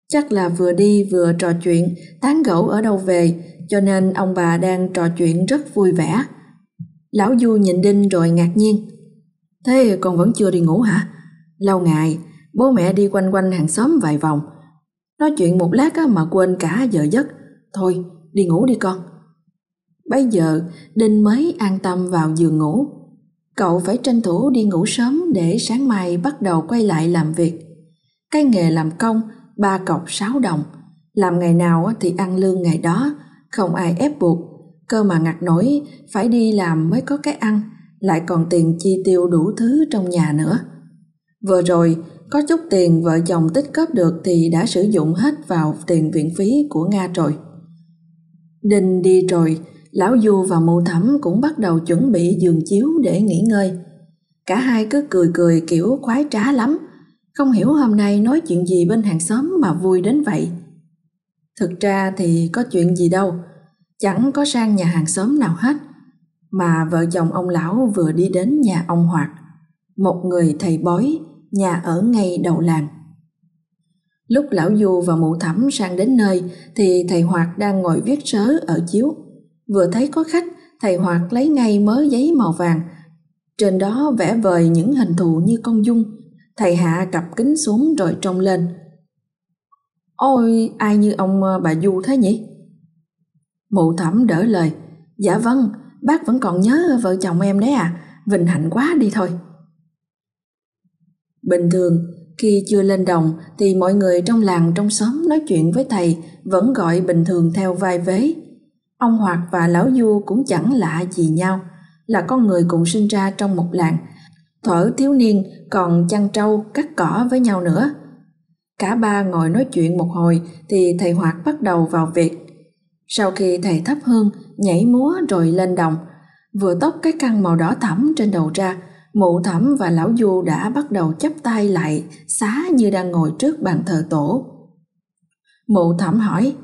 Chắc là vừa đi vừa trò chuyện, tán gẫu ở đâu về, cho nên ông bà đang trò chuyện rất vui vẻ. Lão Du nhìn Đinh rồi ngạc nhiên. Thế con vẫn chưa đi ngủ hả? Lâu ngày, bố mẹ đi quanh quanh hàng xóm vài vòng. Nói chuyện một lát mà quên cả giờ giấc. Thôi, đi ngủ đi con. Bây giờ, Đinh mới an tâm vào giường ngủ. Cậu phải tranh thủ đi ngủ sớm để sáng mai bắt đầu quay lại làm việc. Cái nghề làm công, ba cọc sáu đồng. Làm ngày nào thì ăn lương ngày đó, không ai ép buộc. Cơ mà ngặt nổi, phải đi làm mới có cái ăn, lại còn tiền chi tiêu đủ thứ trong nhà nữa. Vừa rồi, có chút tiền vợ chồng tích góp được thì đã sử dụng hết vào tiền viện phí của Nga rồi. Đinh đi rồi, Lão Du và mụ thẩm cũng bắt đầu chuẩn bị giường chiếu để nghỉ ngơi. Cả hai cứ cười cười kiểu khoái trá lắm, không hiểu hôm nay nói chuyện gì bên hàng xóm mà vui đến vậy. Thực ra thì có chuyện gì đâu, chẳng có sang nhà hàng xóm nào hết. Mà vợ chồng ông lão vừa đi đến nhà ông Hoạt, một người thầy bói, nhà ở ngay đầu làng. Lúc lão Du và mụ thẩm sang đến nơi thì thầy Hoạt đang ngồi viết sớ ở chiếu. Vừa thấy có khách, thầy Hoạt lấy ngay mớ giấy màu vàng. Trên đó vẽ vời những hình thù như con dung. Thầy hạ cặp kính xuống rồi trông lên. Ôi, ai như ông à, bà Du thế nhỉ? Mụ thẩm đỡ lời. Dạ vâng, bác vẫn còn nhớ vợ chồng em đấy à, vinh hạnh quá đi thôi. Bình thường, khi chưa lên đồng thì mọi người trong làng trong xóm nói chuyện với thầy vẫn gọi bình thường theo vai vế. Ông Hoạt và Lão Du cũng chẳng lạ gì nhau, là con người cùng sinh ra trong một làng. Thuở thiếu niên còn chăn trâu, cắt cỏ với nhau nữa. Cả ba ngồi nói chuyện một hồi thì thầy Hoạt bắt đầu vào việc. Sau khi thầy thắp hương, nhảy múa rồi lên đồng, vừa tóc cái căn màu đỏ thẫm trên đầu ra, mụ thẩm và lão du đã bắt đầu chắp tay lại, xá như đang ngồi trước bàn thờ tổ. Mụ thẩm hỏi,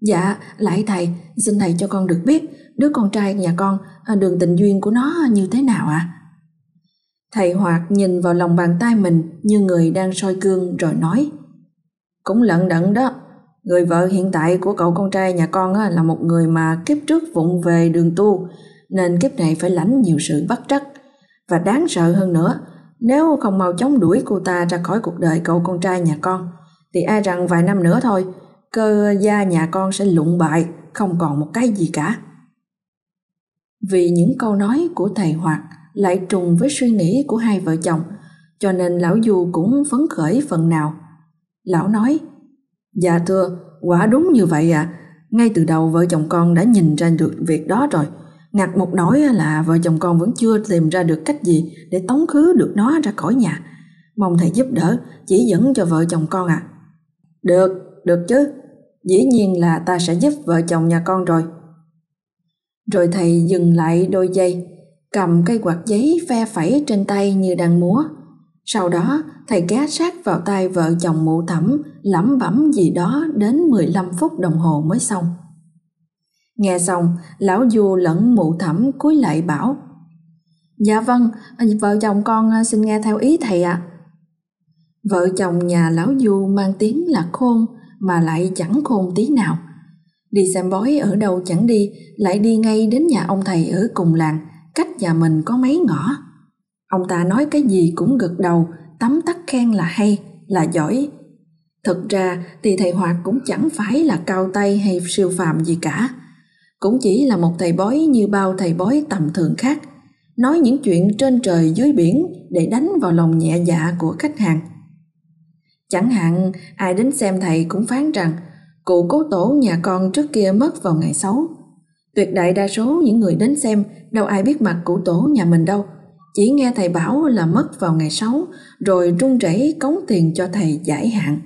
Dạ, lại thầy, xin thầy cho con được biết đứa con trai nhà con, à, đường tình duyên của nó như thế nào ạ? À? Thầy Hoạt nhìn vào lòng bàn tay mình như người đang soi gương rồi nói Cũng lận đận đó, người vợ hiện tại của cậu con trai nhà con là một người mà kiếp trước vụng về đường tu nên kiếp này phải lãnh nhiều sự bất trắc và đáng sợ hơn nữa nếu không mau chóng đuổi cô ta ra khỏi cuộc đời cậu con trai nhà con thì ai rằng vài năm nữa thôi cơ gia nhà con sẽ lụng bại, không còn một cái gì cả. Vì những câu nói của thầy Hoạt lại trùng với suy nghĩ của hai vợ chồng, cho nên lão Du cũng phấn khởi phần nào. Lão nói, Dạ thưa, quả đúng như vậy à, ngay từ đầu vợ chồng con đã nhìn ra được việc đó rồi. Ngặt một nỗi là vợ chồng con vẫn chưa tìm ra được cách gì để tống khứ được nó ra khỏi nhà. Mong thầy giúp đỡ, chỉ dẫn cho vợ chồng con à. Được, được chứ. Dĩ nhiên là ta sẽ giúp vợ chồng nhà con rồi. Rồi thầy dừng lại đôi giây, cầm cây quạt giấy phe phẩy trên tay như đang múa. Sau đó, thầy ghé sát vào tay vợ chồng mụ thẩm, lẩm bẩm gì đó đến 15 phút đồng hồ mới xong. Nghe xong, lão du lẫn mụ thẩm cúi lại bảo Dạ vâng, vợ chồng con à, xin nghe theo ý thầy ạ. À. Vợ chồng nhà lão du mang tiếng là khôn mà lại chẳng khôn tí nào. Đi xem bói ở đâu chẳng đi, lại đi ngay đến nhà ông thầy ở cùng làng, cách nhà mình có mấy ngõ. Ông ta nói cái gì cũng gật đầu, tấm tắc khen là hay, là giỏi. Thực ra thì thầy Hoạt cũng chẳng phải là cao tay hay siêu phàm gì cả. Cũng chỉ là một thầy bói như bao thầy bói tầm thường khác, nói những chuyện trên trời dưới biển để đánh vào lòng nhẹ dạ của khách hàng. Chẳng hạn ai đến xem thầy cũng phán rằng cụ cố tổ nhà con trước kia mất vào ngày xấu. Tuyệt đại đa số những người đến xem đâu ai biết mặt cụ tổ nhà mình đâu, chỉ nghe thầy bảo là mất vào ngày sáu rồi run rẩy cống tiền cho thầy giải hạn.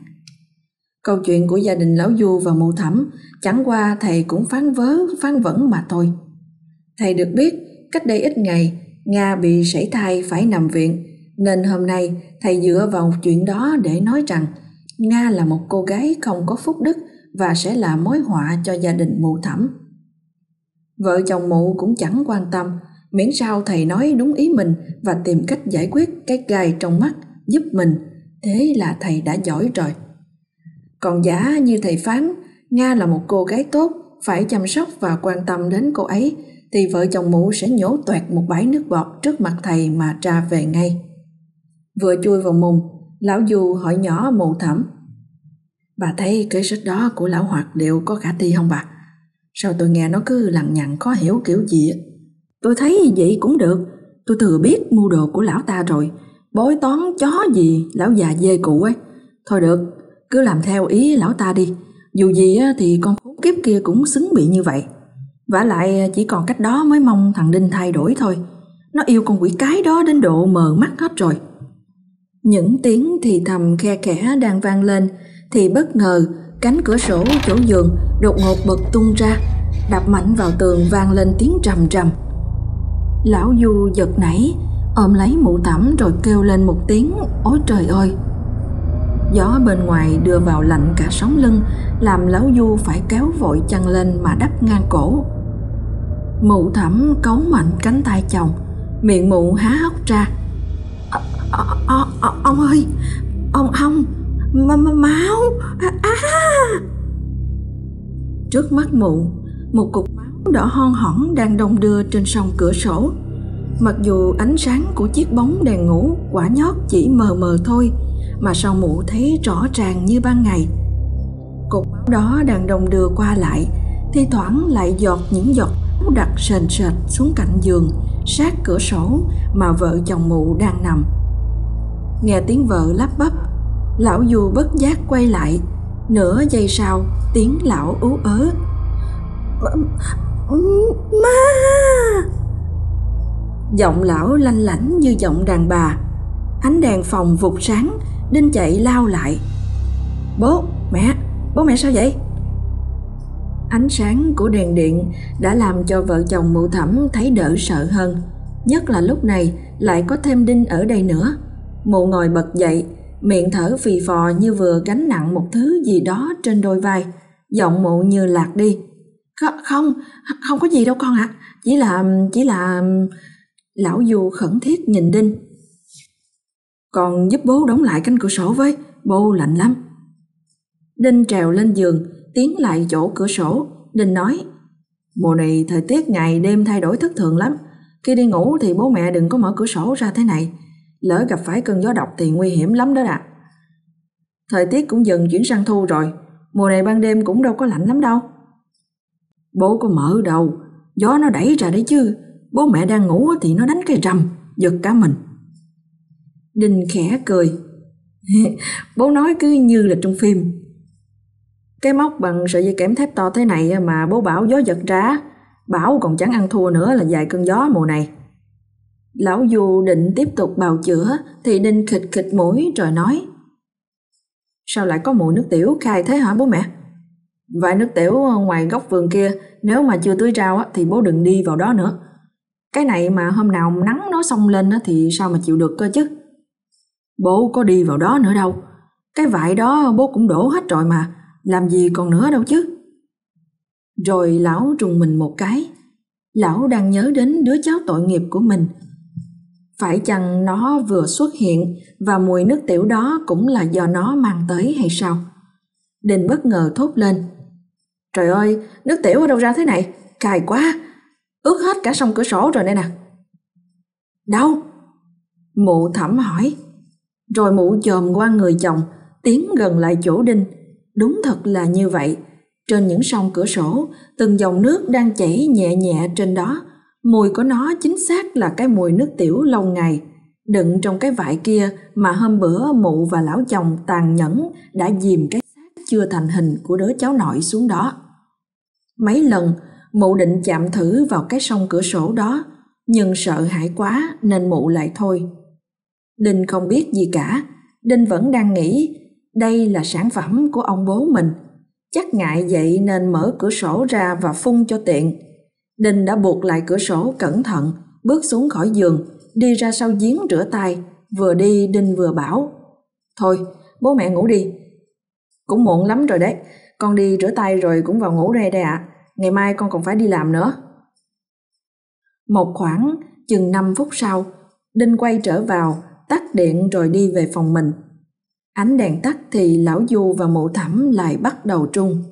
Câu chuyện của gia đình Lão Du và mụ thẩm chẳng qua thầy cũng phán vớ, phán vẩn mà thôi. Thầy được biết cách đây ít ngày Nga bị sảy thai phải nằm viện nên hôm nay thầy dựa vào chuyện đó để nói rằng Nga là một cô gái không có phúc đức và sẽ là mối họa cho gia đình mụ thẩm. Vợ chồng mụ cũng chẳng quan tâm, miễn sao thầy nói đúng ý mình và tìm cách giải quyết cái gai trong mắt giúp mình, thế là thầy đã giỏi rồi. Còn giả như thầy phán, Nga là một cô gái tốt, phải chăm sóc và quan tâm đến cô ấy, thì vợ chồng mụ sẽ nhổ toẹt một bãi nước bọt trước mặt thầy mà tra về ngay. Vừa chui vào mùng, lão Du hỏi nhỏ mụ thẩm. Bà thấy cái sách đó của lão hoạt liệu có khả thi không bà? Sao tôi nghe nó cứ lằng nhằng khó hiểu kiểu gì Tôi thấy vậy cũng được, tôi thừa biết mua đồ của lão ta rồi, bói toán chó gì lão già dê cụ ấy. Thôi được, cứ làm theo ý lão ta đi, dù gì thì con khốn kiếp kia cũng xứng bị như vậy và lại à, chỉ còn cách đó mới mong thằng Đinh thay đổi thôi. Nó yêu con quỷ cái đó đến độ mờ mắt hết rồi. Những tiếng thì thầm khe khẽ đang vang lên thì bất ngờ cánh cửa sổ chỗ giường đột ngột bật tung ra đập mạnh vào tường vang lên tiếng trầm trầm. Lão Du giật nảy ôm lấy mụ tẩm rồi kêu lên một tiếng ôi trời ơi! Gió bên ngoài đưa vào lạnh cả sống lưng làm lão du phải kéo vội chân lên mà đắp ngang cổ. Mụ thẩm cấu mạnh cánh tay chồng miệng mụ há hốc ra. À, à, à, ông ơi ông ông m- máu à, à. trước mắt mụ một cục đỏ hon hỏn đang đông đưa trên sông cửa sổ. Mặc dù ánh sáng của chiếc bóng đèn ngủ quả nhót chỉ mờ mờ thôi, mà sao mụ thấy rõ ràng như ban ngày. Cục máu đó đang đông đưa qua lại, thi thoảng lại giọt những giọt đặt sền sệt xuống cạnh giường, sát cửa sổ mà vợ chồng mụ đang nằm. Nghe tiếng vợ lắp bắp, lão du bất giác quay lại. Nửa giây sau, tiếng lão ú ớ ma giọng lão lanh lảnh như giọng đàn bà ánh đèn phòng vụt sáng đinh chạy lao lại bố mẹ bố mẹ sao vậy Ánh sáng của đèn điện đã làm cho vợ chồng mụ thẩm thấy đỡ sợ hơn. Nhất là lúc này lại có thêm đinh ở đây nữa. Mụ ngồi bật dậy, miệng thở phì phò như vừa gánh nặng một thứ gì đó trên đôi vai. Giọng mụ như lạc đi. Không, không có gì đâu con ạ. À. Chỉ là, chỉ là... Lão dù khẩn thiết nhìn Đinh. Còn giúp bố đóng lại cánh cửa sổ với, bố lạnh lắm. Đinh trèo lên giường, tiến lại chỗ cửa sổ, Đinh nói Mùa này thời tiết ngày đêm thay đổi thất thường lắm. Khi đi ngủ thì bố mẹ đừng có mở cửa sổ ra thế này. Lỡ gặp phải cơn gió độc thì nguy hiểm lắm đó ạ. Thời tiết cũng dần chuyển sang thu rồi. Mùa này ban đêm cũng đâu có lạnh lắm đâu. Bố có mở đầu Gió nó đẩy ra đấy chứ. Bố mẹ đang ngủ thì nó đánh cái rầm. Giật cả mình. Đinh khẽ cười. bố nói cứ như là trong phim cái móc bằng sợi dây kẽm thép to thế này mà bố Bảo gió giật ra, Bảo còn chẳng ăn thua nữa là dài cơn gió mùa này. Lão Du định tiếp tục bào chữa thì Đinh khịch khịch mũi rồi nói Sao lại có mùi nước tiểu khai thế hả bố mẹ? Vài nước tiểu ngoài góc vườn kia, nếu mà chưa tưới rau á, thì bố đừng đi vào đó nữa. Cái này mà hôm nào nắng nó xông lên á, thì sao mà chịu được cơ chứ? Bố có đi vào đó nữa đâu. Cái vải đó bố cũng đổ hết rồi mà, làm gì còn nữa đâu chứ. Rồi lão trùng mình một cái. Lão đang nhớ đến đứa cháu tội nghiệp của mình. Phải chăng nó vừa xuất hiện và mùi nước tiểu đó cũng là do nó mang tới hay sao? Đình bất ngờ thốt lên. Trời ơi, nước tiểu ở đâu ra thế này? Cài quá! Ướt hết cả sông cửa sổ rồi đây nè. Đâu? Mụ thẩm hỏi. Rồi mụ chồm qua người chồng, tiến gần lại chỗ đinh. Đúng thật là như vậy. Trên những sông cửa sổ, từng dòng nước đang chảy nhẹ nhẹ trên đó. Mùi của nó chính xác là cái mùi nước tiểu lâu ngày, đựng trong cái vải kia mà hôm bữa mụ và lão chồng tàn nhẫn đã dìm cái chưa thành hình của đứa cháu nội xuống đó. Mấy lần, mụ định chạm thử vào cái sông cửa sổ đó, nhưng sợ hãi quá nên mụ lại thôi. Đinh không biết gì cả, Đinh vẫn đang nghĩ đây là sản phẩm của ông bố mình. Chắc ngại vậy nên mở cửa sổ ra và phun cho tiện. Đinh đã buộc lại cửa sổ cẩn thận, bước xuống khỏi giường, đi ra sau giếng rửa tay, vừa đi Đinh vừa bảo. Thôi, bố mẹ ngủ đi. Cũng muộn lắm rồi đấy, con đi rửa tay rồi cũng vào ngủ đây đây ạ. À. Ngày mai con còn phải đi làm nữa. Một khoảng chừng 5 phút sau, Đinh quay trở vào, tắt điện rồi đi về phòng mình. Ánh đèn tắt thì lão Du và mụ thẩm lại bắt đầu trung.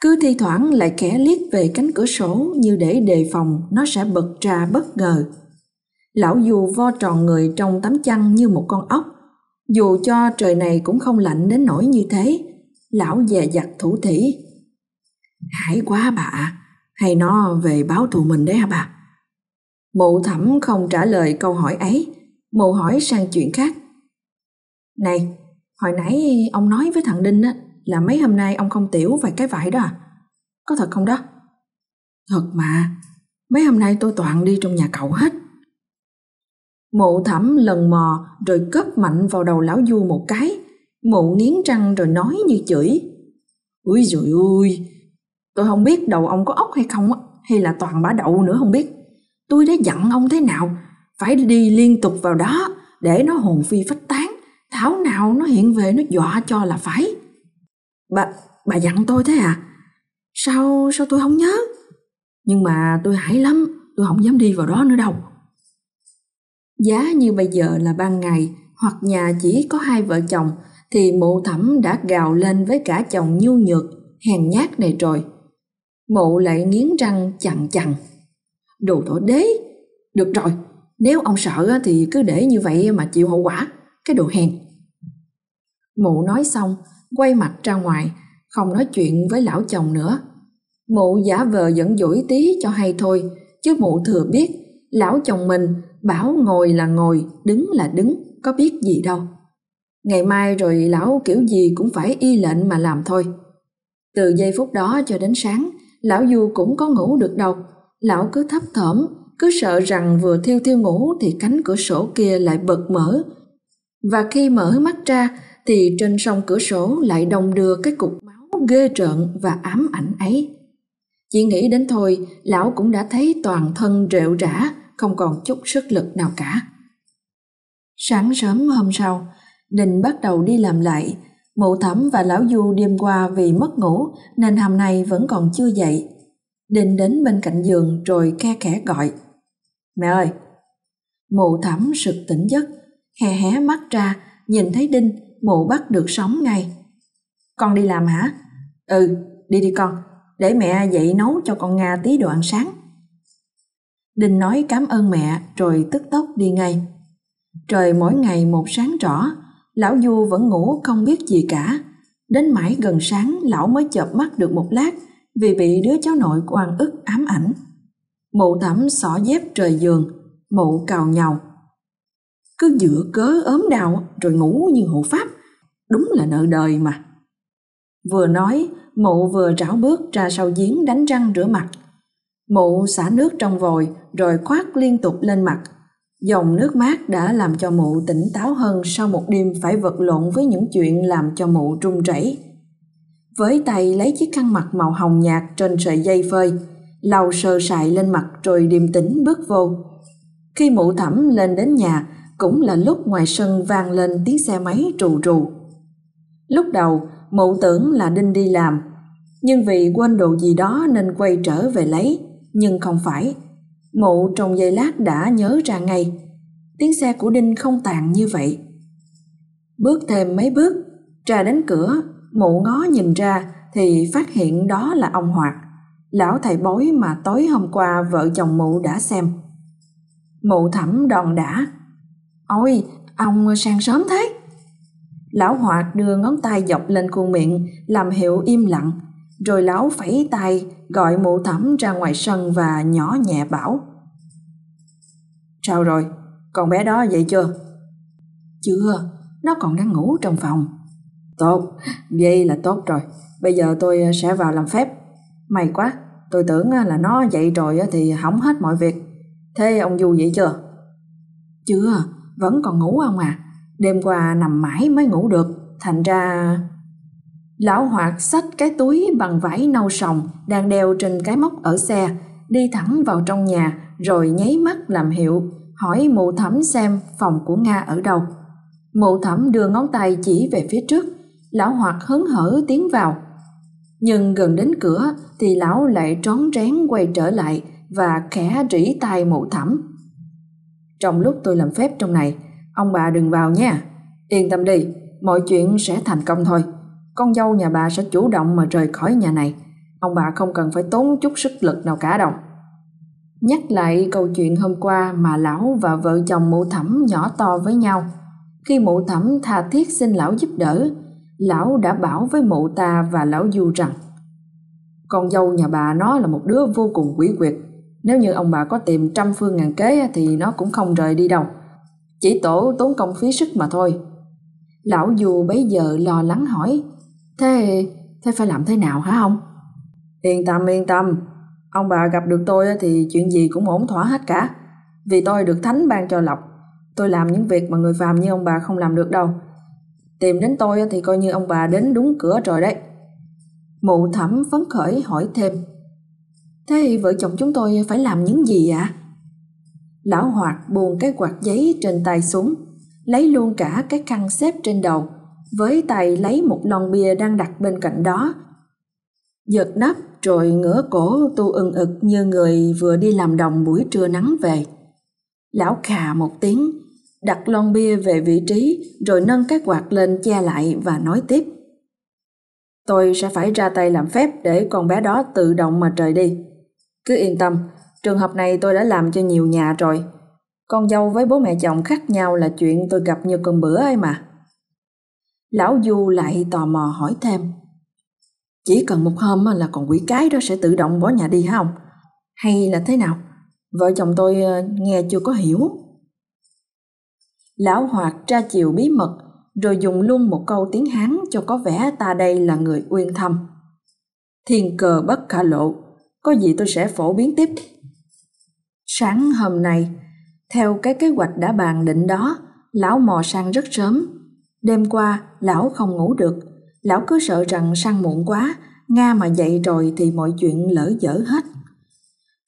Cứ thi thoảng lại khẽ liếc về cánh cửa sổ như để đề phòng nó sẽ bật ra bất ngờ. Lão Du vo tròn người trong tấm chăn như một con ốc. Dù cho trời này cũng không lạnh đến nỗi như thế, lão dè dặt thủ thỉ. Hãi quá bà hay nó về báo thù mình đấy hả bà? Mụ thẩm không trả lời câu hỏi ấy, mụ hỏi sang chuyện khác. Này, hồi nãy ông nói với thằng Đinh á, là mấy hôm nay ông không tiểu vài cái vải đó à? Có thật không đó? Thật mà, mấy hôm nay tôi toàn đi trong nhà cậu hết. Mụ thẩm lần mò rồi cất mạnh vào đầu lão du một cái. Mụ nghiến răng rồi nói như chửi. Úi dồi ôi, tôi không biết đầu ông có ốc hay không á, hay là toàn bả đậu nữa không biết. Tôi đã dặn ông thế nào, phải đi liên tục vào đó để nó hồn phi phách tán. Thảo nào nó hiện về nó dọa cho là phải. Bà, bà dặn tôi thế à? Sao, sao tôi không nhớ? Nhưng mà tôi hãi lắm, tôi không dám đi vào đó nữa đâu. Giá như bây giờ là ban ngày hoặc nhà chỉ có hai vợ chồng thì mụ thẩm đã gào lên với cả chồng nhu nhược, hèn nhát này rồi. Mụ lại nghiến răng chặn chặn. Đồ thổ đế, được rồi, nếu ông sợ thì cứ để như vậy mà chịu hậu quả, cái đồ hèn. Mụ nói xong, quay mặt ra ngoài, không nói chuyện với lão chồng nữa. Mụ giả vờ dẫn dỗi tí cho hay thôi, chứ mụ thừa biết lão chồng mình bảo ngồi là ngồi, đứng là đứng, có biết gì đâu. Ngày mai rồi lão kiểu gì cũng phải y lệnh mà làm thôi. Từ giây phút đó cho đến sáng, lão Du cũng có ngủ được đâu. Lão cứ thấp thỏm, cứ sợ rằng vừa thiêu thiêu ngủ thì cánh cửa sổ kia lại bật mở. Và khi mở mắt ra thì trên sông cửa sổ lại đông đưa cái cục máu ghê trợn và ám ảnh ấy. Chỉ nghĩ đến thôi, lão cũng đã thấy toàn thân rệu rã, không còn chút sức lực nào cả. Sáng sớm hôm sau, Đình bắt đầu đi làm lại. Mụ thẩm và lão Du đêm qua vì mất ngủ nên hôm nay vẫn còn chưa dậy. Đình đến bên cạnh giường rồi khe khẽ gọi. Mẹ ơi! Mụ thẩm sực tỉnh giấc, hé hé mắt ra, nhìn thấy Đinh mụ bắt được sống ngay. Con đi làm hả? Ừ, đi đi con, để mẹ dậy nấu cho con Nga tí đồ ăn sáng đình nói cảm ơn mẹ rồi tức tốc đi ngay. Trời mỗi ngày một sáng rõ, lão Du vẫn ngủ không biết gì cả. Đến mãi gần sáng lão mới chợp mắt được một lát vì bị đứa cháu nội oan ức ám ảnh. Mụ thẩm xỏ dép trời giường, mụ cào nhau. Cứ dựa cớ ốm đau rồi ngủ như hộ pháp, đúng là nợ đời mà. Vừa nói, mụ vừa rảo bước ra sau giếng đánh răng rửa mặt. Mụ xả nước trong vòi rồi khoát liên tục lên mặt. Dòng nước mát đã làm cho mụ tỉnh táo hơn sau một đêm phải vật lộn với những chuyện làm cho mụ run rẩy. Với tay lấy chiếc khăn mặt màu hồng nhạt trên sợi dây phơi, lau sơ sài lên mặt rồi điềm tĩnh bước vô. Khi mụ thẩm lên đến nhà, cũng là lúc ngoài sân vang lên tiếng xe máy trù trù. Lúc đầu, mụ tưởng là Đinh đi làm, nhưng vì quên đồ gì đó nên quay trở về lấy, nhưng không phải. Mụ trong giây lát đã nhớ ra ngay, tiếng xe của Đinh không tàn như vậy. Bước thêm mấy bước, ra đến cửa, mụ ngó nhìn ra thì phát hiện đó là ông Hoạt, lão thầy bói mà tối hôm qua vợ chồng mụ đã xem. Mụ thẩm đòn đã. Ôi, ông sang sớm thế. Lão Hoạt đưa ngón tay dọc lên khuôn miệng, làm hiệu im lặng, rồi lão phẩy tay gọi mụ thẩm ra ngoài sân và nhỏ nhẹ bảo. Sao rồi, con bé đó dậy chưa? Chưa, nó còn đang ngủ trong phòng. Tốt, vậy là tốt rồi. Bây giờ tôi sẽ vào làm phép. May quá, tôi tưởng là nó dậy rồi thì hỏng hết mọi việc. Thế ông Du dậy chưa? Chưa, vẫn còn ngủ không à? Đêm qua nằm mãi mới ngủ được, thành ra... Lão Hoạt xách cái túi bằng vải nâu sòng đang đeo trên cái móc ở xe, đi thẳng vào trong nhà rồi nháy mắt làm hiệu, hỏi mụ thẩm xem phòng của Nga ở đâu. Mụ thẩm đưa ngón tay chỉ về phía trước, lão Hoạt hớn hở tiến vào. Nhưng gần đến cửa thì lão lại trón rén quay trở lại và khẽ rỉ tai mụ thẩm. Trong lúc tôi làm phép trong này, ông bà đừng vào nha. Yên tâm đi, mọi chuyện sẽ thành công thôi. Con dâu nhà bà sẽ chủ động mà rời khỏi nhà này. Ông bà không cần phải tốn chút sức lực nào cả đâu. Nhắc lại câu chuyện hôm qua mà lão và vợ chồng mụ thẩm nhỏ to với nhau. Khi mụ thẩm tha thiết xin lão giúp đỡ, lão đã bảo với mụ ta và lão du rằng con dâu nhà bà nó là một đứa vô cùng quỷ quyệt. Nếu như ông bà có tìm trăm phương ngàn kế thì nó cũng không rời đi đâu. Chỉ tổ tốn công phí sức mà thôi. Lão Du bấy giờ lo lắng hỏi Thế, thế phải làm thế nào hả ông? Yên tâm, yên tâm. Ông bà gặp được tôi thì chuyện gì cũng ổn thỏa hết cả. Vì tôi được thánh ban cho lộc. Tôi làm những việc mà người phàm như ông bà không làm được đâu. Tìm đến tôi thì coi như ông bà đến đúng cửa rồi đấy. Mụ thẩm phấn khởi hỏi thêm. Thế vợ chồng chúng tôi phải làm những gì ạ? Lão Hoạt buông cái quạt giấy trên tay xuống, lấy luôn cả cái khăn xếp trên đầu, với tay lấy một lon bia đang đặt bên cạnh đó. Giật nắp rồi ngửa cổ tu ưng ực như người vừa đi làm đồng buổi trưa nắng về. Lão khà một tiếng, đặt lon bia về vị trí rồi nâng cái quạt lên che lại và nói tiếp. Tôi sẽ phải ra tay làm phép để con bé đó tự động mà trời đi. Cứ yên tâm, trường hợp này tôi đã làm cho nhiều nhà rồi. Con dâu với bố mẹ chồng khác nhau là chuyện tôi gặp nhiều cơn bữa ấy mà. Lão Du lại tò mò hỏi thêm. Chỉ cần một hôm là còn quỷ cái đó sẽ tự động bỏ nhà đi hả ông? Hay là thế nào? Vợ chồng tôi ờ, nghe chưa có hiểu. Lão Hoạt tra chiều bí mật rồi dùng luôn một câu tiếng Hán cho có vẻ ta đây là người uyên thâm. Thiên cờ bất khả lộ, có gì tôi sẽ phổ biến tiếp. Sáng hôm nay, theo cái kế hoạch đã bàn định đó, lão mò sang rất sớm. Đêm qua, lão không ngủ được. Lão cứ sợ rằng sang muộn quá, Nga mà dậy rồi thì mọi chuyện lỡ dở hết.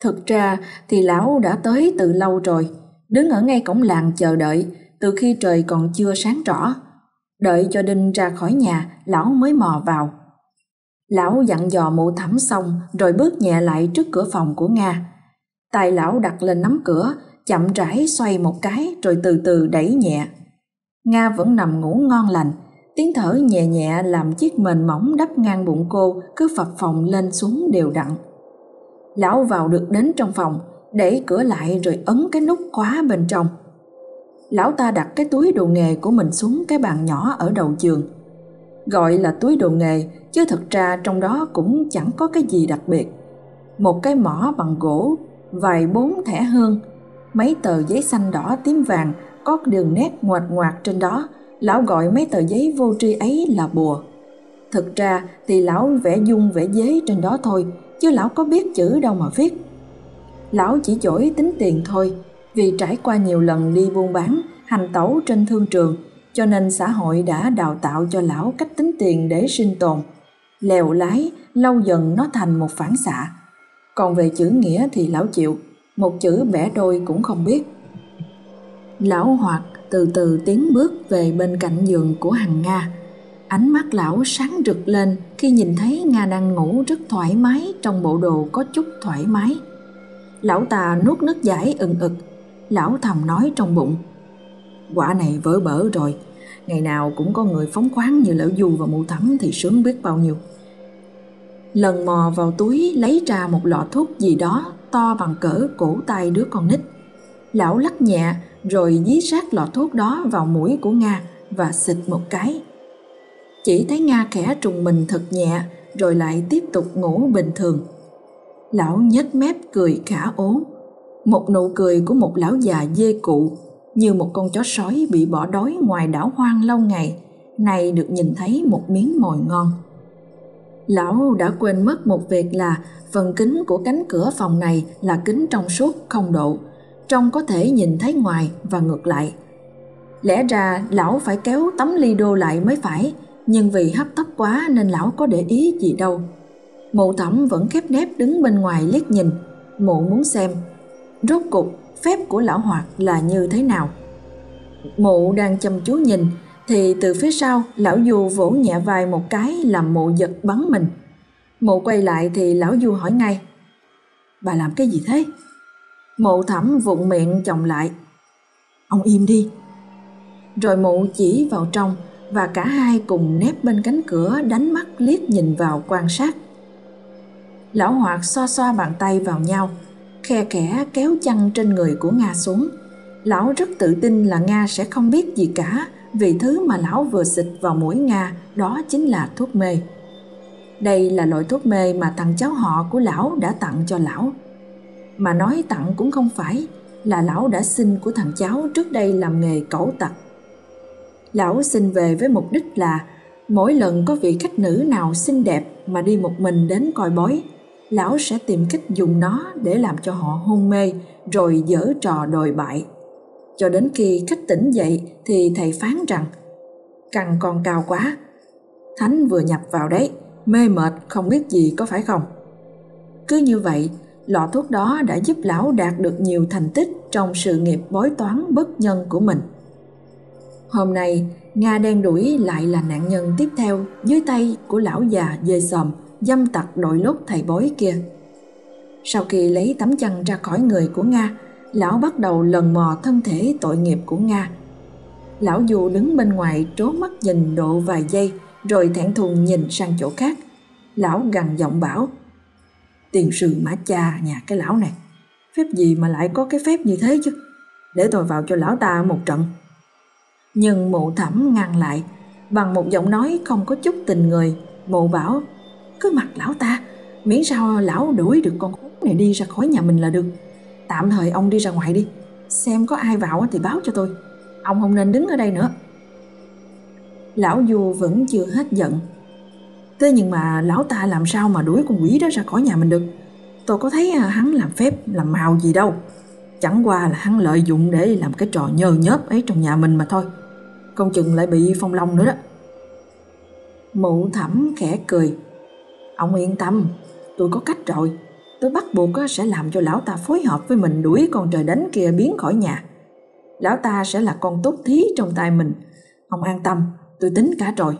Thực ra thì lão đã tới từ lâu rồi, đứng ở ngay cổng làng chờ đợi, từ khi trời còn chưa sáng rõ. Đợi cho Đinh ra khỏi nhà, lão mới mò vào. Lão dặn dò mụ thẩm xong rồi bước nhẹ lại trước cửa phòng của Nga. Tay lão đặt lên nắm cửa, chậm rãi xoay một cái rồi từ từ đẩy nhẹ. Nga vẫn nằm ngủ ngon lành, tiếng thở nhẹ nhẹ làm chiếc mền mỏng đắp ngang bụng cô cứ phập phồng lên xuống đều đặn. Lão vào được đến trong phòng, đẩy cửa lại rồi ấn cái nút khóa bên trong lão ta đặt cái túi đồ nghề của mình xuống cái bàn nhỏ ở đầu giường. Gọi là túi đồ nghề, chứ thực ra trong đó cũng chẳng có cái gì đặc biệt. Một cái mỏ bằng gỗ, vài bốn thẻ hương, mấy tờ giấy xanh đỏ tím vàng có đường nét ngoạch ngoạc trên đó, lão gọi mấy tờ giấy vô tri ấy là bùa. Thực ra thì lão vẽ dung vẽ giấy trên đó thôi, chứ lão có biết chữ đâu mà viết. Lão chỉ giỏi tính tiền thôi, Vì trải qua nhiều lần đi buôn bán, hành tẩu trên thương trường, cho nên xã hội đã đào tạo cho lão cách tính tiền để sinh tồn. Lèo lái, lâu dần nó thành một phản xạ. Còn về chữ nghĩa thì lão chịu, một chữ bẻ đôi cũng không biết. Lão hoạt từ từ tiến bước về bên cạnh giường của hằng Nga. Ánh mắt lão sáng rực lên khi nhìn thấy Nga đang ngủ rất thoải mái trong bộ đồ có chút thoải mái. Lão ta nuốt nước giải ừng ực, lão thầm nói trong bụng. Quả này vỡ bỡ rồi, ngày nào cũng có người phóng khoáng như lão du và mụ thắm thì sướng biết bao nhiêu. Lần mò vào túi lấy ra một lọ thuốc gì đó to bằng cỡ cổ tay đứa con nít. Lão lắc nhẹ rồi dí sát lọ thuốc đó vào mũi của Nga và xịt một cái. Chỉ thấy Nga khẽ trùng mình thật nhẹ rồi lại tiếp tục ngủ bình thường. Lão nhếch mép cười khả ố. Một nụ cười của một lão già dê cụ như một con chó sói bị bỏ đói ngoài đảo hoang lâu ngày, nay được nhìn thấy một miếng mồi ngon. Lão đã quên mất một việc là phần kính của cánh cửa phòng này là kính trong suốt không độ, trong có thể nhìn thấy ngoài và ngược lại. Lẽ ra lão phải kéo tấm ly đô lại mới phải, nhưng vì hấp tấp quá nên lão có để ý gì đâu. Mụ thẩm vẫn khép nép đứng bên ngoài liếc nhìn, mụ muốn xem. Rốt cục, phép của lão hoạt là như thế nào? Mụ đang chăm chú nhìn, thì từ phía sau lão du vỗ nhẹ vai một cái làm mụ giật bắn mình. Mụ quay lại thì lão du hỏi ngay, bà làm cái gì thế? Mụ thẩm vụng miệng chồng lại, ông im đi. Rồi mụ chỉ vào trong và cả hai cùng nép bên cánh cửa đánh mắt liếc nhìn vào quan sát. Lão Hoạt xoa xoa bàn tay vào nhau, khe khẽ kéo chăn trên người của Nga xuống. Lão rất tự tin là Nga sẽ không biết gì cả vì thứ mà lão vừa xịt vào mũi Nga đó chính là thuốc mê. Đây là loại thuốc mê mà thằng cháu họ của lão đã tặng cho lão. Mà nói tặng cũng không phải, là lão đã xin của thằng cháu trước đây làm nghề cẩu tặc. Lão xin về với mục đích là mỗi lần có vị khách nữ nào xinh đẹp mà đi một mình đến coi bói, lão sẽ tìm cách dùng nó để làm cho họ hôn mê rồi dở trò đồi bại cho đến khi khách tỉnh dậy thì thầy phán rằng cằn còn cao quá. Thánh vừa nhập vào đấy, mê mệt không biết gì có phải không? Cứ như vậy, lọ thuốc đó đã giúp lão đạt được nhiều thành tích trong sự nghiệp bói toán bất nhân của mình. Hôm nay, Nga đen đuổi lại là nạn nhân tiếp theo dưới tay của lão già dê sòm, dâm tặc đội lốt thầy bói kia. Sau khi lấy tấm chăn ra khỏi người của Nga, lão bắt đầu lần mò thân thể tội nghiệp của Nga. Lão dù đứng bên ngoài trố mắt nhìn độ vài giây rồi thẹn thùng nhìn sang chỗ khác. Lão gằn giọng bảo Tiền sư mã cha nhà cái lão này. Phép gì mà lại có cái phép như thế chứ? Để tôi vào cho lão ta một trận. Nhưng mụ thẩm ngăn lại, Bằng một giọng nói không có chút tình người, Mụ bảo, Cứ mặc lão ta, Miễn sao lão đuổi được con khốn này đi ra khỏi nhà mình là được. Tạm thời ông đi ra ngoài đi, xem có ai vào thì báo cho tôi. Ông không nên đứng ở đây nữa. Lão du vẫn chưa hết giận thế nhưng mà lão ta làm sao mà đuổi con quỷ đó ra khỏi nhà mình được tôi có thấy à, hắn làm phép làm màu gì đâu chẳng qua là hắn lợi dụng để làm cái trò nhờ nhớp ấy trong nhà mình mà thôi công chừng lại bị phong long nữa đó mụ thẩm khẽ cười ông yên tâm tôi có cách rồi tôi bắt buộc sẽ làm cho lão ta phối hợp với mình đuổi con trời đánh kia biến khỏi nhà. Lão ta sẽ là con tốt thí trong tay mình. Ông an tâm, tôi tính cả rồi.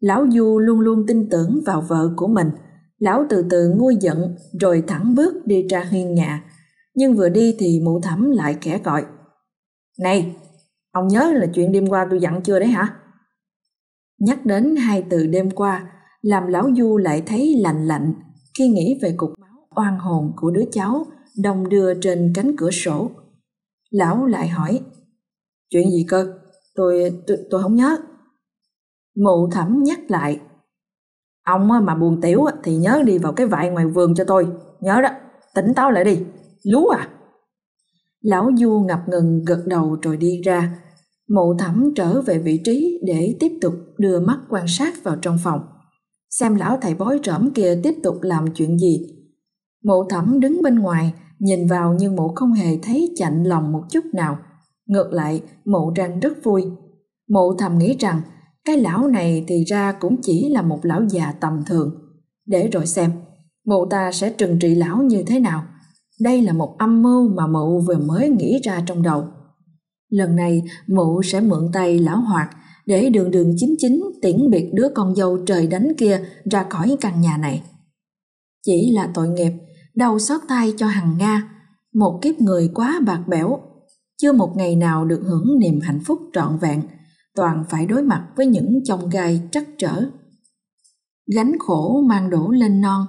Lão Du luôn luôn tin tưởng vào vợ của mình. Lão từ từ nguôi giận rồi thẳng bước đi ra hiên nhà. Nhưng vừa đi thì mụ thẩm lại khẽ gọi. Này, ông nhớ là chuyện đêm qua tôi dặn chưa đấy hả? Nhắc đến hai từ đêm qua, làm lão Du lại thấy lạnh lạnh khi nghĩ về cục máu oan hồn của đứa cháu đồng đưa trên cánh cửa sổ. Lão lại hỏi, chuyện gì cơ? Tôi, tôi, tôi không nhớ. Mụ thẩm nhắc lại, ông mà buồn tiểu thì nhớ đi vào cái vại ngoài vườn cho tôi, nhớ đó, tỉnh táo lại đi, lú à. Lão Du ngập ngừng gật đầu rồi đi ra, mụ thẩm trở về vị trí để tiếp tục đưa mắt quan sát vào trong phòng xem lão thầy bói rỡm kia tiếp tục làm chuyện gì. Mụ thẩm đứng bên ngoài, nhìn vào nhưng mụ không hề thấy chạnh lòng một chút nào. Ngược lại, mụ đang rất vui. Mụ thầm nghĩ rằng, cái lão này thì ra cũng chỉ là một lão già tầm thường. Để rồi xem, mụ ta sẽ trừng trị lão như thế nào. Đây là một âm mưu mà mụ vừa mới nghĩ ra trong đầu. Lần này, mụ sẽ mượn tay lão hoạt để đường đường chính chính tiễn biệt đứa con dâu trời đánh kia ra khỏi căn nhà này. Chỉ là tội nghiệp, đau xót tay cho hằng Nga, một kiếp người quá bạc bẽo, chưa một ngày nào được hưởng niềm hạnh phúc trọn vẹn, toàn phải đối mặt với những chông gai trắc trở. Gánh khổ mang đổ lên non,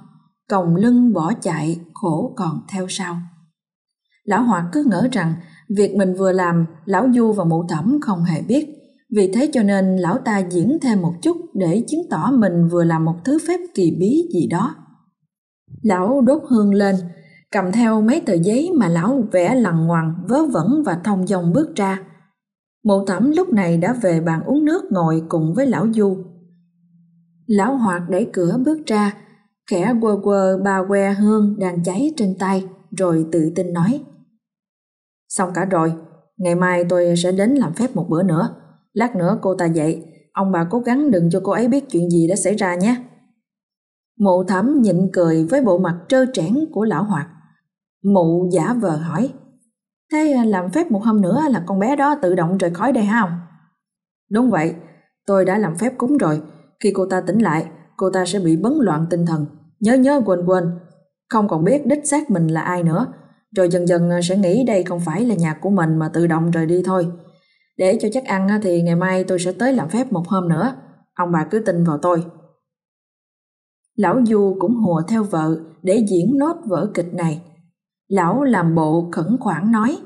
còng lưng bỏ chạy, khổ còn theo sau. Lão Hoạt cứ ngỡ rằng việc mình vừa làm, lão Du và mụ thẩm không hề biết, vì thế cho nên lão ta diễn thêm một chút để chứng tỏ mình vừa làm một thứ phép kỳ bí gì đó. Lão đốt hương lên, cầm theo mấy tờ giấy mà lão vẽ lằn ngoằn, vớ vẩn và thông dong bước ra. Mụ thẩm lúc này đã về bàn uống nước ngồi cùng với lão Du. Lão Hoạt đẩy cửa bước ra, khẽ quơ quơ ba que hương đang cháy trên tay, rồi tự tin nói. Xong cả rồi, ngày mai tôi sẽ đến làm phép một bữa nữa. Lát nữa cô ta dậy, ông bà cố gắng đừng cho cô ấy biết chuyện gì đã xảy ra nhé. Mụ thẩm nhịn cười với bộ mặt trơ trẽn của lão hoạt. Mụ giả vờ hỏi, thế à, làm phép một hôm nữa là con bé đó tự động rời khỏi đây hả không? Đúng vậy, tôi đã làm phép cúng rồi. Khi cô ta tỉnh lại, cô ta sẽ bị bấn loạn tinh thần. Nhớ nhớ quên quên, không còn biết đích xác mình là ai nữa. Rồi dần dần à, sẽ nghĩ đây không phải là nhà của mình mà tự động rời đi thôi. Để cho chắc ăn thì ngày mai tôi sẽ tới làm phép một hôm nữa. Ông bà cứ tin vào tôi. Lão Du cũng hùa theo vợ để diễn nốt vở kịch này. Lão làm bộ khẩn khoản nói.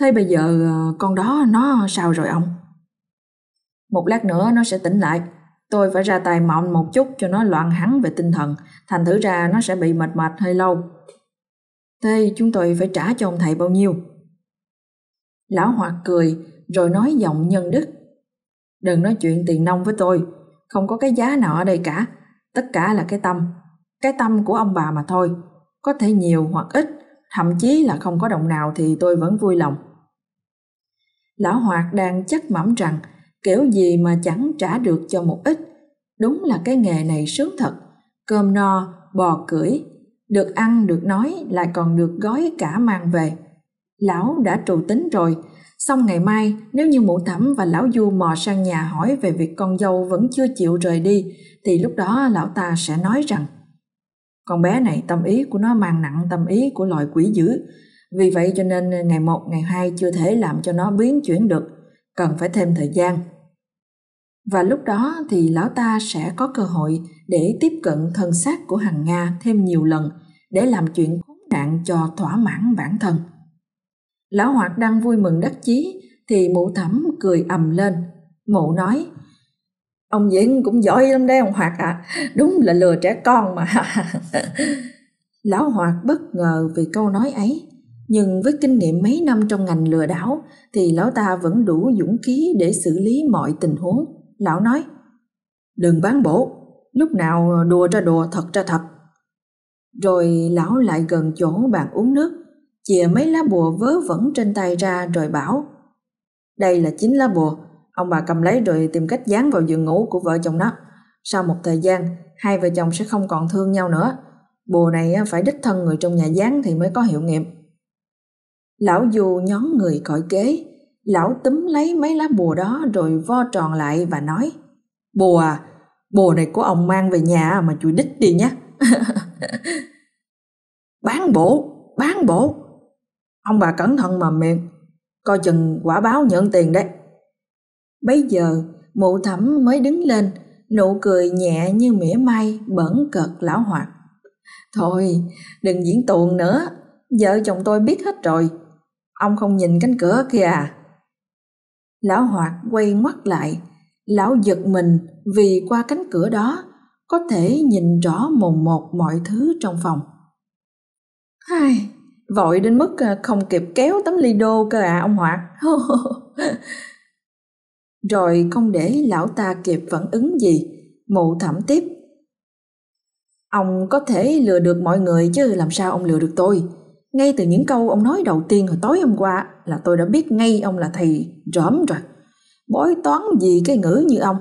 Thế bây giờ ờ, con đó nó sao rồi ông? Một lát nữa nó sẽ tỉnh lại. Tôi phải ra tài mọn một chút cho nó loạn hắn về tinh thần. Thành thử ra nó sẽ bị mệt mệt hơi lâu. Thế chúng tôi phải trả cho ông thầy bao nhiêu? Lão Hoạt cười rồi nói giọng nhân đức. Đừng nói chuyện tiền nông với tôi, không có cái giá nào ở đây cả. Tất cả là cái tâm, cái tâm của ông bà mà thôi. Có thể nhiều hoặc ít, thậm chí là không có đồng nào thì tôi vẫn vui lòng. Lão Hoạt đang chắc mẩm rằng kiểu gì mà chẳng trả được cho một ít. Đúng là cái nghề này sướng thật, cơm no, bò cưỡi, được ăn, được nói, lại còn được gói cả mang về. Lão đã trù tính rồi, xong ngày mai nếu như mụ thẩm và lão du mò sang nhà hỏi về việc con dâu vẫn chưa chịu rời đi, thì lúc đó lão ta sẽ nói rằng con bé này tâm ý của nó mang nặng tâm ý của loài quỷ dữ, vì vậy cho nên ngày một ngày hai chưa thể làm cho nó biến chuyển được, cần phải thêm thời gian. Và lúc đó thì lão ta sẽ có cơ hội để tiếp cận thân xác của hằng Nga thêm nhiều lần để làm chuyện khốn nạn cho thỏa mãn bản thân. Lão Hoạt đang vui mừng đắc chí thì mụ thẩm cười ầm lên. Mụ nói, ông Diễn cũng giỏi lắm đấy ông Hoạt ạ, à. đúng là lừa trẻ con mà. Lão Hoạt bất ngờ vì câu nói ấy, nhưng với kinh nghiệm mấy năm trong ngành lừa đảo thì lão ta vẫn đủ dũng khí để xử lý mọi tình huống. Lão nói, đừng bán bổ, lúc nào đùa ra đùa thật ra thật. Rồi lão lại gần chỗ bàn uống nước, chìa mấy lá bùa vớ vẩn trên tay ra rồi bảo Đây là chín lá bùa, ông bà cầm lấy rồi tìm cách dán vào giường ngủ của vợ chồng nó. Sau một thời gian, hai vợ chồng sẽ không còn thương nhau nữa. Bùa này phải đích thân người trong nhà dán thì mới có hiệu nghiệm. Lão Du nhón người cõi kế, lão túm lấy mấy lá bùa đó rồi vo tròn lại và nói Bùa à, bùa này của ông mang về nhà mà chùi đích đi nhé. bán bổ, bán bổ. Ông bà cẩn thận mà miệng, coi chừng quả báo nhận tiền đấy. Bây giờ, mụ thẩm mới đứng lên, nụ cười nhẹ như mỉa mai, bẩn cợt lão hoạt. Thôi, đừng diễn tuồng nữa, vợ chồng tôi biết hết rồi. Ông không nhìn cánh cửa kìa à? Lão hoạt quay ngoắt lại, lão giật mình vì qua cánh cửa đó có thể nhìn rõ mồn một mọi thứ trong phòng. Hai, vội đến mức à, không kịp kéo tấm ly đô cơ à ông Hoạt. Rồi không để lão ta kịp phản ứng gì, mụ thẩm tiếp. Ông có thể lừa được mọi người chứ làm sao ông lừa được tôi. Ngay từ những câu ông nói đầu tiên hồi tối hôm qua là tôi đã biết ngay ông là thầy rõm rồi. Bói toán gì cái ngữ như ông.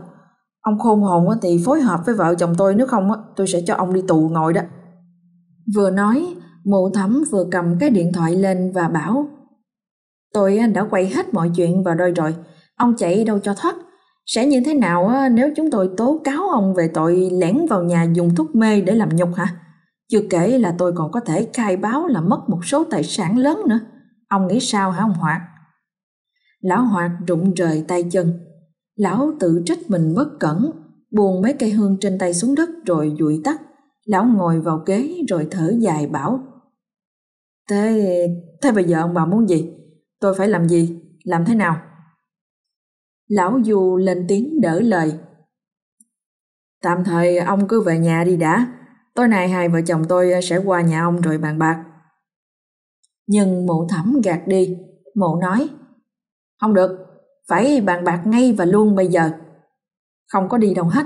Ông khôn hồn thì phối hợp với vợ chồng tôi nếu không tôi sẽ cho ông đi tù ngồi đó. Vừa nói, mụ thẩm vừa cầm cái điện thoại lên và bảo Tôi đã quay hết mọi chuyện vào đôi rồi, ông chạy đâu cho thoát. Sẽ như thế nào nếu chúng tôi tố cáo ông về tội lẻn vào nhà dùng thuốc mê để làm nhục hả? Chưa kể là tôi còn có thể khai báo là mất một số tài sản lớn nữa. Ông nghĩ sao hả ông Hoạt? Lão Hoạt rụng rời tay chân. Lão tự trách mình bất cẩn, buồn mấy cây hương trên tay xuống đất rồi dụi tắt. Lão ngồi vào ghế rồi thở dài bảo. Thế, thế bây giờ ông bà muốn gì? Tôi phải làm gì? Làm thế nào? Lão Du lên tiếng đỡ lời. Tạm thời ông cứ về nhà đi đã. Tối nay hai vợ chồng tôi sẽ qua nhà ông rồi bàn bạc. Nhưng mụ thẩm gạt đi. Mụ nói. Không được, phải bàn bạc ngay và luôn bây giờ. Không có đi đâu hết.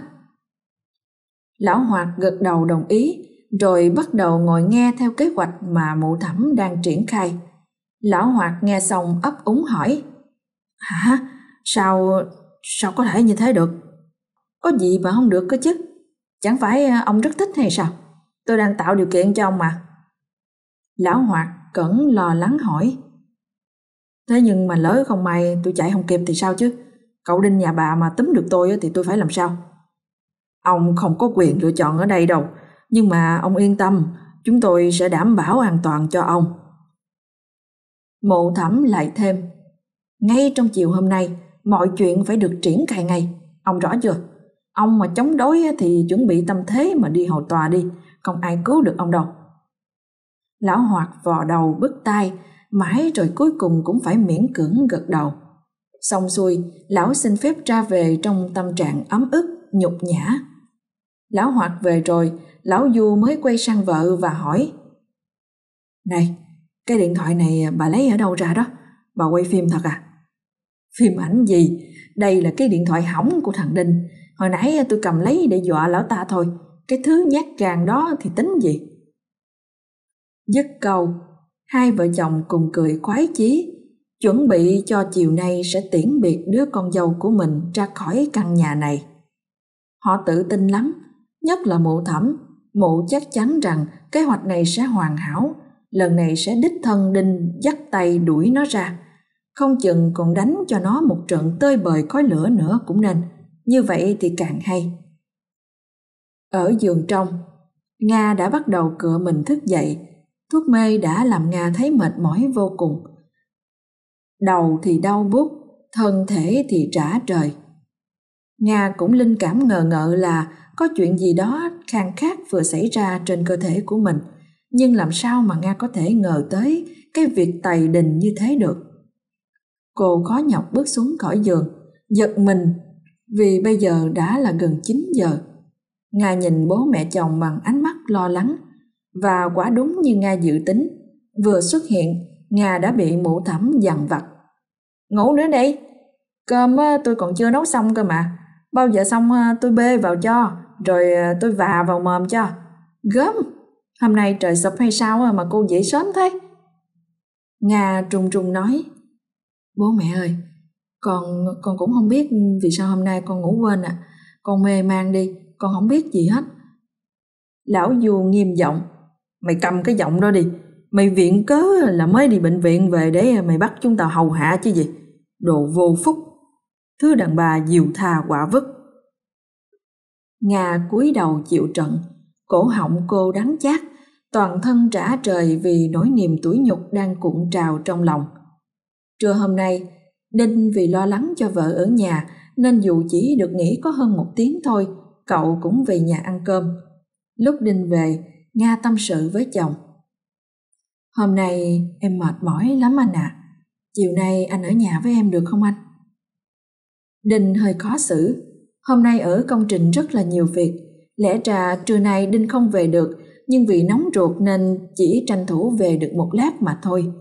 Lão Hoạt gật đầu đồng ý, rồi bắt đầu ngồi nghe theo kế hoạch mà mụ thẩm đang triển khai. Lão Hoạt nghe xong ấp úng hỏi. Hả? Sao, sao có thể như thế được? Có gì mà không được cơ chứ? Chẳng phải ờ, ông rất thích hay sao? Tôi đang tạo điều kiện cho ông mà. Lão Hoạt cẩn lo lắng hỏi. Thế nhưng mà lỡ không may tôi chạy không kịp thì sao chứ? Cậu đinh nhà bà mà túm được tôi thì tôi phải làm sao? Ông không có quyền lựa chọn ở đây đâu. Nhưng mà ông yên tâm, chúng tôi sẽ đảm bảo an toàn cho ông. Mộ thẩm lại thêm. Ngay trong chiều hôm nay, mọi chuyện phải được triển khai ngay. Ông rõ chưa? Ông mà chống đối thì chuẩn bị tâm thế mà đi hầu tòa đi, không ai cứu được ông đâu. Lão hoạt vò đầu bứt tai, mãi rồi cuối cùng cũng phải miễn cưỡng gật đầu. Xong xuôi, lão xin phép ra về trong tâm trạng ấm ức, nhục nhã. Lão hoạt về rồi, lão Du mới quay sang vợ và hỏi. Này, cái điện thoại này bà lấy ở đâu ra đó? Bà quay phim thật à? Phim ảnh gì? Đây là cái điện thoại hỏng của thằng Đinh. Hồi nãy tôi cầm lấy để dọa lão ta thôi. Cái thứ nhát gan đó thì tính gì? Dứt câu, hai vợ chồng cùng cười khoái chí, chuẩn bị cho chiều nay sẽ tiễn biệt đứa con dâu của mình ra khỏi căn nhà này. Họ tự tin lắm, nhất là mụ thẩm, mụ chắc chắn rằng kế hoạch này sẽ hoàn hảo, lần này sẽ đích thân đinh dắt tay đuổi nó ra. Không chừng còn đánh cho nó một trận tơi bời khói lửa nữa cũng nên, như vậy thì càng hay. Ở giường trong, Nga đã bắt đầu cựa mình thức dậy, thuốc mê đã làm Nga thấy mệt mỏi vô cùng. Đầu thì đau buốt, thân thể thì trả trời. Nga cũng linh cảm ngờ ngợ là có chuyện gì đó khang khác vừa xảy ra trên cơ thể của mình, nhưng làm sao mà Nga có thể ngờ tới cái việc tày đình như thế được. Cô khó nhọc bước xuống khỏi giường, giật mình vì bây giờ đã là gần 9 giờ. Nga nhìn bố mẹ chồng bằng ánh mắt lo lắng và quả đúng như Nga dự tính, vừa xuất hiện, Nga đã bị mụ thẩm dằn vặt. Ngủ nữa đi, cơm ờ, tôi còn chưa nấu xong cơ mà, bao giờ xong ờ, tôi bê vào cho, rồi ờ, tôi và vào mồm cho. Gớm, hôm nay trời sập hay sao mà cô dậy sớm thế? Nga trùng trùng nói, bố mẹ ơi, con con cũng không biết vì sao hôm nay con ngủ quên à, con mê man đi, con không biết gì hết. Lão Du nghiêm giọng, mày cầm cái giọng đó đi, mày viện cớ là mới đi bệnh viện về để mày bắt chúng tao hầu hạ chứ gì. Đồ vô phúc, thứ đàn bà diều thà quả vứt. Nga cúi đầu chịu trận, cổ họng cô đắng chát, toàn thân trả trời vì nỗi niềm tủi nhục đang cuộn trào trong lòng. Trưa hôm nay, Đinh vì lo lắng cho vợ ở nhà nên dù chỉ được nghỉ có hơn một tiếng thôi, cậu cũng về nhà ăn cơm. Lúc Đinh về, Nga tâm sự với chồng. Hôm nay em mệt mỏi lắm anh ạ. À. Chiều nay anh ở nhà với em được không anh? Đinh hơi khó xử. Hôm nay ở công trình rất là nhiều việc. Lẽ ra trưa nay Đinh không về được, nhưng vì nóng ruột nên chỉ tranh thủ về được một lát mà thôi.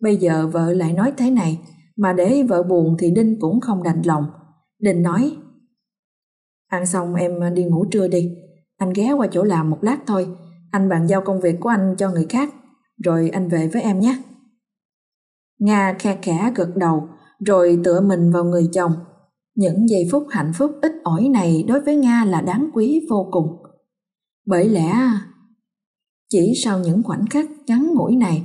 Bây giờ vợ lại nói thế này, mà để vợ buồn thì Đinh cũng không đành lòng. Đinh nói, ăn xong em đi ngủ trưa đi, Anh ghé qua chỗ làm một lát thôi, anh bàn giao công việc của anh cho người khác, rồi anh về với em nhé. Nga khe khẽ gật đầu, rồi tựa mình vào người chồng. Những giây phút hạnh phúc ít ỏi này đối với Nga là đáng quý vô cùng. Bởi lẽ, chỉ sau những khoảnh khắc ngắn ngủi này,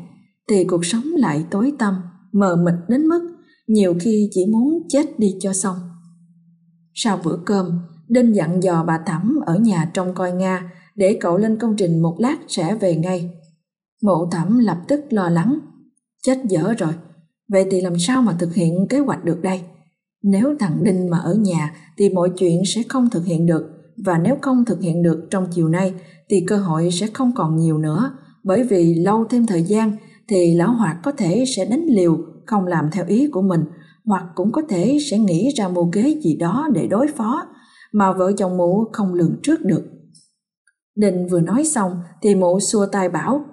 thì cuộc sống lại tối tăm, mờ mịt đến mức nhiều khi chỉ muốn chết đi cho xong. Sau bữa cơm, Đinh dặn dò bà Thẩm ở nhà trông coi Nga để cậu lên công trình một lát sẽ về ngay. Mộ Thẩm lập tức lo lắng. Chết dở rồi, vậy thì làm sao mà thực hiện kế hoạch được đây? Nếu thằng Đinh mà ở nhà thì mọi chuyện sẽ không thực hiện được và nếu không thực hiện được trong chiều nay thì cơ hội sẽ không còn nhiều nữa bởi vì lâu thêm thời gian thì lão hoạt có thể sẽ đánh liều không làm theo ý của mình hoặc cũng có thể sẽ nghĩ ra mưu kế gì đó để đối phó mà vợ chồng mụ không lường trước được. Định vừa nói xong thì mụ xua tay bảo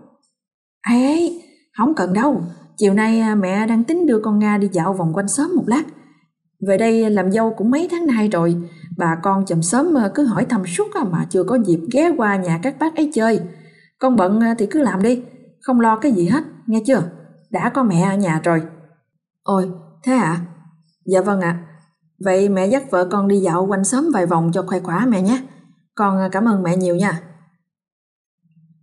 ấy, không cần đâu, chiều nay à, mẹ đang tính đưa con Nga đi dạo vòng quanh xóm một lát. Về đây làm dâu cũng mấy tháng nay rồi, bà con chồng sớm à, cứ hỏi thăm suốt mà chưa có dịp ghé qua nhà các bác ấy chơi. Con bận à, thì cứ làm đi, không lo cái gì hết, nghe chưa? Đã có mẹ ở nhà rồi. Ôi, thế ạ? À? Dạ vâng ạ. À. Vậy mẹ dắt vợ con đi dạo quanh xóm vài vòng cho khoai khỏa mẹ nhé. Con à, cảm ơn mẹ nhiều nha.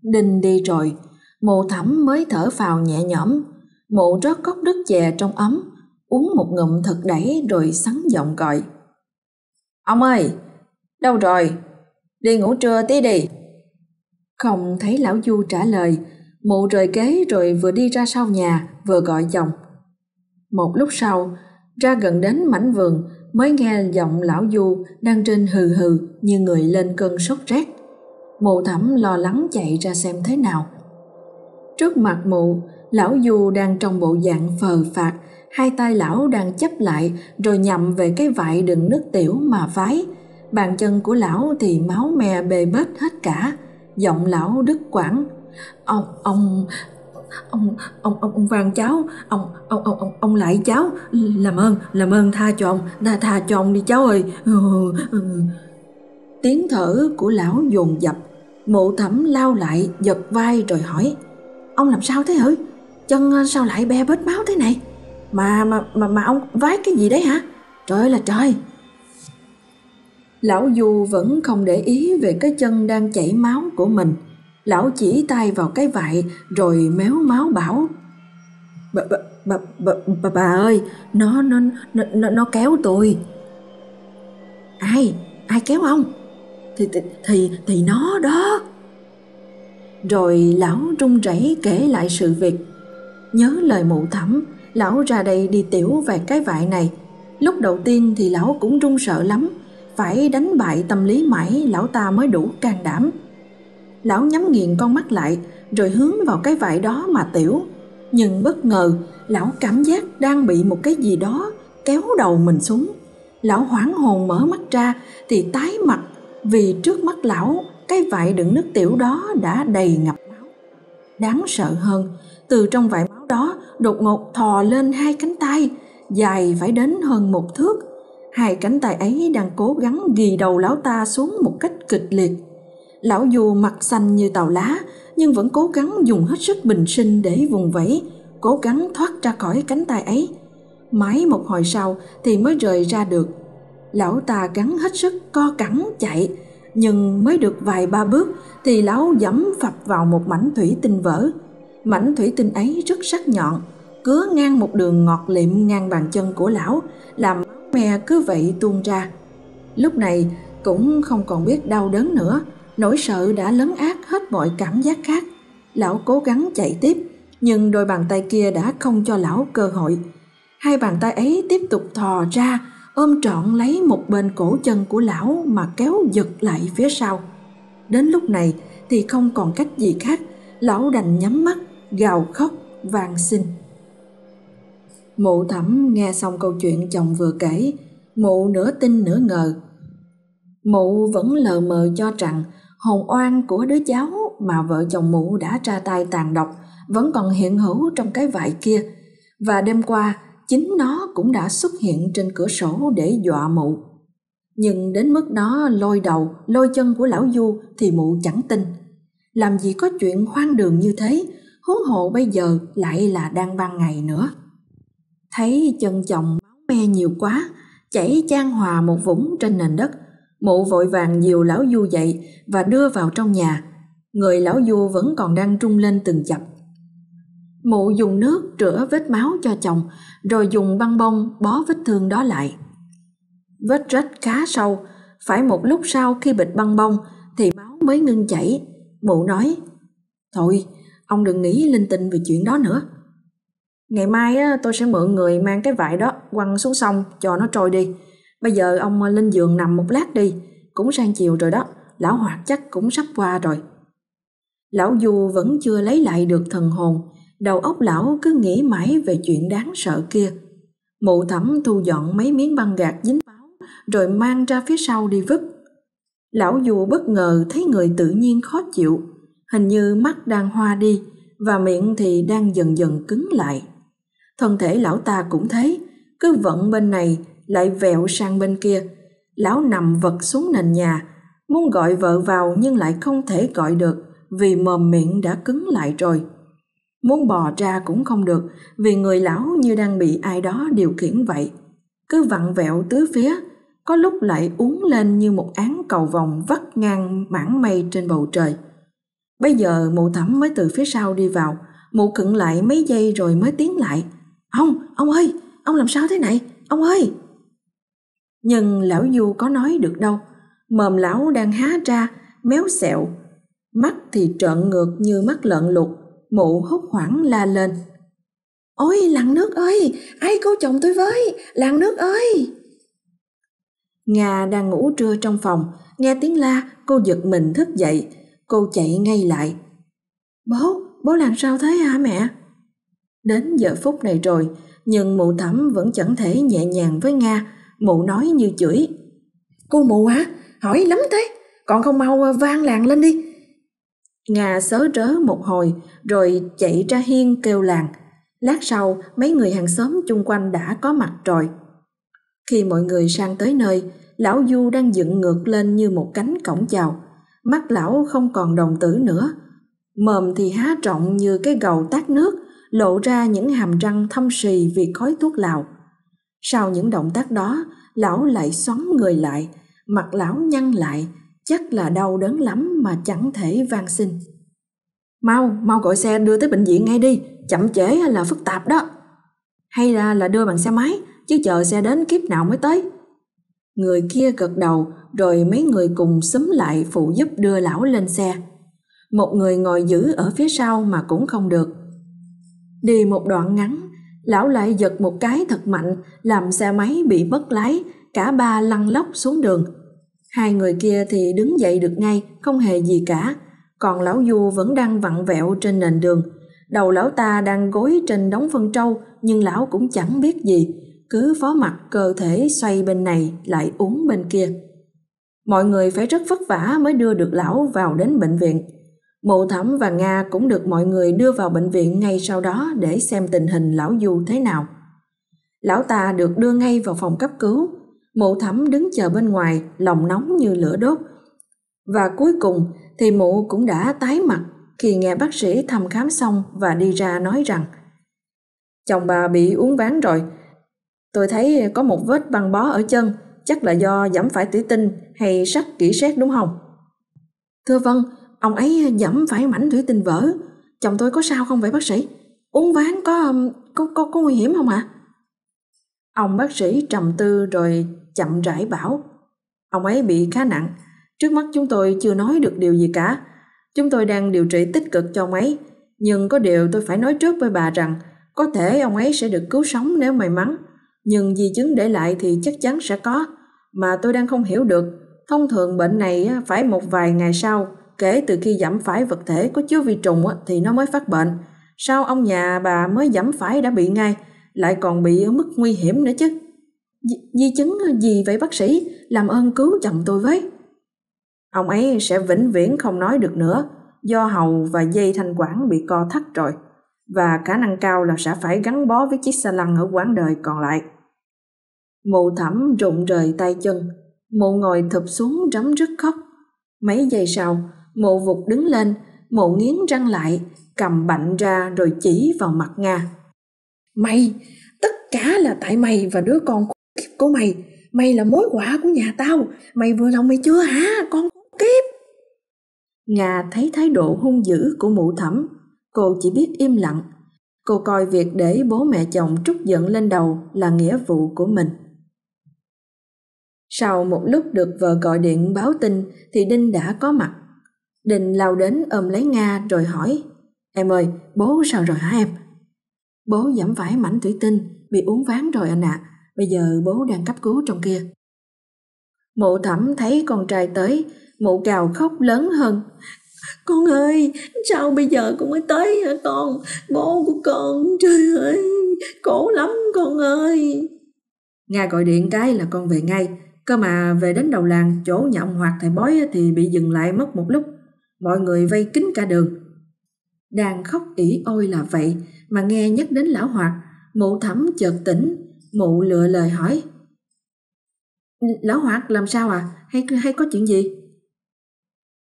Đinh đi rồi, mụ thẩm mới thở phào nhẹ nhõm. Mụ rót cốc nước chè trong ấm, uống một ngụm thật đẩy rồi sắn giọng gọi. Ông ơi, đâu rồi? Đi ngủ trưa tí đi. Không thấy lão Du trả lời, mụ rời kế rồi vừa đi ra sau nhà, vừa gọi chồng. Một lúc sau, ra gần đến mảnh vườn mới nghe giọng lão Du đang trên hừ hừ như người lên cơn sốt rét. Mụ thẩm lo lắng chạy ra xem thế nào. Trước mặt mụ, lão Du đang trong bộ dạng phờ phạt, hai tay lão đang chấp lại rồi nhậm về cái vại đựng nước tiểu mà vái. Bàn chân của lão thì máu me bê bết hết cả, giọng lão đứt quãng. Ông, ông, ông ông ông ông vàng cháu ông ông ông ông, ông lại cháu. Làm ơn làm ơn tha cho ông tha tha cho ông đi cháu ơi. Tiếng thở của lão dồn dập mụ thẩm lao lại giật vai rồi hỏi ông làm sao thế hử? Chân à, sao lại be bết máu thế này? Mà mà mà mà ông vái cái gì đấy hả? Trời ơi là trời. Lão du vẫn không để ý về cái chân đang chảy máu của mình. Lão chỉ tay vào cái vại rồi méo máu bảo bà, bà, bà, bà, bà, bà ơi, nó, nó, nó, nó kéo tôi. Ai? Ai kéo ông? Thì, thì, thì, thì nó đó. Rồi lão run rẩy kể lại sự việc. Nhớ lời mụ thẩm, lão ra đây đi tiểu về cái vại này. Lúc đầu tiên thì lão cũng run sợ lắm, phải đánh bại tâm lý mãi lão ta mới đủ can đảm lão nhắm nghiền con mắt lại, rồi hướng vào cái vải đó mà tiểu. Nhưng bất ngờ, lão cảm giác đang bị một cái gì đó kéo đầu mình xuống. Lão hoảng hồn mở mắt ra, thì tái mặt, vì trước mắt lão, cái vải đựng nước tiểu đó đã đầy ngập máu. Đáng sợ hơn, từ trong vải máu đó đột ngột thò lên hai cánh tay, dài phải đến hơn một thước. Hai cánh tay ấy đang cố gắng ghi đầu lão ta xuống một cách kịch liệt. Lão dù mặt xanh như tàu lá, nhưng vẫn cố gắng dùng hết sức bình sinh để vùng vẫy, cố gắng thoát ra khỏi cánh tay ấy. Mãi một hồi sau thì mới rời ra được. Lão ta gắn hết sức co cẳng chạy, nhưng mới được vài ba bước thì lão dẫm phập vào một mảnh thủy tinh vỡ. Mảnh thủy tinh ấy rất sắc nhọn, cứa ngang một đường ngọt liệm ngang bàn chân của lão, làm máu me cứ vậy tuôn ra. Lúc này cũng không còn biết đau đớn nữa, nỗi sợ đã lấn át hết mọi cảm giác khác. Lão cố gắng chạy tiếp, nhưng đôi bàn tay kia đã không cho lão cơ hội. Hai bàn tay ấy tiếp tục thò ra, ôm trọn lấy một bên cổ chân của lão mà kéo giật lại phía sau. Đến lúc này thì không còn cách gì khác, lão đành nhắm mắt, gào khóc, van xin. Mụ thẩm nghe xong câu chuyện chồng vừa kể mụ nửa tin nửa ngờ. Mụ vẫn lờ mờ cho rằng hồn oan của đứa cháu mà vợ chồng mụ đã tra tay tàn độc vẫn còn hiện hữu trong cái vải kia và đêm qua chính nó cũng đã xuất hiện trên cửa sổ để dọa mụ Nhưng đến mức đó lôi đầu, lôi chân của lão Du thì mụ chẳng tin. Làm gì có chuyện hoang đường như thế, huống hộ bây giờ lại là đang ban ngày nữa. Thấy chân chồng máu me nhiều quá, chảy chan hòa một vũng trên nền đất, mụ vội vàng dìu lão Du dậy và đưa vào trong nhà. Người lão Du vẫn còn đang trung lên từng chập. Mụ dùng nước rửa vết máu cho chồng, rồi dùng băng bông bó vết thương đó lại. Vết rách khá sâu, phải một lúc sau khi bịt băng bông thì máu mới ngưng chảy. Mụ nói, Thôi, ông đừng nghĩ linh tinh về chuyện đó nữa. Ngày mai tôi sẽ mượn người mang cái vải đó quăng xuống sông cho nó trôi đi. Bây giờ ông ờ, lên giường nằm một lát đi, cũng sang chiều rồi đó, lão hoạt chắc cũng sắp qua rồi. Lão Du vẫn chưa lấy lại được thần hồn, đầu óc lão cứ nghĩ mãi về chuyện đáng sợ kia. Mụ thẩm thu dọn mấy miếng băng gạc dính báo, rồi mang ra phía sau đi vứt. Lão Du bất ngờ thấy người tự nhiên khó chịu, hình như mắt đang hoa đi, và miệng thì đang dần dần cứng lại. Thân thể lão ta cũng thế, cứ vận bên này lại vẹo sang bên kia. Lão nằm vật xuống nền nhà, muốn gọi vợ vào nhưng lại không thể gọi được vì mồm miệng đã cứng lại rồi. Muốn bò ra cũng không được vì người lão như đang bị ai đó điều khiển vậy. Cứ vặn vẹo tứ phía, có lúc lại uống lên như một án cầu vòng vắt ngang mảng mây trên bầu trời. Bây giờ mụ thẩm mới từ phía sau đi vào, mụ cựng lại mấy giây rồi mới tiến lại. Ông, ông ơi, ông làm sao thế này, ông ơi! Nhưng lão Du có nói được đâu, mồm lão đang há ra, méo xẹo, mắt thì trợn ngược như mắt lợn lục, mụ hốt hoảng la lên. Ôi làng nước ơi, ai cứu chồng tôi với, làng nước ơi! Nga đang ngủ trưa trong phòng, nghe tiếng la, cô giật mình thức dậy, cô chạy ngay lại. Bố, bố làm sao thế hả mẹ? Đến giờ phút này rồi, nhưng mụ thẩm vẫn chẳng thể nhẹ nhàng với Nga, mụ nói như chửi. Cô mụ hả? Hỏi lắm thế, còn không mau ờ, vang làng lên đi. Nga sớ trớ một hồi, rồi chạy ra hiên kêu làng. Lát sau, mấy người hàng xóm chung quanh đã có mặt rồi. Khi mọi người sang tới nơi, lão Du đang dựng ngược lên như một cánh cổng chào. Mắt lão không còn đồng tử nữa. Mồm thì há rộng như cái gầu tát nước, lộ ra những hàm răng thâm sì vì khói thuốc lào. Sau những động tác đó, lão lại xoắn người lại, mặt lão nhăn lại, chắc là đau đớn lắm mà chẳng thể van xin. Mau, mau gọi xe đưa tới bệnh viện ngay đi, chậm trễ hay là phức tạp đó. Hay là là đưa bằng xe máy, chứ chờ xe đến kiếp nào mới tới. Người kia gật đầu, rồi mấy người cùng xúm lại phụ giúp đưa lão lên xe. Một người ngồi giữ ở phía sau mà cũng không được. Đi một đoạn ngắn, lão lại giật một cái thật mạnh, làm xe máy bị mất lái, cả ba lăn lóc xuống đường. Hai người kia thì đứng dậy được ngay, không hề gì cả, còn lão Du vẫn đang vặn vẹo trên nền đường. Đầu lão ta đang gối trên đống phân trâu, nhưng lão cũng chẳng biết gì, cứ phó mặt cơ thể xoay bên này lại uống bên kia. Mọi người phải rất vất vả mới đưa được lão vào đến bệnh viện. Mộ Thẩm và Nga cũng được mọi người đưa vào bệnh viện ngay sau đó để xem tình hình lão Du thế nào. Lão ta được đưa ngay vào phòng cấp cứu. Mộ Thẩm đứng chờ bên ngoài, lòng nóng như lửa đốt. Và cuối cùng thì mụ cũng đã tái mặt khi nghe bác sĩ thăm khám xong và đi ra nói rằng Chồng bà bị uống ván rồi. Tôi thấy có một vết băng bó ở chân, chắc là do giảm phải thủy tinh hay sắt kỹ xét đúng không? Thưa vâng, ông ấy dẫm phải mảnh thủy tinh vỡ. Chồng tôi có sao không vậy bác sĩ? Uống ván có um, có có, có nguy hiểm không ạ? À? Ông bác sĩ trầm tư rồi chậm rãi bảo. Ông ấy bị khá nặng. Trước mắt chúng tôi chưa nói được điều gì cả. Chúng tôi đang điều trị tích cực cho ông ấy. Nhưng có điều tôi phải nói trước với bà rằng có thể ông ấy sẽ được cứu sống nếu may mắn. Nhưng di chứng để lại thì chắc chắn sẽ có. Mà tôi đang không hiểu được. Thông thường bệnh này phải một vài ngày sau kể từ khi giảm phải vật thể có chứa vi trùng thì nó mới phát bệnh. Sao ông nhà bà mới giảm phải đã bị ngay, lại còn bị ở mức nguy hiểm nữa chứ? Di, di chứng gì vậy bác sĩ? Làm ơn cứu chồng tôi với. Ông ấy sẽ vĩnh viễn không nói được nữa, do hầu và dây thanh quản bị co thắt rồi, và khả năng cao là sẽ phải gắn bó với chiếc xa lăng ở quãng đời còn lại. Mụ thẩm rụng rời tay chân, Mụ ngồi thụp xuống rắm rứt khóc. Mấy giây sau, mụ vụt đứng lên, mụ nghiến răng lại, cầm bạnh ra rồi chỉ vào mặt Nga. Mày, tất cả là tại mày và đứa con của mày. Mày là mối họa của nhà tao. Mày vừa lòng mày chưa hả, con kiếp? Nga thấy thái độ hung dữ của mụ thẩm, cô chỉ biết im lặng. Cô coi việc để bố mẹ chồng trút giận lên đầu là nghĩa vụ của mình. Sau một lúc được vợ gọi điện báo tin thì Đinh đã có mặt. Định lao đến ôm lấy Nga rồi hỏi Em ơi, bố sao rồi hả em? Bố giảm vải mảnh thủy tinh, bị uống ván rồi anh ạ. À. Bây giờ bố đang cấp cứu trong kia. Mụ thẩm thấy con trai tới, mụ cào khóc lớn hơn. Con ơi, sao bây giờ con mới tới hả con? Bố của con, trời ơi, khổ lắm con ơi. Nga gọi điện cái là con về ngay, cơ mà về đến đầu làng chỗ nhà ông Hoạt thầy bói thì bị dừng lại mất một lúc. Mọi người vây kín cả đường. Đang khóc ỉ ôi là vậy mà nghe nhắc đến lão Hoạt, mụ thẩm chợt tỉnh, mụ lựa lời hỏi. Lão Hoạt làm sao à? Hay, hay có chuyện gì?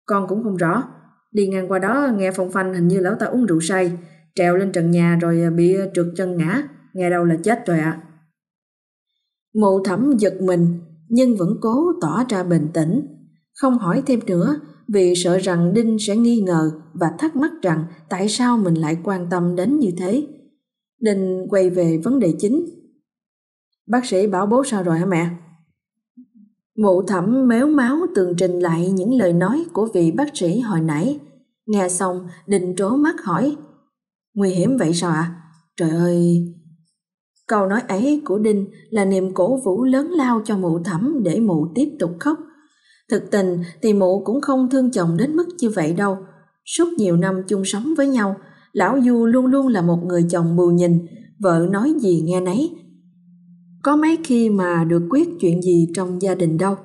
Con cũng không rõ. Đi ngang qua đó nghe phong phanh hình như lão ta uống rượu say, trèo lên trần nhà rồi bị trượt chân ngã, nghe đâu là chết rồi ạ. À. Mụ thẩm giật mình nhưng vẫn cố tỏ ra bình tĩnh, không hỏi thêm nữa vì sợ rằng Đinh sẽ nghi ngờ và thắc mắc rằng tại sao mình lại quan tâm đến như thế. Đinh quay về vấn đề chính. Bác sĩ bảo bố sao rồi hả mẹ? Mụ thẩm méo máu tường trình lại những lời nói của vị bác sĩ hồi nãy. Nghe xong, Đinh trố mắt hỏi. Nguy hiểm vậy sao ạ? À? Trời ơi! Câu nói ấy của Đinh là niềm cổ vũ lớn lao cho mụ thẩm để mụ tiếp tục khóc. Thực tình thì mụ cũng không thương chồng đến mức như vậy đâu. Suốt nhiều năm chung sống với nhau, lão Du luôn luôn là một người chồng bù nhìn, vợ nói gì nghe nấy. Có mấy khi mà được quyết chuyện gì trong gia đình đâu.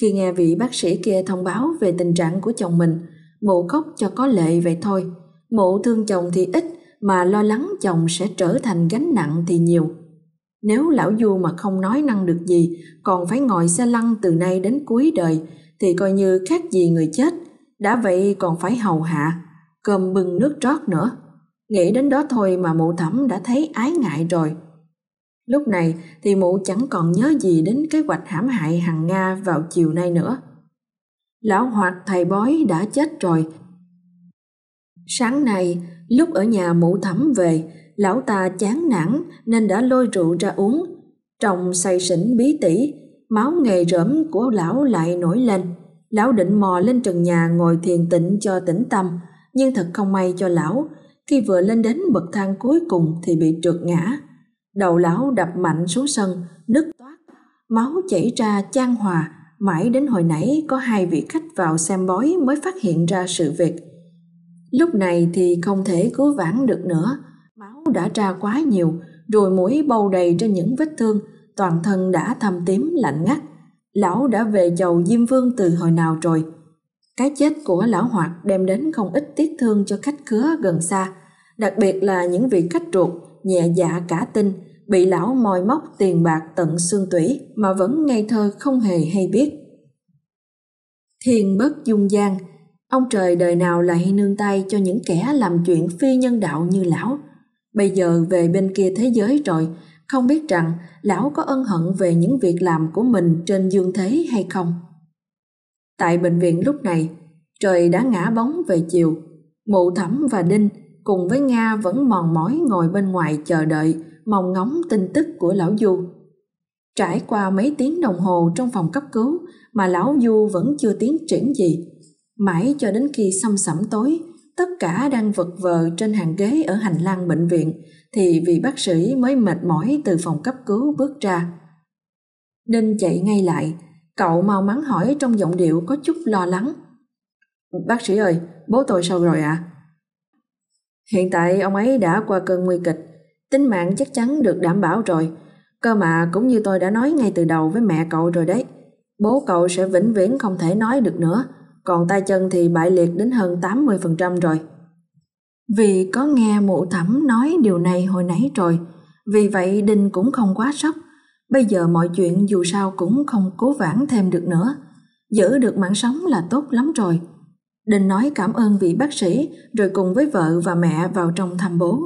Khi nghe vị bác sĩ kia thông báo về tình trạng của chồng mình, mụ khóc cho có lệ vậy thôi. Mụ thương chồng thì ít, mà lo lắng chồng sẽ trở thành gánh nặng thì nhiều. Nếu lão Du mà không nói năng được gì, còn phải ngồi xe lăn từ nay đến cuối đời, thì coi như khác gì người chết. Đã vậy còn phải hầu hạ, cơm bưng nước trót nữa. Nghĩ đến đó thôi mà mụ thẩm đã thấy ái ngại rồi. Lúc này thì mụ chẳng còn nhớ gì đến kế hoạch hãm hại hằng Nga vào chiều nay nữa. Lão hoạt thầy bói đã chết rồi. Sáng nay, lúc ở nhà mụ thẩm về, lão ta chán nản nên đã lôi rượu ra uống. Trong say sỉnh bí tỉ, máu nghề rỡm của lão lại nổi lên. Lão định mò lên trần nhà ngồi thiền tịnh cho tĩnh tâm, nhưng thật không may cho lão, khi vừa lên đến bậc thang cuối cùng thì bị trượt ngã. Đầu lão đập mạnh xuống sân, nứt toát, máu chảy ra chan hòa, mãi đến hồi nãy có hai vị khách vào xem bói mới phát hiện ra sự việc. Lúc này thì không thể cứu vãn được nữa, máu đã ra quá nhiều, rồi mũi bầu đầy trên những vết thương, toàn thân đã thâm tím lạnh ngắt. Lão đã về chầu Diêm Vương từ hồi nào rồi. Cái chết của lão hoạt đem đến không ít tiếc thương cho khách khứa gần xa, đặc biệt là những vị khách ruột nhẹ dạ cả tin, bị lão mòi móc tiền bạc tận xương tủy mà vẫn ngây thơ không hề hay biết. Thiên bất dung gian, ông trời đời nào lại nương tay cho những kẻ làm chuyện phi nhân đạo như lão. Bây giờ về bên kia thế giới rồi, không biết rằng lão có ân hận về những việc làm của mình trên dương thế hay không. Tại bệnh viện lúc này, trời đã ngã bóng về chiều, mụ thẩm và đinh cùng với Nga vẫn mòn mỏi ngồi bên ngoài chờ đợi, mong ngóng tin tức của lão Du. Trải qua mấy tiếng đồng hồ trong phòng cấp cứu mà lão Du vẫn chưa tiến triển gì. Mãi cho đến khi xăm sẩm tối, tất cả đang vật vờ trên hàng ghế ở hành lang bệnh viện thì vị bác sĩ mới mệt mỏi từ phòng cấp cứu bước ra. Đinh chạy ngay lại, cậu mau mắn hỏi trong giọng điệu có chút lo lắng. Bác sĩ ơi, bố tôi sao rồi ạ? À? Hiện tại ông ấy đã qua cơn nguy kịch, tính mạng chắc chắn được đảm bảo rồi. Cơ mà cũng như tôi đã nói ngay từ đầu với mẹ cậu rồi đấy, bố cậu sẽ vĩnh viễn không thể nói được nữa, còn tay chân thì bại liệt đến hơn 80% rồi. Vì có nghe mụ thẩm nói điều này hồi nãy rồi, vì vậy Đinh cũng không quá sốc. Bây giờ mọi chuyện dù sao cũng không cố vãn thêm được nữa. Giữ được mạng sống là tốt lắm rồi. Đình nói cảm ơn vị bác sĩ rồi cùng với vợ và mẹ vào trong thăm bố.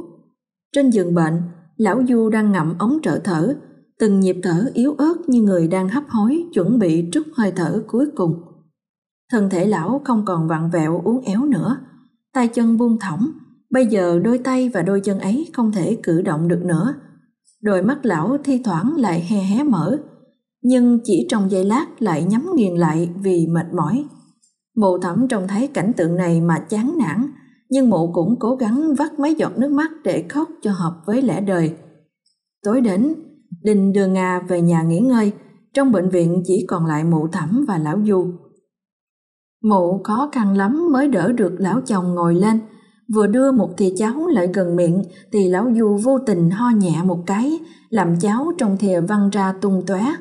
Trên giường bệnh, lão Du đang ngậm ống trợ thở, từng nhịp thở yếu ớt như người đang hấp hối chuẩn bị trút hơi thở cuối cùng. Thân thể lão không còn vặn vẹo uốn éo nữa, tay chân buông thõng, bây giờ đôi tay và đôi chân ấy không thể cử động được nữa. Đôi mắt lão thi thoảng lại he hé mở, nhưng chỉ trong giây lát lại nhắm nghiền lại vì mệt mỏi. Mụ thẩm trông thấy cảnh tượng này mà chán nản, nhưng mụ cũng cố gắng vắt mấy giọt nước mắt để khóc cho hợp với lẽ đời. Tối đến, Đình đưa Nga về nhà nghỉ ngơi, trong bệnh viện chỉ còn lại mụ thẩm và lão Du. Mụ khó khăn lắm mới đỡ được lão chồng ngồi lên, vừa đưa một thìa cháo lại gần miệng thì lão Du vô tình ho nhẹ một cái, làm cháo trong thìa văng ra tung tóe.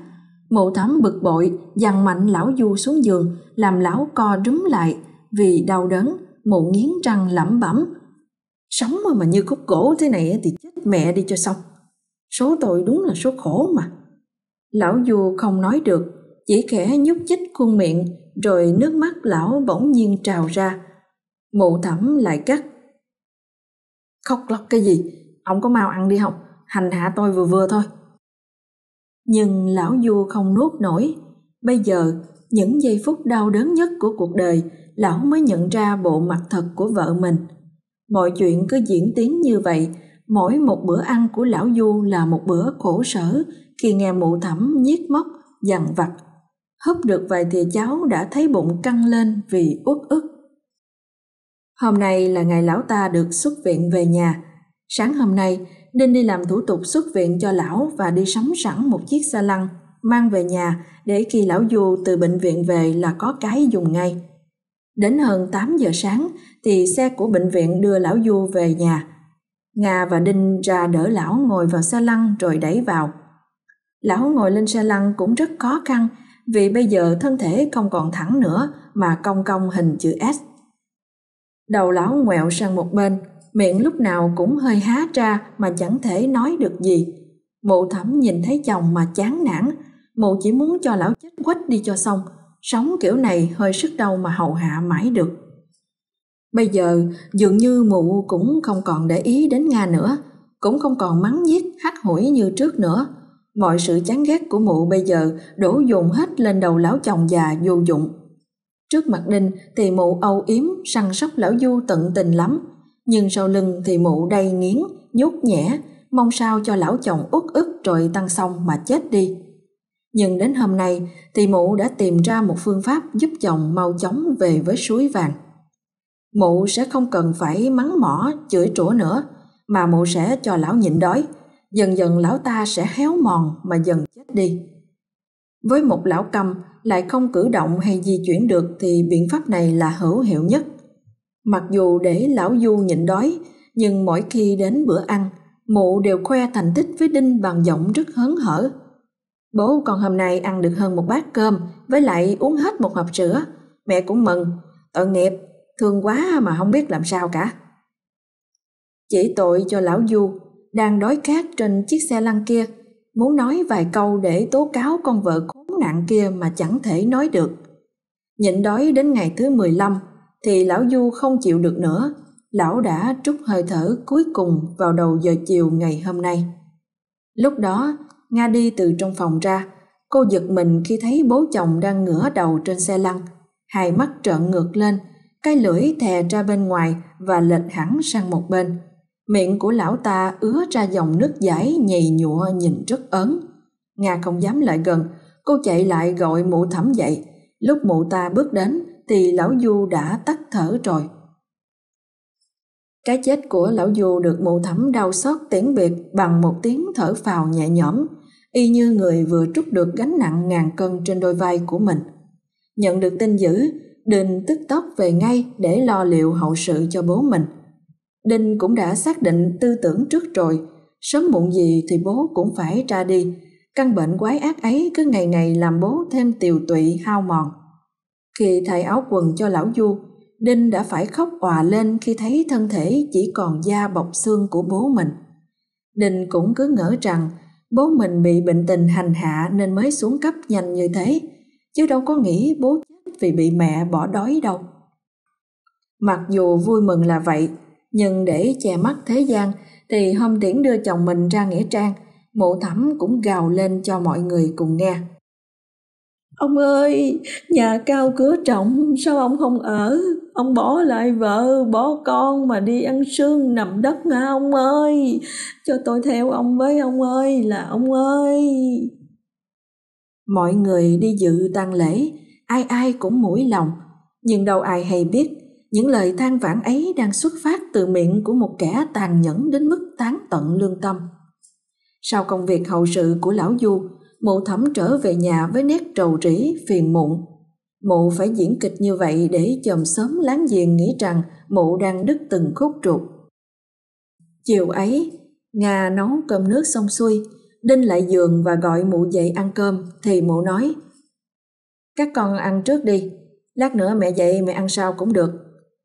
Mụ thắm bực bội, dằn mạnh lão Du xuống giường, làm lão co rúm lại, vì đau đớn, mụ nghiến răng lẩm bẩm. Sống mà, mà như khúc gỗ thế này thì chết mẹ đi cho xong. Số tội đúng là số khổ mà. Lão Du không nói được, chỉ khẽ nhúc nhích khuôn miệng, rồi nước mắt lão bỗng nhiên trào ra. Mụ thẩm lại cắt. Khóc lóc cái gì? Ông có mau ăn đi không? Hành hạ tôi vừa vừa thôi. Nhưng lão Du không nuốt nổi. Bây giờ, những giây phút đau đớn nhất của cuộc đời, lão mới nhận ra bộ mặt thật của vợ mình. Mọi chuyện cứ diễn tiến như vậy, mỗi một bữa ăn của lão Du là một bữa khổ sở khi nghe mụ thẩm nhiếc móc, dằn vặt. Húp được vài thìa cháo đã thấy bụng căng lên vì uất ức. Hôm nay là ngày lão ta được xuất viện về nhà. Sáng hôm nay, Đinh đi làm thủ tục xuất viện cho lão và đi sắm sẵn một chiếc xe lăn mang về nhà để khi lão Du từ bệnh viện về là có cái dùng ngay. Đến hơn 8 giờ sáng thì xe của bệnh viện đưa lão Du về nhà. Nga và Đinh ra đỡ lão ngồi vào xe lăn rồi đẩy vào. Lão ngồi lên xe lăn cũng rất khó khăn vì bây giờ thân thể không còn thẳng nữa mà cong cong hình chữ S. Đầu lão ngoẹo sang một bên, miệng lúc nào cũng hơi há ra mà chẳng thể nói được gì. Mụ thẩm nhìn thấy chồng mà chán nản, mụ chỉ muốn cho lão chết quách đi cho xong, sống kiểu này hơi sức đâu mà hầu hạ mãi được. Bây giờ dường như mụ cũng không còn để ý đến Nga nữa, cũng không còn mắng giết hắt hủi như trước nữa. Mọi sự chán ghét của mụ bây giờ đổ dồn hết lên đầu lão chồng già vô dụng. Trước mặt Đinh thì mụ âu yếm săn sóc lão Du tận tình lắm, nhưng sau lưng thì mụ đầy nghiến, nhút nhẽ, mong sao cho lão chồng út ức rồi tăng xong mà chết đi. Nhưng đến hôm nay thì mụ đã tìm ra một phương pháp giúp chồng mau chóng về với suối vàng. Mụ sẽ không cần phải mắng mỏ, chửi trũa nữa, mà mụ sẽ cho lão nhịn đói. Dần dần lão ta sẽ héo mòn mà dần chết đi. Với một lão câm lại không cử động hay di chuyển được thì biện pháp này là hữu hiệu nhất. Mặc dù để lão Du nhịn đói, nhưng mỗi khi đến bữa ăn, mụ đều khoe thành tích với Đinh bằng giọng rất hớn hở. Bố con hôm nay ăn được hơn một bát cơm, với lại uống hết một hộp sữa. Mẹ cũng mừng, tội nghiệp, thương quá mà không biết làm sao cả. Chỉ tội cho lão Du, đang đói khát trên chiếc xe lăn kia, muốn nói vài câu để tố cáo con vợ khốn nạn kia mà chẳng thể nói được. Nhịn đói đến ngày thứ 15 thì lão Du không chịu được nữa, lão đã trút hơi thở cuối cùng vào đầu giờ chiều ngày hôm nay. Lúc đó, Nga đi từ trong phòng ra, cô giật mình khi thấy bố chồng đang ngửa đầu trên xe lăn, hai mắt trợn ngược lên, cái lưỡi thè ra bên ngoài và lệch hẳn sang một bên. Miệng của lão ta ứa ra dòng nước giải nhầy nhụa nhìn rất ớn. Nga không dám lại gần, cô chạy lại gọi mụ thẩm dậy. Lúc mụ ta bước đến thì lão Du đã tắt thở rồi. Cái chết của lão Du được mụ thẩm đau xót tiễn biệt bằng một tiếng thở phào nhẹ nhõm, y như người vừa trút được gánh nặng ngàn cân trên đôi vai của mình. Nhận được tin dữ, đình tức tốc về ngay để lo liệu hậu sự cho bố mình. Đinh cũng đã xác định tư tưởng trước rồi, sớm muộn gì thì bố cũng phải ra đi. Căn bệnh quái ác ấy cứ ngày ngày làm bố thêm tiều tụy hao mòn. Khi thay áo quần cho lão Du, Đinh đã phải khóc òa lên khi thấy thân thể chỉ còn da bọc xương của bố mình. Đinh cũng cứ ngỡ rằng Bố mình bị bệnh tình hành hạ nên mới xuống cấp nhanh như thế, chứ đâu có nghĩ bố chết vì bị mẹ bỏ đói đâu. Mặc dù vui mừng là vậy, nhưng để che mắt thế gian thì hôm tiễn đưa chồng mình ra nghĩa trang, mụ thẩm cũng gào lên cho mọi người cùng nghe. Ông ơi, nhà cao cửa trọng, sao ông không ở? Ông bỏ lại vợ, bỏ con mà đi ăn sương nằm đất hả ông ơi? Cho tôi theo ông với ông ơi, là ông ơi. Mọi người đi dự tang lễ, ai ai cũng mũi lòng, nhưng đâu ai hay biết những lời than vãn ấy đang xuất phát từ miệng của một kẻ tàn nhẫn đến mức tán tận lương tâm. Sau công việc hậu sự của lão Du, mụ thẩm trở về nhà với nét trầu rĩ phiền muộn. Mụ phải diễn kịch như vậy để chòm sớm láng giềng nghĩ rằng mụ đang đứt từng khúc ruột. Chiều ấy, Nga nấu cơm nước xong xuôi, Đinh lại giường và gọi mụ dậy ăn cơm thì mụ nói Các con ăn trước đi, lát nữa mẹ dậy mẹ ăn sau cũng được.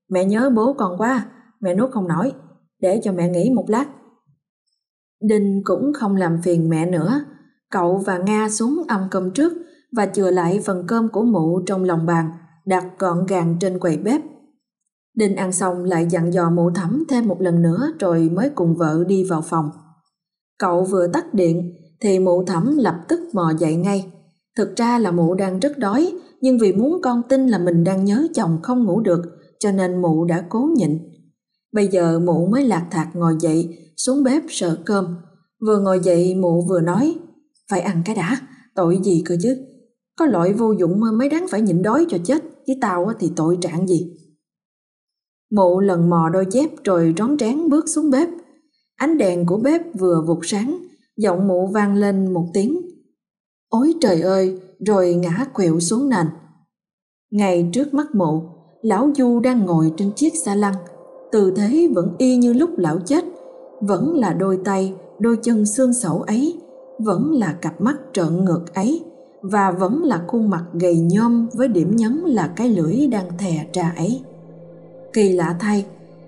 Mẹ nhớ bố con quá, mẹ nuốt không nổi, để cho mẹ nghỉ một lát. Đinh cũng không làm phiền mẹ nữa, cậu và Nga xuống ăn cơm trước và chừa lại phần cơm của mụ trong lòng bàn, đặt gọn gàng trên quầy bếp. Đinh ăn xong lại dặn dò mụ thẩm thêm một lần nữa rồi mới cùng vợ đi vào phòng. Cậu vừa tắt điện thì mụ thẩm lập tức mò dậy ngay. Thực ra là mụ đang rất đói, nhưng vì muốn con tin là mình đang nhớ chồng không ngủ được, cho nên mụ đã cố nhịn. Bây giờ mụ mới lạc thạc ngồi dậy, xuống bếp sợ cơm. Vừa ngồi dậy mụ vừa nói, phải ăn cái đã, tội gì cơ chứ. Có loại vô dụng mới đáng phải nhịn đói cho chết, chứ tao thì tội trạng gì. Mụ lần mò đôi dép rồi rón rén bước xuống bếp. Ánh đèn của bếp vừa vụt sáng, giọng mụ vang lên một tiếng. Ôi trời ơi, rồi ngã quẹo xuống nền. Ngay trước mắt mụ, lão Du đang ngồi trên chiếc xa lăng, tư thế vẫn y như lúc lão chết, vẫn là đôi tay, đôi chân xương sẩu ấy, vẫn là cặp mắt trợn ngược ấy, và vẫn là khuôn mặt gầy nhom với điểm nhấn là cái lưỡi đang thè ra ấy. Kỳ lạ thay,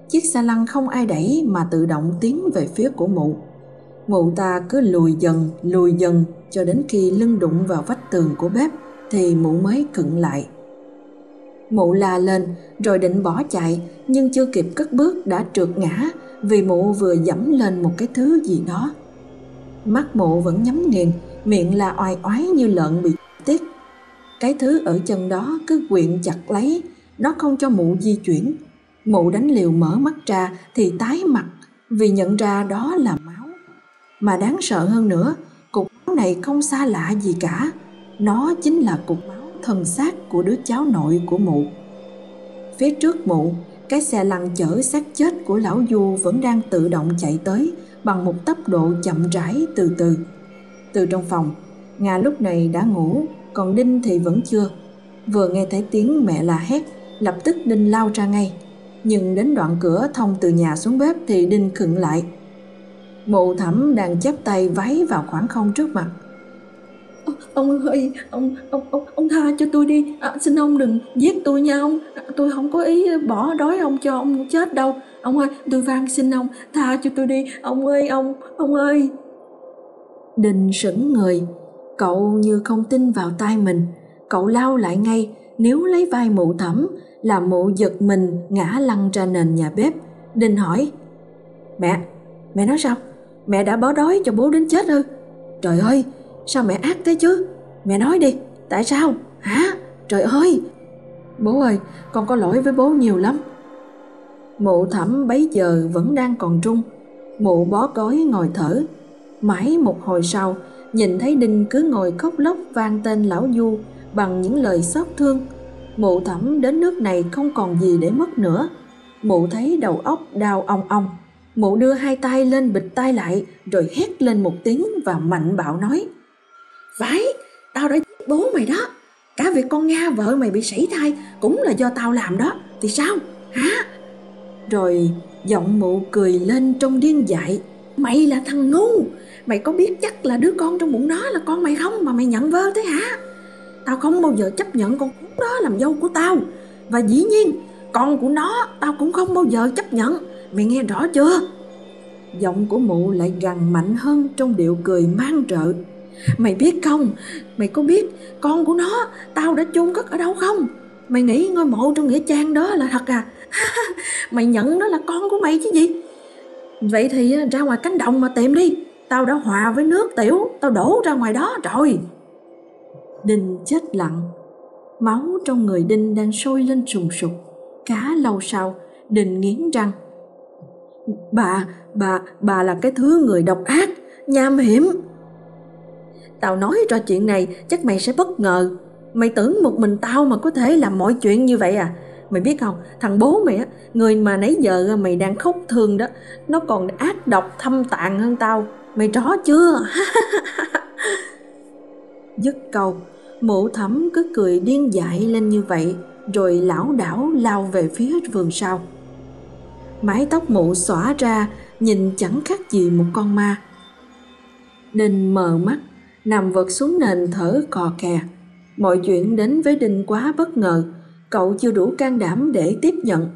chiếc xa lăng không ai đẩy mà tự động tiến về phía của mụ. Mụ ta cứ lùi dần, lùi dần cho đến khi lưng đụng vào vách tường của bếp thì mụ mới cựng lại. Mụ la lên rồi định bỏ chạy nhưng chưa kịp cất bước đã trượt ngã vì mụ vừa dẫm lên một cái thứ gì đó. Mắt mụ vẫn nhắm nghiền, miệng là oai oái như lợn bị tiết. Cái thứ ở chân đó cứ quyện chặt lấy, nó không cho mụ di chuyển. Mụ đánh liều mở mắt ra thì tái mặt vì nhận ra đó là máu. Mà đáng sợ hơn nữa, cục máu này không xa lạ gì cả. Nó chính là cục máu thân xác của đứa cháu nội của mụ. Phía trước mụ, cái xe lăn chở xác chết của lão Du vẫn đang tự động chạy tới bằng một tốc độ chậm rãi từ từ. Từ trong phòng, Nga lúc này đã ngủ, còn Đinh thì vẫn chưa. Vừa nghe thấy tiếng mẹ la hét, lập tức Đinh lao ra ngay. Nhưng đến đoạn cửa thông từ nhà xuống bếp thì Đinh khựng lại. Mụ thẩm đang chắp tay váy vào khoảng không trước mặt ông ơi ông ông ông ông tha cho tôi đi. À, xin ông đừng giết tôi nha ông. À, tôi không có ý bỏ đói ông cho ông chết đâu. Ông ơi tôi van xin ông tha cho tôi đi. Ông ơi ông ông ơi. Đình sững người. Cậu như không tin vào tai mình. Cậu lao lại ngay. Nếu lấy vai mụ thẩm là mụ giật mình ngã lăn ra nền nhà bếp. Đình hỏi mẹ mẹ nói sao? Mẹ đã bỏ đói cho bố đến chết ư trời ơi Sao mẹ ác thế chứ? Mẹ nói đi, tại sao? Hả? Trời ơi! Bố ơi, con có lỗi với bố nhiều lắm. Mụ thẩm bấy giờ vẫn đang còn trung. Mụ bó cối ngồi thở. Mãi một hồi sau, nhìn thấy Đinh cứ ngồi khóc lóc vang tên lão Du bằng những lời xót thương. Mụ thẩm đến nước này không còn gì để mất nữa. Mụ thấy đầu óc đau ong ong. Mụ đưa hai tay lên bịch tay lại rồi hét lên một tiếng và mạnh bạo nói – phải, tao đã giết bố mày đó. Cả việc con Nga vợ mày bị sảy thai cũng là do tao làm đó. Thì sao? Hả? Rồi giọng mụ cười lên trong điên dại. Mày là thằng ngu. Mày có biết chắc là đứa con trong bụng nó là con mày không mà mày nhận vơ thế hả? Tao không bao giờ chấp nhận con đó làm dâu của tao. Và dĩ nhiên con của nó tao cũng không bao giờ chấp nhận. Mày nghe rõ chưa? giọng của mụ lại gằn mạnh hơn trong điệu cười mang rợ. Mày biết không, mày có biết con của nó tao đã chôn cất ở đâu không? Mày nghĩ ngôi mộ trong nghĩa trang đó là thật à? mày nhận nó là con của mày chứ gì? Vậy thì à, ra ngoài cánh đồng mà tìm đi. Tao đã hòa với nước tiểu, tao đổ ra ngoài đó rồi. Đinh chết lặng. Máu trong người Đinh đang sôi lên sùng sục. Cá lâu sau, Đinh nghiến răng. Bà, bà, bà là cái thứ người độc ác, nham hiểm. Tao nói ra chuyện này chắc mày sẽ bất ngờ. Mày tưởng một mình tao mà có thể làm mọi chuyện như vậy à? Mày biết không, thằng bố mày á, người mà nãy giờ mày đang khóc thương đó, nó còn ác độc thâm tạng hơn tao. Mày rõ chưa? Dứt câu, mụ thẩm cứ cười điên dại lên như vậy, rồi lão đảo lao về phía vườn sau. Mái tóc mụ xõa ra, nhìn chẳng khác gì một con ma. nên mờ mắt, nằm vật xuống nền thở cò kè. Mọi chuyện đến với Đinh quá bất ngờ, cậu chưa đủ can đảm để tiếp nhận.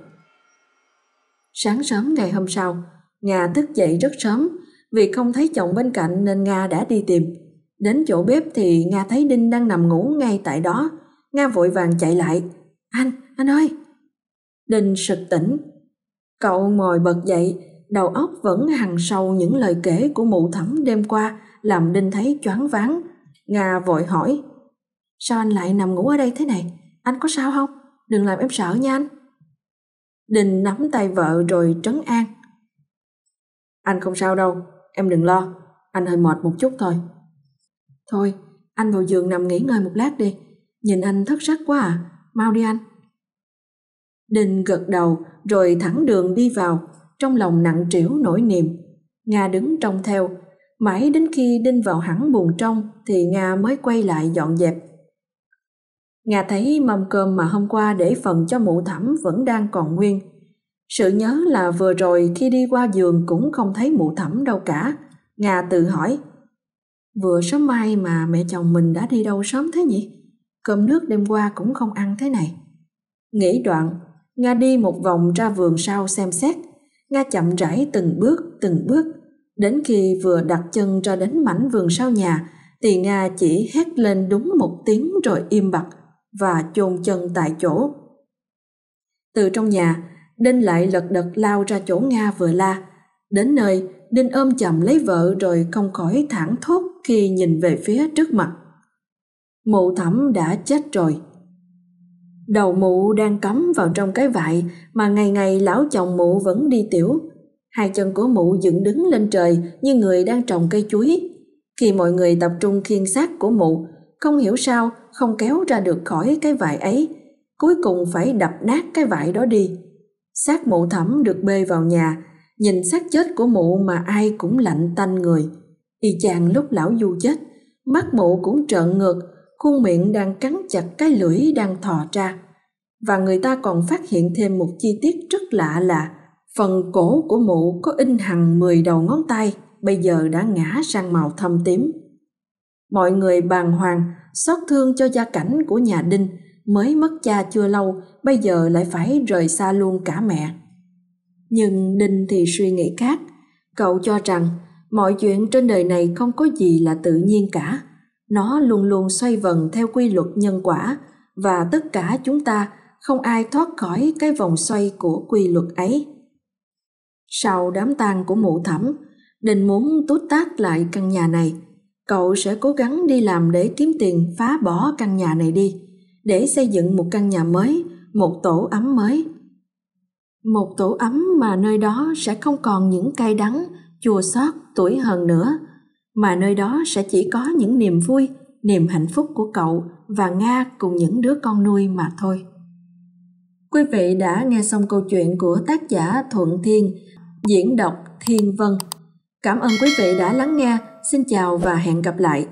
Sáng sớm ngày hôm sau, Nga thức dậy rất sớm, vì không thấy chồng bên cạnh nên Nga đã đi tìm. Đến chỗ bếp thì Nga thấy Đinh đang nằm ngủ ngay tại đó. Nga vội vàng chạy lại. Anh, anh ơi! Đinh sực tỉnh. Cậu ngồi bật dậy, đầu óc vẫn hằng sâu những lời kể của mụ thẩm đêm qua làm Đinh thấy choáng váng. Nga vội hỏi. Sao anh lại nằm ngủ ở đây thế này? Anh có sao không? Đừng làm em sợ nha anh. Đinh nắm tay vợ rồi trấn an. Anh không sao đâu, em đừng lo, anh hơi mệt một chút thôi. Thôi, anh vào giường nằm nghỉ ngơi một lát đi, nhìn anh thất sắc quá à, mau đi anh. Đinh gật đầu rồi thẳng đường đi vào, trong lòng nặng trĩu nỗi niềm. Nga đứng trông theo, mãi đến khi Đinh vào hẳn buồn trong thì Nga mới quay lại dọn dẹp. Nga thấy mâm cơm mà hôm qua để phần cho mụ thẩm vẫn đang còn nguyên. Sự nhớ là vừa rồi khi đi qua giường cũng không thấy mụ thẩm đâu cả. Nga tự hỏi, vừa sớm mai mà mẹ chồng mình đã đi đâu sớm thế nhỉ? Cơm nước đêm qua cũng không ăn thế này. Nghĩ đoạn, Nga đi một vòng ra vườn sau xem xét. Nga chậm rãi từng bước, từng bước. Đến khi vừa đặt chân ra đến mảnh vườn sau nhà, thì Nga chỉ hét lên đúng một tiếng rồi im bặt và chôn chân tại chỗ. Từ trong nhà, Đinh lại lật đật lao ra chỗ Nga vừa la. Đến nơi, Đinh ôm chầm lấy vợ rồi không khỏi thẳng thốt khi nhìn về phía trước mặt. Mụ thẩm đã chết rồi. Đầu mụ đang cắm vào trong cái vại mà ngày ngày lão chồng mụ vẫn đi tiểu. Hai chân của mụ dựng đứng lên trời như người đang trồng cây chuối. Khi mọi người tập trung khiên xác của mụ, không hiểu sao không kéo ra được khỏi cái vải ấy, cuối cùng phải đập nát cái vải đó đi. Xác mụ thẩm được bê vào nhà, nhìn xác chết của mụ mà ai cũng lạnh tanh người. Y chàng lúc lão du chết, mắt mụ cũng trợn ngược, khuôn miệng đang cắn chặt cái lưỡi đang thò ra. Và người ta còn phát hiện thêm một chi tiết rất lạ là phần cổ của mụ có in hằn 10 đầu ngón tay, bây giờ đã ngã sang màu thâm tím. Mọi người bàng hoàng, xót thương cho gia cảnh của nhà Đinh, mới mất cha chưa lâu, bây giờ lại phải rời xa luôn cả mẹ. Nhưng Đinh thì suy nghĩ khác, cậu cho rằng mọi chuyện trên đời này không có gì là tự nhiên cả. Nó luôn luôn xoay vần theo quy luật nhân quả và tất cả chúng ta không ai thoát khỏi cái vòng xoay của quy luật ấy. Sau đám tang của mụ thẩm, Đình muốn tút tát lại căn nhà này. Cậu sẽ cố gắng đi làm để kiếm tiền phá bỏ căn nhà này đi, để xây dựng một căn nhà mới, một tổ ấm mới. Một tổ ấm mà nơi đó sẽ không còn những cay đắng, chua xót, tuổi hờn nữa, mà nơi đó sẽ chỉ có những niềm vui, niềm hạnh phúc của cậu và Nga cùng những đứa con nuôi mà thôi. Quý vị đã nghe xong câu chuyện của tác giả Thuận Thiên, diễn đọc Thiên Vân. Cảm ơn quý vị đã lắng nghe. Xin chào và hẹn gặp lại.